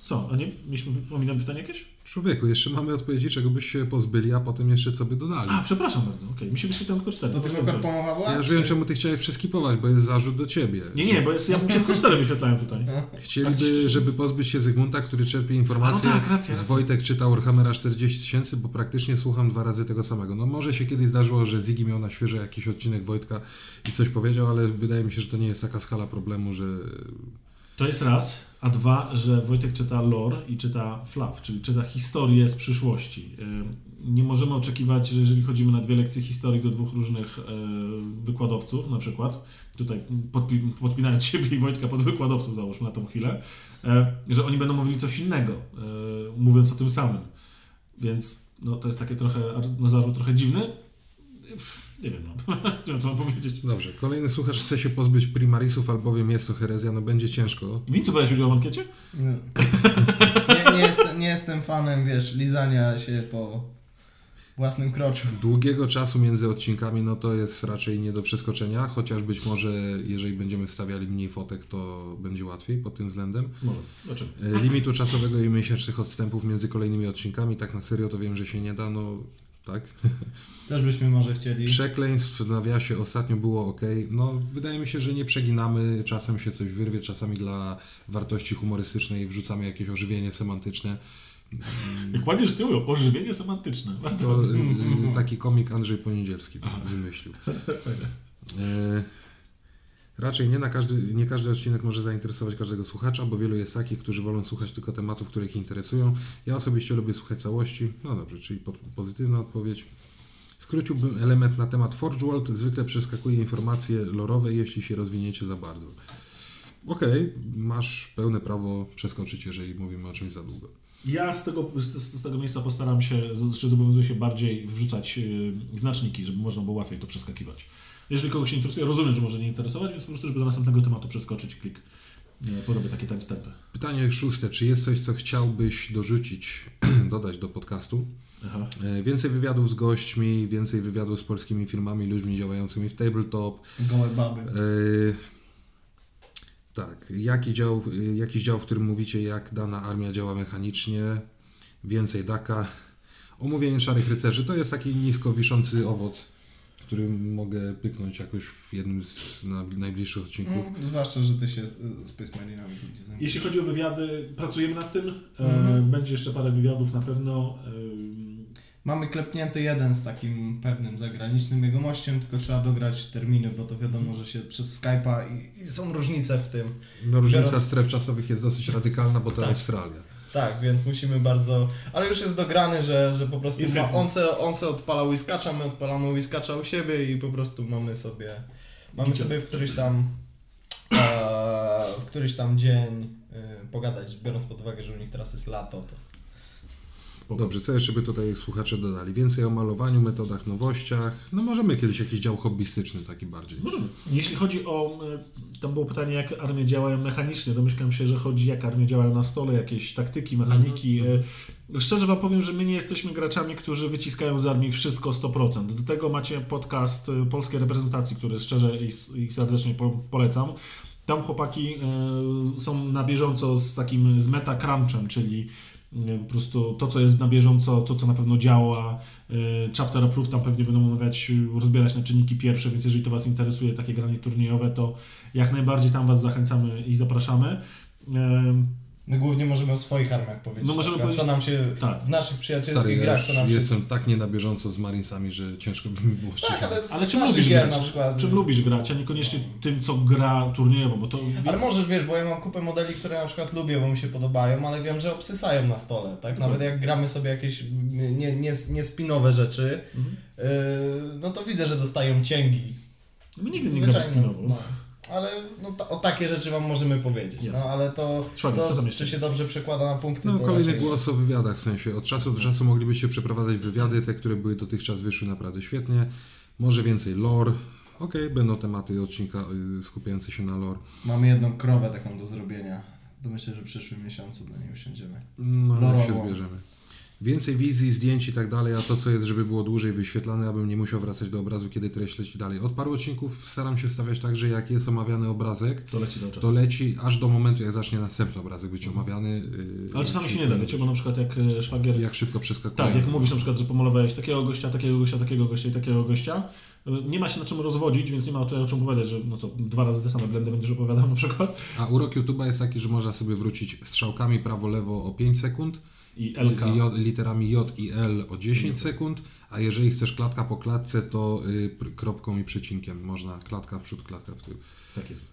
Co, a nie? Mieliśmy, ominąłem pytanie jakieś? Człowieku, jeszcze mamy odpowiedzi, czego byś się pozbyli, a potem jeszcze co by dodali. A, przepraszam bardzo, okej, mi się wyświetlają tylko cztery. To tylko? Ja już wiem, czemu ty chciałeś przeskipować, bo jest zarzut do ciebie. Nie, nie, bo jest, ja mi (laughs) się tylko cztery wyświetlają tutaj. Chcieliby, żeby pozbyć się Zygmunta, który czerpie informacje A, no tak, racja, z racja. Wojtek czytał Warhammera 40 tysięcy, bo praktycznie słucham dwa razy tego samego. No może się kiedyś zdarzyło, że Ziggy miał na świeże jakiś odcinek Wojtka i coś powiedział, ale wydaje mi się, że to nie jest taka skala problemu, że To jest raz, a dwa, że Wojtek czyta lore i czyta flaw, czyli czyta historię z przyszłości. Nie możemy oczekiwać, że jeżeli chodzimy na dwie lekcje historii do dwóch różnych e, wykładowców, na przykład, tutaj podpi- podpinając (laughs) siebie i Wojtka pod wykładowców, załóżmy na tą chwilę, e, że oni będą mówili coś innego, e, mówiąc o tym samym. Więc no, to jest takie trochę, no, zarzut trochę dziwny. Nie wiem, no. (laughs) nie wiem, co mam powiedzieć. Dobrze, kolejny słuchacz chce się pozbyć primarisów, albowiem jest to herezja, no będzie ciężko. Wincu, brałeś udział w ankiecie? Nie, nie, jestem, nie jestem fanem, wiesz, lizania się po własnym kroczu. Długiego czasu między odcinkami, no to jest raczej nie do przeskoczenia, chociaż być może jeżeli będziemy wstawiali mniej fotek, to będzie łatwiej pod tym względem. Może. Dlaczego? E, Limitu czasowego i miesięcznych odstępów między kolejnymi odcinkami, tak na serio to wiem, że się nie da, no tak. Też byśmy może chcieli. Przekleństw w nawiasie ostatnio było ok. No, wydaje mi się, że nie przeginamy. Czasem się coś wyrwie, czasami dla wartości humorystycznej wrzucamy jakieś ożywienie semantyczne. (laughs) Jak ładnie z tyłu, ożywienie semantyczne. Bardzo To ładnie. y, taki komik Andrzej Poniedzielski wymyślił. (laughs) Fajne. Raczej nie, na każdy, nie każdy odcinek może zainteresować każdego słuchacza, bo wielu jest takich, którzy wolą słuchać tylko tematów, które ich interesują. Ja osobiście lubię słuchać całości. No dobrze, czyli po, pozytywna odpowiedź. Skróciłbym element na temat Forge World. Zwykle przeskakuje informacje lorowe, jeśli się rozwiniecie za bardzo. Okej, masz pełne prawo przeskoczyć, jeżeli mówimy o czymś za długo. Ja z tego, z, z tego miejsca postaram się, czy zobowiązuję się bardziej wrzucać y, znaczniki, żeby można było łatwiej to przeskakiwać. Jeżeli kogoś nie interesuje, rozumiem, że może nie interesować, więc po prostu, żeby do następnego tematu przeskoczyć, klik, porobię takie timestampy. Pytanie szóste. Czy jest coś, co chciałbyś dorzucić, (clears throat) dodać do podcastu? Aha. E, Więcej wywiadów z gośćmi, więcej wywiadów z polskimi firmami, ludźmi działającymi w tabletop. Gołe baby. E, tak, jaki dział, jakiś dział, w którym mówicie, jak dana armia działa mechanicznie, więcej daka. Omówienie szarych rycerzy to jest taki nisko wiszący owoc, który mogę pyknąć jakoś w jednym z na- najbliższych odcinków. Mm, zwłaszcza, że ty się y, Space Marinami zajmujesz. Jeśli chodzi o wywiady, pracujemy nad tym. Mhm. Będzie jeszcze parę wywiadów na pewno. E, Mamy klepnięty jeden z takim pewnym zagranicznym jegomościem, tylko trzeba dograć terminy, bo to wiadomo, że się przez Skype'a i, i są różnice w tym. No różnica Biorąc- stref czasowych jest dosyć radykalna, bo to Tak. Australia. Tak, więc musimy bardzo. Ale już jest dograny, że, że po prostu ma, on, se, on se odpala whiskacza, my odpalamy whiskacza u siebie i po prostu mamy sobie. Mamy sobie w któryś tam. E, w któryś tam dzień e, pogadać, biorąc pod uwagę, że u nich teraz jest lato, to. Spoko. Dobrze, co jeszcze by tutaj słuchacze dodali? Więcej o malowaniu, metodach, nowościach. No możemy kiedyś jakiś dział hobbystyczny taki bardziej. Możemy. Jeśli chodzi o. e, Tam było pytanie, jak armie działają mechanicznie. Domyślam się, że chodzi, jak armie działają na stole, jakieś taktyki, mechaniki. E, Szczerze Wam powiem, że my nie jesteśmy graczami, którzy wyciskają z armii wszystko 100%. Do tego macie podcast e, polskiej reprezentacji, który szczerze i, serdecznie po- polecam. Tam chłopaki są na bieżąco z takim z meta crunchem, czyli po prostu to, co jest na bieżąco, to, co na pewno działa. E, Chapter Approved tam pewnie będą omawiać, e, rozbierać na czynniki pierwsze, więc jeżeli to Was interesuje, takie granie turniejowe, to jak najbardziej tam Was zachęcamy i zapraszamy. My głównie możemy o swoich armiach powiedzieć. No możemy przykład, co nam się Tak. w naszych Stary, przyjacielskich ja grach, co nam się. jestem tak nie na bieżąco z Marinesami, że ciężko by mi było Tak, ale, Ale czym lubisz grać? na przykład. Czym lubisz grać, a niekoniecznie tym, co gra turniejowo, bo to... Ale możesz, wiesz, bo ja mam kupę modeli, które na przykład lubię, bo mi się podobają, ale wiem, że obsysają na stole, tak? Nawet jak gramy sobie jakieś nie, nie, nie spinowe rzeczy, Mhm. yy, no to widzę, że dostają cięgi. My nigdy nie gramy spinowo. no. Ale no, ta, o takie rzeczy wam możemy powiedzieć. No ale to, Szwagier, co tam to jeszcze czy się dobrze przekłada na punkty, No, to kolejny raczej- głos o wywiadach, w sensie od czasu do czasu moglibyście przeprowadzać wywiady, te, które były dotychczas wyszły naprawdę świetnie. Może więcej lore. Okej, będą tematy odcinka y, skupiające się na lore. Mamy jedną krowę taką do zrobienia. To myślę, że w przyszłym miesiącu do niej usiądziemy. No, jak się zbierzemy. Więcej wizji, zdjęć i tak dalej, a to co jest, żeby było dłużej wyświetlane, abym nie musiał wracać do obrazu, kiedy treść leci dalej. Od paru odcinków staram się wstawiać tak, że jak jest omawiany obrazek, To leci cały czas. to leci aż do momentu, jak zacznie następny obrazek być omawiany. yy, Ale czasami się nie da, wiecie, bo na przykład jak e, szwagier... Jak szybko przeskakuje. Tak, jak mówisz na przykład, że pomalowałeś takiego gościa, takiego gościa, takiego gościa i takiego gościa, e, nie ma się na czym rozwodzić, więc nie ma tutaj o czym opowiadać, że no co, dwa razy te same blendy będziesz opowiadał na przykład. A urok YouTube'a jest taki, że można sobie wrócić strzałkami prawo-lewo o 5 sekund, I LK. J, literami J i L o 10 sekund, a jeżeli chcesz klatka po klatce, to y, kropką i przecinkiem. Można klatka w przód, klatka w tył. Tak jest.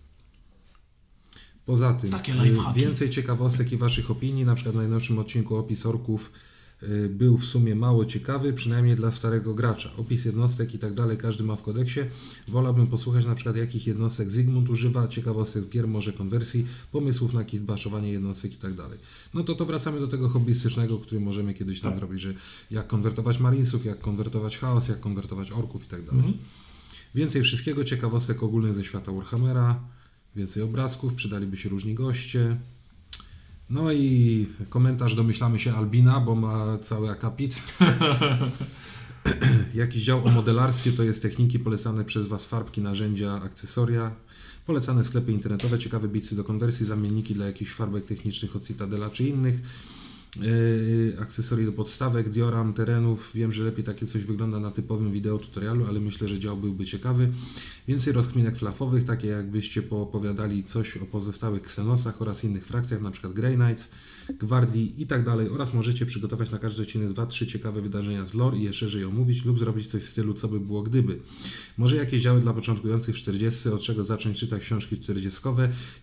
Poza tym, y, więcej ciekawostek i Waszych opinii, na przykład w najnowszym odcinku opis orków y, był w sumie mało ciekawy, przynajmniej dla starego gracza. Opis jednostek i tak dalej każdy ma w kodeksie. Wolałbym posłuchać na przykład jakich jednostek Zygmunt używa, ciekawostek z gier, może konwersji, pomysłów na kitbaszowanie jednostek i tak dalej. No to to wracamy do tego hobbystycznego, który możemy kiedyś tam Tak. zrobić, że jak konwertować marinesów, jak konwertować chaos, jak konwertować orków i tak dalej. Mhm. Więcej wszystkiego, ciekawostek ogólnych ze świata Warhammera, więcej obrazków, przydaliby się różni goście. No i komentarz domyślamy się Albina, bo ma cały akapit. (laughs) Jakiś dział o modelarstwie to jest techniki polecane przez Was farbki, narzędzia, akcesoria. Polecane sklepy internetowe, ciekawe bicy do konwersji, zamienniki dla jakichś farbek technicznych od Citadela czy innych. Yy, akcesorii do podstawek, dioram, terenów. Wiem, że lepiej takie coś wygląda na typowym wideo tutorialu, ale myślę, że dział byłby ciekawy. Więcej rozkminek flafowych, takie jakbyście poopowiadali coś o pozostałych ksenosach oraz innych frakcjach, np. Grey Knights, Gwardii i tak dalej. Oraz możecie przygotować na każdy odcinek 2-3 ciekawe wydarzenia z lore i je szerzej omówić lub zrobić coś w stylu co by było gdyby. Może jakieś działy dla początkujących w 40, od czego zacząć czytać książki 40,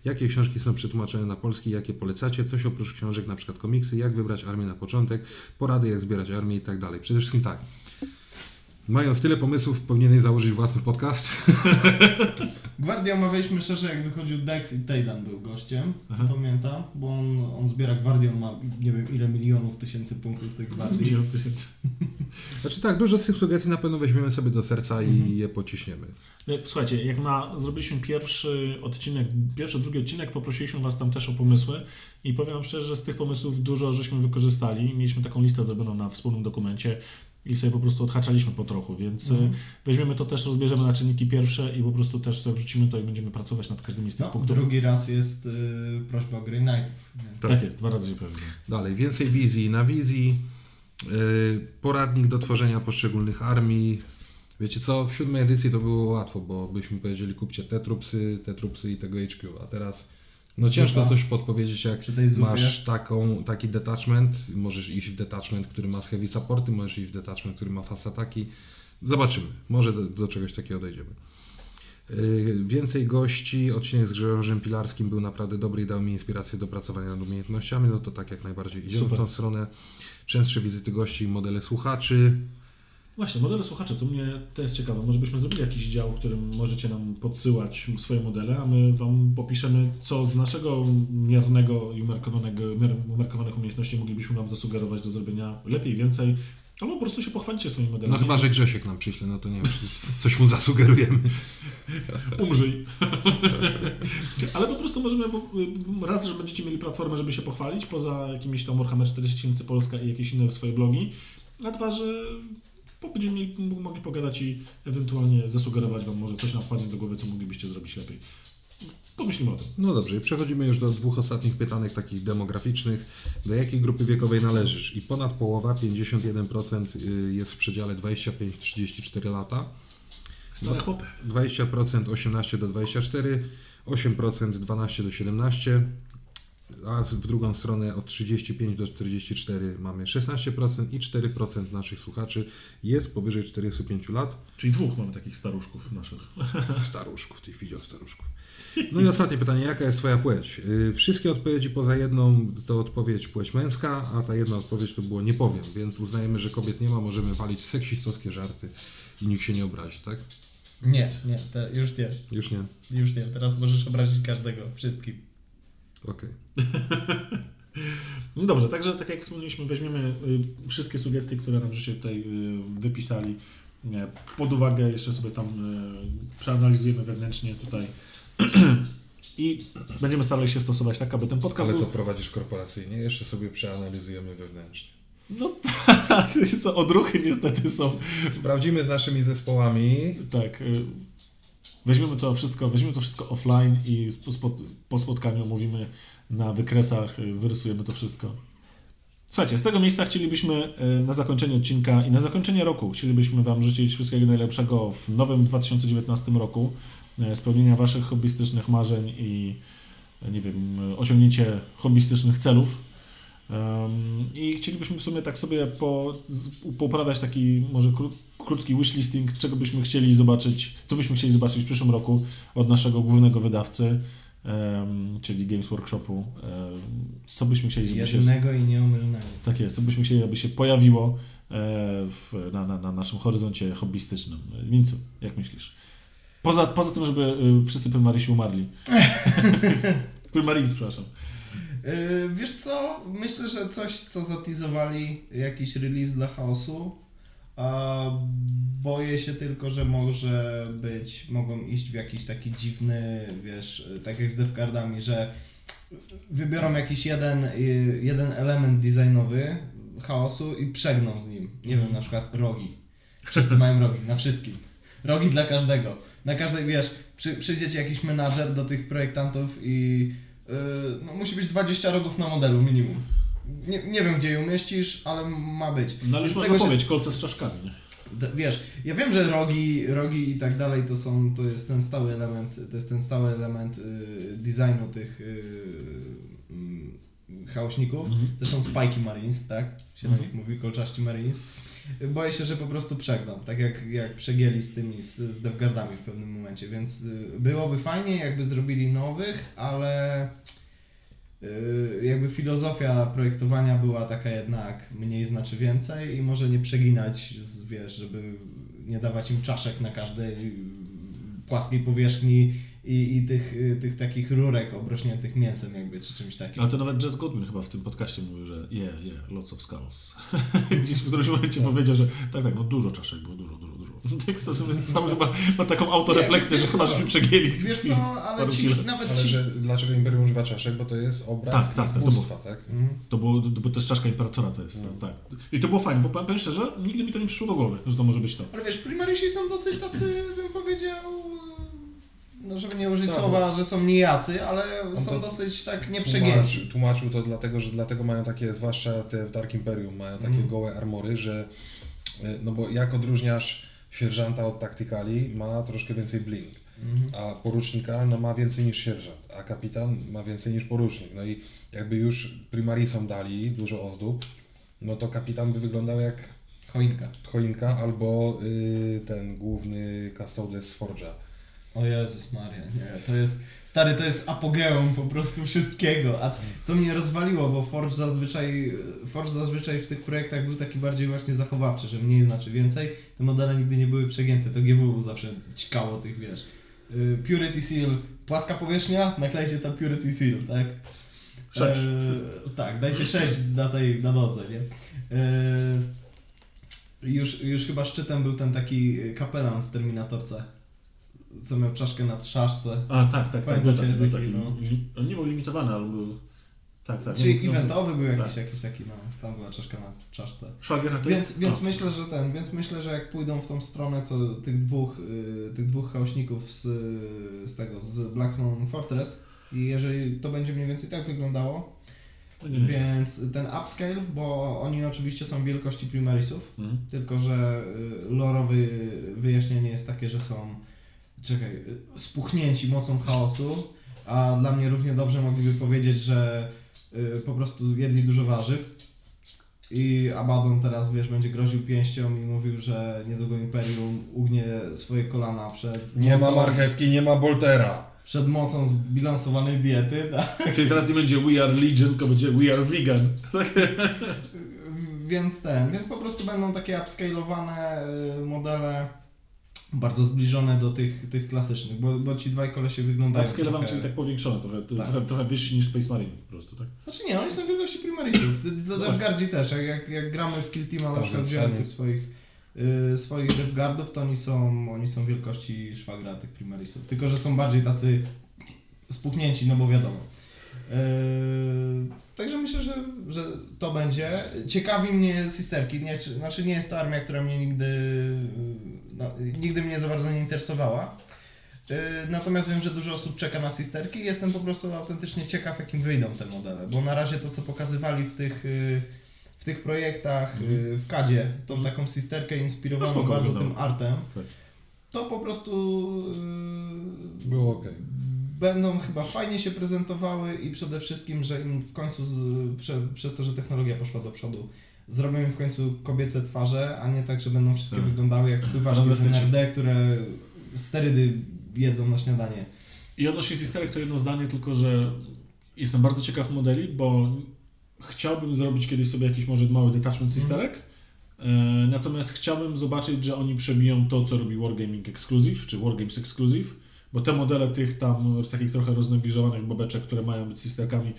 jakie książki są przetłumaczone na polski, jakie polecacie, coś oprócz książek, na przykład komiksy, jak wybrać armię na początek, porady jak zbierać armię i tak dalej. Przede wszystkim tak. Mając tyle pomysłów, powinieneś założyć własny podcast. (laughs) Gwardię omawialiśmy szczerze, jak wychodził Dex i Tejdan był gościem, Aha. pamiętam, bo on, on zbiera Gwardię, on ma nie wiem ile milionów tysięcy punktów tej Gwardii. Milionów tysięcy. (laughs) Znaczy tak, dużo z tych sugestii na pewno weźmiemy sobie do serca i je pociśniemy. Słuchajcie, jak na, zrobiliśmy pierwszy odcinek, pierwszy, drugi odcinek, poprosiliśmy Was tam też o pomysły i powiem wam szczerze, że z tych pomysłów dużo żeśmy wykorzystali. Mieliśmy taką listę zrobioną na wspólnym dokumencie i sobie po prostu odhaczaliśmy po trochu, więc Mhm. y, weźmiemy to też, rozbierzemy na czynniki pierwsze i po prostu też sobie wrzucimy to i będziemy pracować nad każdymi z tych No, punktów. drugi raz jest y, prośba o Grey Knightów. nie? Tak. jest, dwa razy się pojawiło. Dalej, więcej wizji na wizji, yy, poradnik do tworzenia poszczególnych armii. Wiecie co, w siódmej edycji to było łatwo, bo byśmy powiedzieli kupcie te trupsy, te trupsy i tego HQ, a teraz no ciężko Zupa. coś podpowiedzieć, jak masz taką, taki detachment, możesz iść w detachment, który ma heavy supporty, możesz iść w detachment, który ma fast ataki. Zobaczymy, może do, do czegoś takiego dojdziemy. Yy, Więcej gości, odcinek z Grzegorzem Pilarskim był naprawdę dobry i dał mi inspirację do pracowania nad umiejętnościami, no to tak jak najbardziej idziemy Super. w tą stronę. Częstsze wizyty gości i modele słuchaczy. Właśnie, modele słuchacze, to mnie to jest ciekawe. Może byśmy zrobili jakiś dział, w którym możecie nam podsyłać swoje modele, a my Wam popiszemy, co z naszego miernego i umiarkowanego, miar- umiarkowanych umiejętności moglibyśmy Wam zasugerować do zrobienia lepiej, więcej, albo po prostu się pochwalicie swoimi modelami. No chyba, że Grzesiek nam przyśle, no to nie wiem, coś mu zasugerujemy. (laughs) Umrzyj. (laughs) Ale po prostu możemy bo- raz, że będziecie mieli platformę, żeby się pochwalić, poza jakimiś tam Warhammer 40 tysięcy Polska i jakieś inne swoje blogi, a dwa, że po- będziemy mieli, mogli pogadać i ewentualnie zasugerować Wam może coś nam wpadnie do głowy, co moglibyście zrobić lepiej. Pomyślimy o tym. No dobrze, i przechodzimy już do dwóch ostatnich pytanek takich demograficznych. Do jakiej grupy wiekowej należysz? I ponad połowa, 51% y, jest w przedziale 25-34 lata. Stare chłopy. 20% 18 do 24, 8% 12 do 17, a w drugą stronę od 35 do 44 mamy 16% i 4% naszych słuchaczy jest powyżej 45 lat. Czyli dwóch mamy takich staruszków naszych. (laughs) Staruszków, tych widział staruszków. No i ostatnie pytanie, jaka jest Twoja płeć? Yy, Wszystkie odpowiedzi poza jedną to odpowiedź płeć męska, a ta jedna odpowiedź to było nie powiem, więc uznajemy, że kobiet nie ma, możemy walić seksistowskie żarty i nikt się nie obrazi, tak? Nie, nie, te, już nie, Już nie? już nie. Teraz możesz obrazić każdego, wszystkim. Okej. (laughs) No dobrze, także tak jak wspomnieliśmy, weźmiemy y, wszystkie sugestie, które nam żeście tutaj y, wypisali nie, pod uwagę, jeszcze sobie tam y, przeanalizujemy wewnętrznie tutaj (clears throat) i będziemy starali się stosować tak, aby ten podcast Ale to był... prowadzisz korporacyjnie, jeszcze sobie przeanalizujemy wewnętrznie. No (laughs) tak, co, odruchy niestety są, Sprawdzimy z naszymi zespołami. tak, y, weźmiemy to wszystko, weźmiemy to wszystko offline i po spotkaniu omówimy na wykresach, y, wyrysujemy to wszystko. Słuchajcie, z tego miejsca chcielibyśmy y, na zakończenie odcinka i na zakończenie roku chcielibyśmy Wam życzyć wszystkiego najlepszego w nowym 2019 roku, y, spełnienia Waszych hobbystycznych marzeń i nie wiem, osiągnięcie hobbystycznych celów. Ym, I chcielibyśmy w sumie tak sobie po, poprawiać taki może kró, krótki wishlisting, czego byśmy chcieli zobaczyć, co byśmy chcieli zobaczyć w przyszłym roku od naszego głównego wydawcy, em, czyli Games Workshopu. Em, co byśmy chcieli, żeby się... Jednego i nieomylnego. Tak jest, co byśmy chcieli, aby się pojawiło e, w, na, na, na naszym horyzoncie hobbystycznym. Wincu, jak myślisz? Poza, poza tym, żeby y, wszyscy Primarisi umarli. (laughs) Primaris, przepraszam. Yy, wiesz co? Myślę, że coś, co zatizowali, jakiś release dla chaosu. A boję się tylko, że może być, mogą iść w jakiś taki dziwny, wiesz, tak jak z devcardami, że wybiorą jakiś jeden, y, jeden element designowy chaosu i przegną z nim. Nie wiem, na przykład rogi. Wszyscy mają rogi, na wszystkim. Rogi dla każdego. Na każdej, wiesz, przy, przyjdzie ci jakiś menadżer do tych projektantów i no, musi być 20 rogów na modelu minimum. Nie, nie wiem, gdzie je umieścisz, ale ma być. No ale już można tego się- powiedzieć, kolce z czaszkami. Nie? Wiesz, ja wiem, że rogi, rogi i tak dalej to są, to jest ten stały element, to jest ten stały element y, designu tych y, y, chaośników. Mhm. Zresztą Spikey Marines, tak? Się na Mhm. nich mówi, kolczaści Marines. Boję się, że po prostu przegną, tak jak, jak przegięli z tymi, z, z devgardami w pewnym momencie, więc y, byłoby fajnie, jakby zrobili nowych, ale y, jakby filozofia projektowania była taka jednak mniej znaczy więcej i może nie przeginać, z, wiesz, żeby nie dawać im czaszek na każdej płaskiej powierzchni i, i tych, y, tych takich rurek obrośniętych mięsem jakby, czy czymś takim. Ale to nawet Jazz Goodwin chyba w tym podcaście mówił, że yeah, yeah, lots of skulls. (laughs) Gdzieś w którymś momencie powiedział, że tak, tak, no dużo czaszek było, dużo, dużo, dużo. (laughs) Tak sobie sam chyba ma taką autorefleksję, Nie, że co? żeśmy przegięli. Wiesz co, ale ci, nawet Ale ci... że dlaczego Imperium używa czaszek? Bo to jest obraz Tak, tak, tak, to bóstwa, tak? Mhm. To było, to, bo to jest czaszka imperatora, to jest, Mm. tak. I to było fajne, bo powiem szczerze, nigdy mi to nie przyszło do głowy, że to może być to. Ale wiesz, primarisi są dosyć tacy, bym powiedział, no żeby nie użyć Tak, słowa, że są nijacy, ale są dosyć tak nieprzegięci. Tłumaczył, tłumaczył to dlatego, że dlatego mają takie, zwłaszcza te w Dark Imperium, mają takie Mhm. gołe armory, że e, no bo jak odróżniasz sierżanta od taktykali, ma troszkę więcej bling, Mhm. a porucznika no, ma więcej niż sierżant, a kapitan ma więcej niż porucznik. No i jakby już primarisom dali dużo ozdób, no to kapitan by wyglądał jak Choinka. choinka albo y, ten główny custodes z Forge'a. O Jezus Maria, nie, to jest, stary, to jest apogeum po prostu wszystkiego, a c- co mnie rozwaliło, bo Forge zazwyczaj, Forge zazwyczaj w tych projektach był taki bardziej właśnie zachowawczy, że mniej znaczy więcej, te modele nigdy nie były przegięte, to GW zawsze cikało tych, wiesz, y, Purity Seal, płaska powierzchnia, naklejcie tam Purity Seal, tak? Sześć. E, tak, dajcie 6 na tej, na nodze, nie? E, już, już chyba szczytem był ten taki kapelan w Terminatorce, co miał czaszkę na trzaszce. A, tak, tak, tak. Pamiętacie był taki, no. on nie był limitowany, ale był... Tak, tak. Czyli No, no, eventowy był jakiś, tak. jakiś taki, no, tam była czaszka na czaszce. Szwagier, ty? Więc, więc O. myślę, że ten, więc myślę, że jak pójdą w tą stronę, co tych dwóch, y, tych dwóch chaośników z, z tego, z Blackstone Fortress i jeżeli to będzie mniej więcej tak wyglądało, No więc ten upscale, bo oni oczywiście są wielkości primarisów, Mhm. tylko że y, lorowe wyjaśnienie jest takie, że są czekaj, y, spuchnięci mocą chaosu, a dla mnie równie dobrze mogliby powiedzieć, że y, po prostu jedli dużo warzyw i Abaddon teraz, wiesz, będzie groził pięścią i mówił, że niedługo Imperium ugnie swoje kolana przed Nie ma mocą, marchewki, nie ma Boltera. przed mocą zbilansowanej diety, (laughs) tak? Czyli teraz nie będzie We Are Legion, tylko będzie We Are Vegan. Tak? Więc ten, więc po prostu będą takie upscalowane y, modele bardzo zbliżone do tych, tych klasycznych, bo, bo ci dwaj kolesie wyglądają Upscalowany, trochę... czyli tak powiększone, trochę, Tak. trochę, trochę wyższy niż Space Marine po prostu, tak? Znaczy nie, oni są wielkości primarisów. Do No Devgardzi też, jak, jak, jak gramy w Kill Teama na przykład wziąłem tych swoich, y, swoich Devgardów, to oni są, oni są wielkości szwagra tych primarisów. Tylko, że są bardziej tacy spuchnięci, no bo wiadomo. Yy, także myślę, że, że to będzie. Ciekawi mnie Sisterki. Nie, czy- znaczy nie jest to armia, która mnie nigdy, yy, no, nigdy mnie za bardzo nie interesowała. Yy, Natomiast wiem, że dużo osób czeka na Sisterki i jestem po prostu autentycznie ciekaw, jakim wyjdą te modele. Bo na razie to, co pokazywali w tych, w tych projektach yy, w Kadzie, tą taką Sisterkę inspirowaną No bardzo wyglądało. tym artem, Tak. to po prostu Było ok. Będą chyba fajnie się prezentowały i przede wszystkim, że im w końcu, z, prze, przez to, że technologia poszła do przodu, zrobią im w końcu kobiece twarze, a nie tak, że będą wszystkie Tak. wyglądały jak pływaczki z. NRD, które sterydy jedzą na śniadanie. I odnośnie Sisterek to jedno zdanie, tylko że jestem bardzo ciekaw modeli, bo chciałbym zrobić kiedyś sobie jakiś może mały detachment Sisterek, e, natomiast chciałbym zobaczyć, że oni przebiją to, co robi Wargaming Exclusive, czy Wargames Exclusive, bo te modele tych tam takich trochę roznegliżowanych bobeczek, które mają być Sisterkami,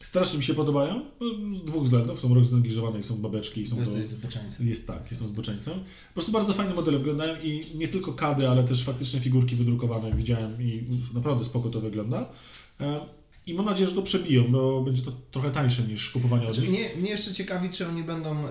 strasznie mi się podobają, no, z dwóch względów, są roznegliżowane i są babeczki i są to... Jesteś zboczeńcem. Jest tak, jestem zboczeńcem. Po prostu bardzo fajne modele wyglądają i nie tylko kady, ale też faktycznie figurki wydrukowane widziałem i naprawdę spoko to wygląda. I mam nadzieję, że to przebiją, bo będzie to trochę tańsze niż kupowanie od Znaczy, nich. mnie, mnie jeszcze ciekawi, czy oni będą y,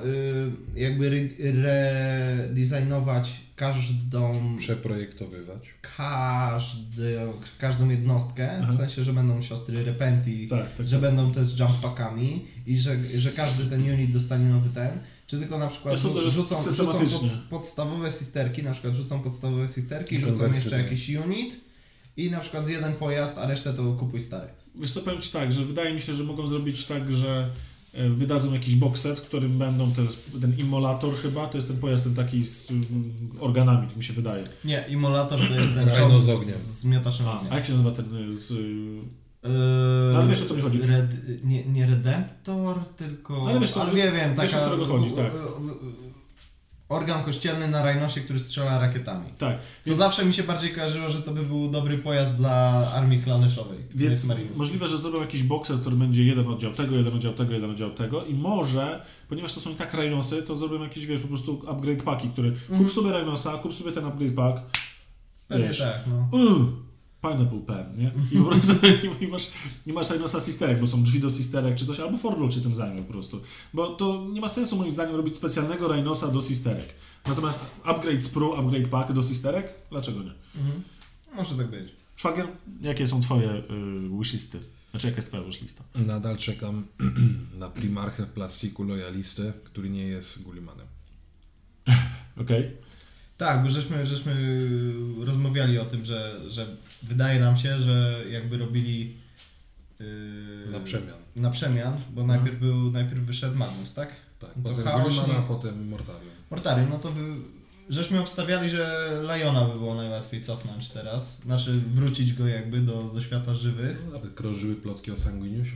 jakby re- redesignować każdą Przeprojektowywać. każdy, każdą jednostkę, Aha. w sensie, że będą siostry Repenti, Tak, tak. że będą też jump packami i że, że każdy ten unit dostanie nowy ten, czy tylko na przykład Ja rzucą, rzucą pod, podstawowe sisterki, na przykład rzucą podstawowe sisterki, rzucą jeszcze tak. jakiś unit i na przykład z jeden pojazd, a resztę to kupuj stary. Wiesz co, powiem Ci tak, że wydaje mi się, że mogą zrobić tak, że e, wydadzą jakiś box set, w którym będą te, ten immolator chyba, to jest ten pojazd ten taki z mm, organami, tak mi się wydaje. Nie, Immolator to jest (clears throat) ten Rhino czołg z ogniem. z miotaczem A, a jak się nazywa ten y, z... y, Yy, ale wiesz, o co mi chodzi. Red, nie, nie Redemptor, tylko... Ale wiesz, co- ale wiem, wiem, wiesz, o taka... którego chodzi, tak. Organ kościelny na Rhinosie, który strzela rakietami. Tak, Co więc- zawsze mi się bardziej kojarzyło, że to by był dobry pojazd dla armii slaneszowej. Więc możliwe, że zrobią jakiś boxer, który będzie jeden oddział tego, jeden oddział tego, jeden oddział tego i może, ponieważ to są i tak Rhinosy, to zrobią jakieś, wiesz, po prostu upgrade paki, który Mhm. kup sobie Rhinosa, kup sobie ten upgrade pack, Pewnie wiesz. tak, no. uh, pineapple pen, nie? I po prostu (laughs) (laughs) i masz, i masz Rhinosa sisterek, bo są drzwi do sisterek czy coś, albo Forlol się tym zajmie po prostu. Bo to nie ma sensu moim zdaniem robić specjalnego Rhinosa do sisterek. Natomiast upgrade sprue, upgrade pack do sisterek, dlaczego nie? Mhm. Może tak być. Szwagier, jakie są twoje y, wishlisty? Znaczy, jaka jest twoja wishlista? Nadal czekam (clears throat) na primarchę w plastiku lojalistę, który nie jest Gullimanem. (laughs) Okej. Tak, bo żeśmy, żeśmy rozmawiali o tym, że, że wydaje nam się, że jakby robili yy, Na przemian. na przemian, bo najpierw był, najpierw wyszedł Magnus, tak? Tak, No to potem. Gullimana, a potem Mortarium. Mortarium, no to wy, żeśmy obstawiali, że Liona by było najłatwiej cofnąć teraz. Znaczy wrócić go jakby do, do świata żywych. No, Nawet krążyły plotki o Sanguiniusie.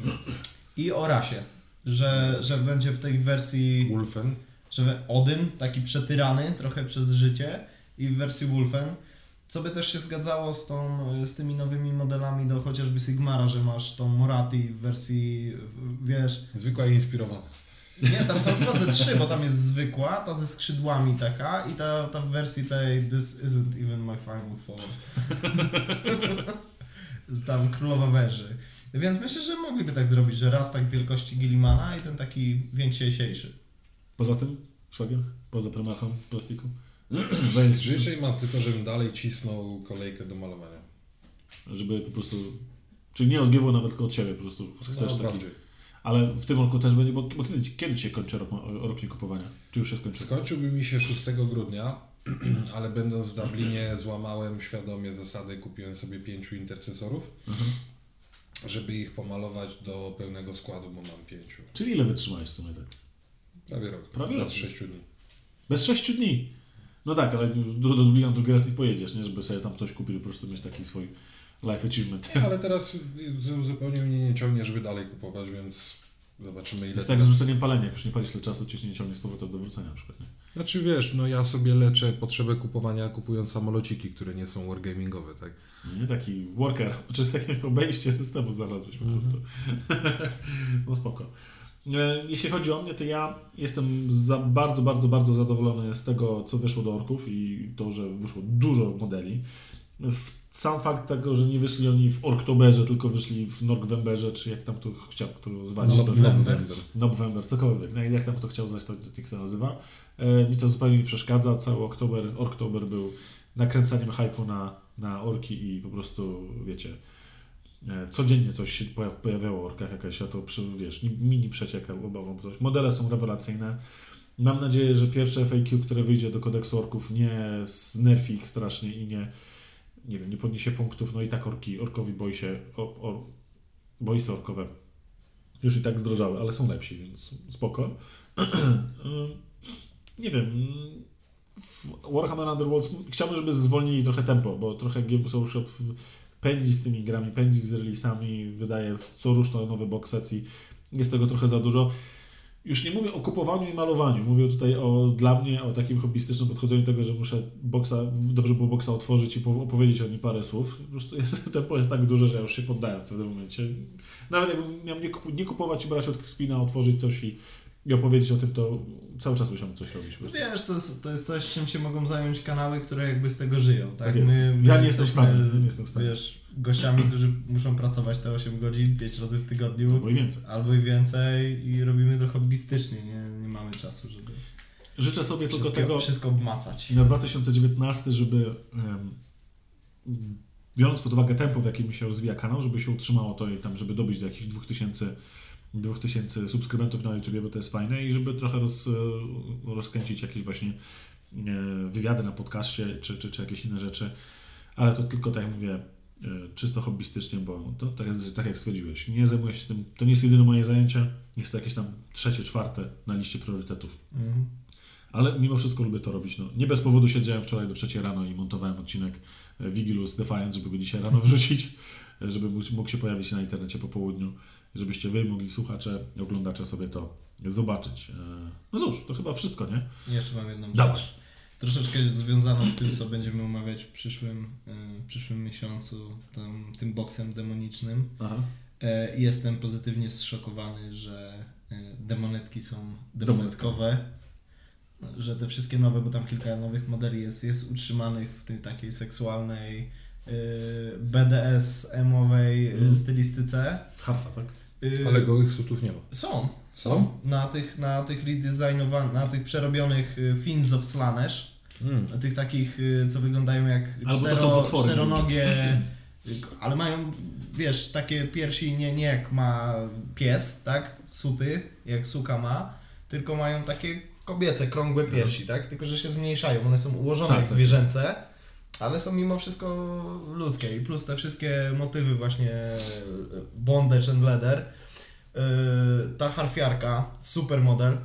I o rasie. Że, że będzie w tej wersji, Wolfen. Że Odyn, taki przetyrany trochę przez życie i w wersji Wolfen. Co by też się zgadzało z, tą, z tymi nowymi modelami do chociażby Sigmara, że masz tą Morati w wersji, wiesz, Zwykła i inspirowana. Nie, tam są chyba ze trzy, bo tam jest zwykła, ta ze skrzydłami taka i ta, ta w wersji tej This isn't even my final form. (laughs) tam Królowa Węży. Więc myślę, że mogliby tak zrobić, że raz tak wielkości Gillimana i ten taki więksiejszy. Poza tym, szwagier? Poza prymarchą w plastiku? (clears throat) Weź, mam tylko, żebym dalej cisnął kolejkę do malowania. żeby po prostu... Czyli nie od GW nawet, tylko od siebie po prostu chcesz No, taki... bardziej. Ale w tym roku też będzie, bo, bo kiedy, kiedy się kończy rok, rok niekupowania? Czy już się skończył? Skończyłby mi się 6 grudnia, (clears throat) ale będąc w Dublinie złamałem świadomie zasady, kupiłem sobie pięciu intercesorów, Mhm. żeby ich pomalować do pełnego składu, bo mam pięciu. Czyli ile wytrzymałeś w sumie tak? Prawie rok. Prawie Bez rok. 6 dni. Bez sześciu dni. No tak, ale do, do Dublina drugi raz nie pojedziesz, nie? Żeby sobie tam coś kupić, po prostu mieć taki swój life achievement. Nie, ale teraz zupełnie mnie nie ciągnie, żeby dalej kupować, więc zobaczymy ile... Jest tak z rzuceniem palenia, jak już nie palisz tyle czasu, cię się nie ciągnie z powrotem do wrócenia na przykład, nie? Znaczy wiesz, no ja sobie leczę potrzebę kupowania kupując samolociki, które nie są wargamingowe, tak? No Nie taki worker, (laughs) czy takie obejście systemu znalazłeś po prostu. (laughs) no spoko. E, Jeśli chodzi o mnie, to ja jestem za bardzo, bardzo, bardzo zadowolony z tego, co wyszło do orków i to, że wyszło dużo modeli. Sam fakt tego, że nie wyszli oni w Orktoberze, tylko wyszli w Norgwemberze, czy jak tam to chciał kto zwać. No, to November. November, cokolwiek, no, jak tam to chciał zwać, to tak się nazywa. E, mi to zupełnie nie przeszkadza. Cały Oktober, Orktober był nakręcaniem hype'u na, na orki i po prostu, wiecie, codziennie coś się poja- pojawiało o orkach, jakaś to wiesz, ni- mini przecieka, obawą coś. Modele są rewelacyjne. Mam nadzieję, że pierwsze FAQ, które wyjdzie do kodeksu orków, nie znerfi ich strasznie i nie, nie wiem, nie podniesie punktów. No i tak orki, orkowi boi się, o, or, boi się orkowe. Już i tak zdrożały, ale są lepsi, więc spoko. (clears throat) nie wiem. Warhammer Underworlds chciałbym, żeby zwolnili trochę tempo, bo trochę Game Workshop pędzi z tymi grami, pędzi z releasami, wydaje co rusz nowy box set i jest tego trochę za dużo. Już nie mówię o kupowaniu i malowaniu, mówię tutaj o dla mnie o takim hobbystycznym podchodzeniu tego, że muszę boxa, dobrze było boxa otworzyć i po- opowiedzieć o nim parę słów. Po prostu jest, (laughs) tempo jest tak duże, że ja już się poddałem w pewnym momencie. Nawet jakbym miał nie, kup, nie kupować i brać od Crispina, otworzyć coś i, i opowiedzieć o tym, to cały czas musiałem coś robić. Prostu. Wiesz, to jest, to jest coś, czym się mogą zająć kanały, które jakby z tego żyją. Tak, Tak jest. My, Ja my nie jestem w stanie, nie jestem w stanie. Wiesz, gościami, którzy muszą pracować te 8 godzin, 5 razy w tygodniu. Albo i więcej. Albo i więcej i robimy to hobbystycznie, nie, nie mamy czasu, żeby Życzę sobie tylko tego wszystko obmacać. na 2019, żeby em, biorąc pod uwagę tempo, w jakim się rozwija kanał, żeby się utrzymało to i tam, żeby dobić do jakichś 2000, 2000 subskrybentów na YouTube, bo to jest fajne i żeby trochę roz, rozkręcić jakieś właśnie e, wywiady na podcaście czy, czy, czy jakieś inne rzeczy, ale to tylko tak jak mówię, e, czysto hobbystycznie, bo to tak, jak- tak jak stwierdziłeś, nie zajmuję się tym, to nie jest jedyne moje zajęcie, jest to jakieś tam trzecie, czwarte na liście priorytetów. Mhm. Ale mimo wszystko lubię to robić. No, nie bez powodu siedziałem wczoraj do trzeciej rano i montowałem odcinek e, Vigilus Defiance, żeby go dzisiaj rano (laughs) wrzucić, żeby mógł się pojawić na internecie po południu, żebyście wy mogli, słuchacze, oglądacze sobie to zobaczyć. E, No cóż, to chyba wszystko, nie? Jeszcze mam jedną Dawaj. rzecz. Troszeczkę związaną z tym, co będziemy omawiać w przyszłym, e, w przyszłym miesiącu, tym, tym boksem demonicznym. Aha. E, Jestem pozytywnie zszokowany, że demonetki są demonetkowe. Że te wszystkie nowe, bo tam kilka nowych modeli jest, jest utrzymanych w tej takiej seksualnej BDS-emowej Mhm. stylistyce. Harfa, tak? E, Ale gołych sutów nie ma. Są, są. Są? Na tych, na tych redesignowanych, na tych przerobionych y, Fins of Slanesh, na tych takich, y, co wyglądają jak Albo to są cztero, czteronogie, y, ale mają, wiesz, takie piersi nie, nie jak ma pies, tak, suty, jak suka ma, tylko mają takie kobiece, krągłe piersi, tak, tylko że się zmniejszają, one są ułożone Tak, jak tak. zwierzęce, ale są mimo wszystko ludzkie i plus te wszystkie motywy właśnie bondage and leather, Yy, ta harfiarka, super model.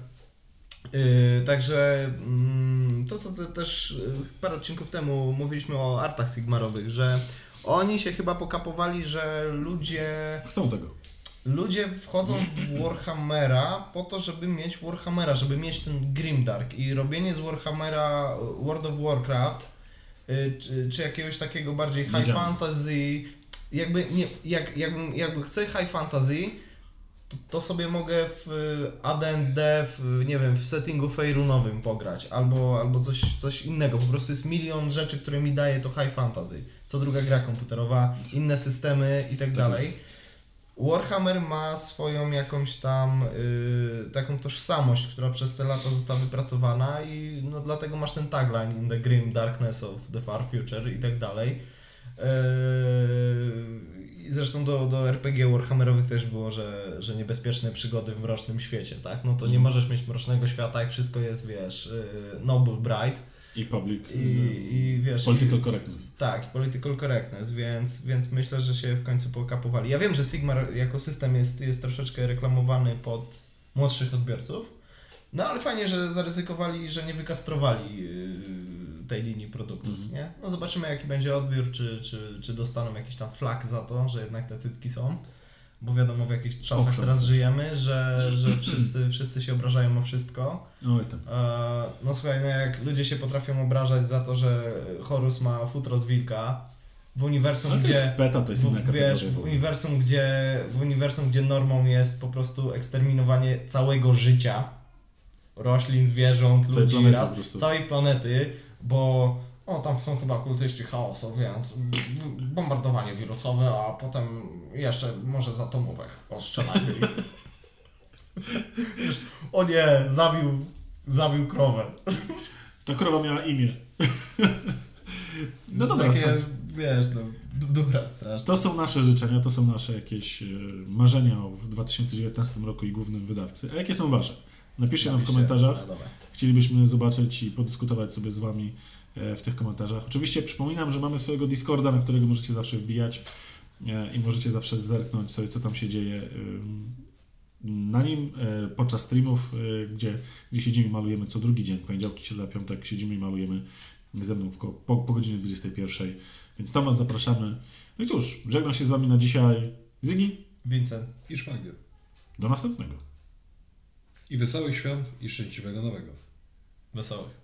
Yy, także mm, to, co te, też yy, parę odcinków temu mówiliśmy o artach Sigmarowych, że oni się chyba pokapowali, że ludzie, Chcą tego. ludzie wchodzą w Warhammera po to, żeby mieć Warhammera, żeby mieć ten Grimdark i robienie z Warhammera World of Warcraft czy, czy jakiegoś takiego bardziej high fantasy, jakby nie, jak, jakbym, jakby chcę high fantasy, to, to sobie mogę w AD&D, w, nie wiem, w settingu fejrunowym pograć, albo, albo coś, coś innego. Po prostu jest milion rzeczy, które mi daje to high fantasy. Co druga gra komputerowa, inne systemy i tak dalej. Warhammer ma swoją jakąś tam y, taką tożsamość, która przez te lata została wypracowana i no dlatego masz ten tagline in the grim darkness of the far future i tak dalej. Yy, i Zresztą do, do RPG Warhammerowych też było, że, że niebezpieczne przygody w mrocznym świecie, tak? No to nie możesz mieć mrocznego świata, jak wszystko jest, wiesz, yy, Noble Bright I public. i, i wiesz... Political i, correctness. tak, political correctness, więc, więc myślę, że się w końcu pokapowali. Ja wiem, że Sigmar jako system jest, jest troszeczkę reklamowany pod młodszych odbiorców, no ale fajnie, że zaryzykowali, że nie wykastrowali yy, tej linii produktów, Mhm. nie? No zobaczymy jaki będzie odbiór, czy, czy, czy dostaną jakiś tam flag za to, że jednak te cytki są. Bo wiadomo w jakich czasach Owszem. teraz żyjemy, że, że (clears throat) wszyscy, wszyscy się obrażają o wszystko. Oj tam. E, No słuchaj, no jak ludzie się potrafią obrażać za to, że Horus ma futro z wilka w uniwersum, Ale to gdzie jest beta, to jest inna w, wiesz, w uniwersum, gdzie w uniwersum, gdzie normą jest po prostu eksterminowanie całego życia, roślin, zwierząt, Całej ludzi, raz, całej planety, bo o, tam są chyba kultyści chaosu, więc bombardowanie wirusowe, a potem jeszcze może z atomówek ostrzelanie. (laughs) Wiesz, o nie, zabił, zabił krowę. Ta krowa miała imię. (laughs) No dobra, Takie, wiesz, no, bzdura straszna. To są nasze życzenia, to są nasze jakieś e, marzenia o 2019 roku i głównym wydawcy. A jakie są wasze? Napiszcie nam w komentarzach. Chcielibyśmy zobaczyć i podyskutować sobie z wami w tych komentarzach. Oczywiście przypominam, że mamy swojego Discorda, na którego możecie zawsze wbijać e, i możecie zawsze zerknąć sobie, co tam się dzieje na nim e, podczas streamów, e, gdzie, gdzie siedzimy i malujemy co drugi dzień, poniedziałki, środa, piątek, siedzimy i malujemy ze mną po, po godzinie 21. Więc tam was zapraszamy. No i cóż, żegnam się z wami na dzisiaj. Zygi, Vincent. I szwagier. do następnego. I wesołych świąt i szczęśliwego nowego. Wesołych.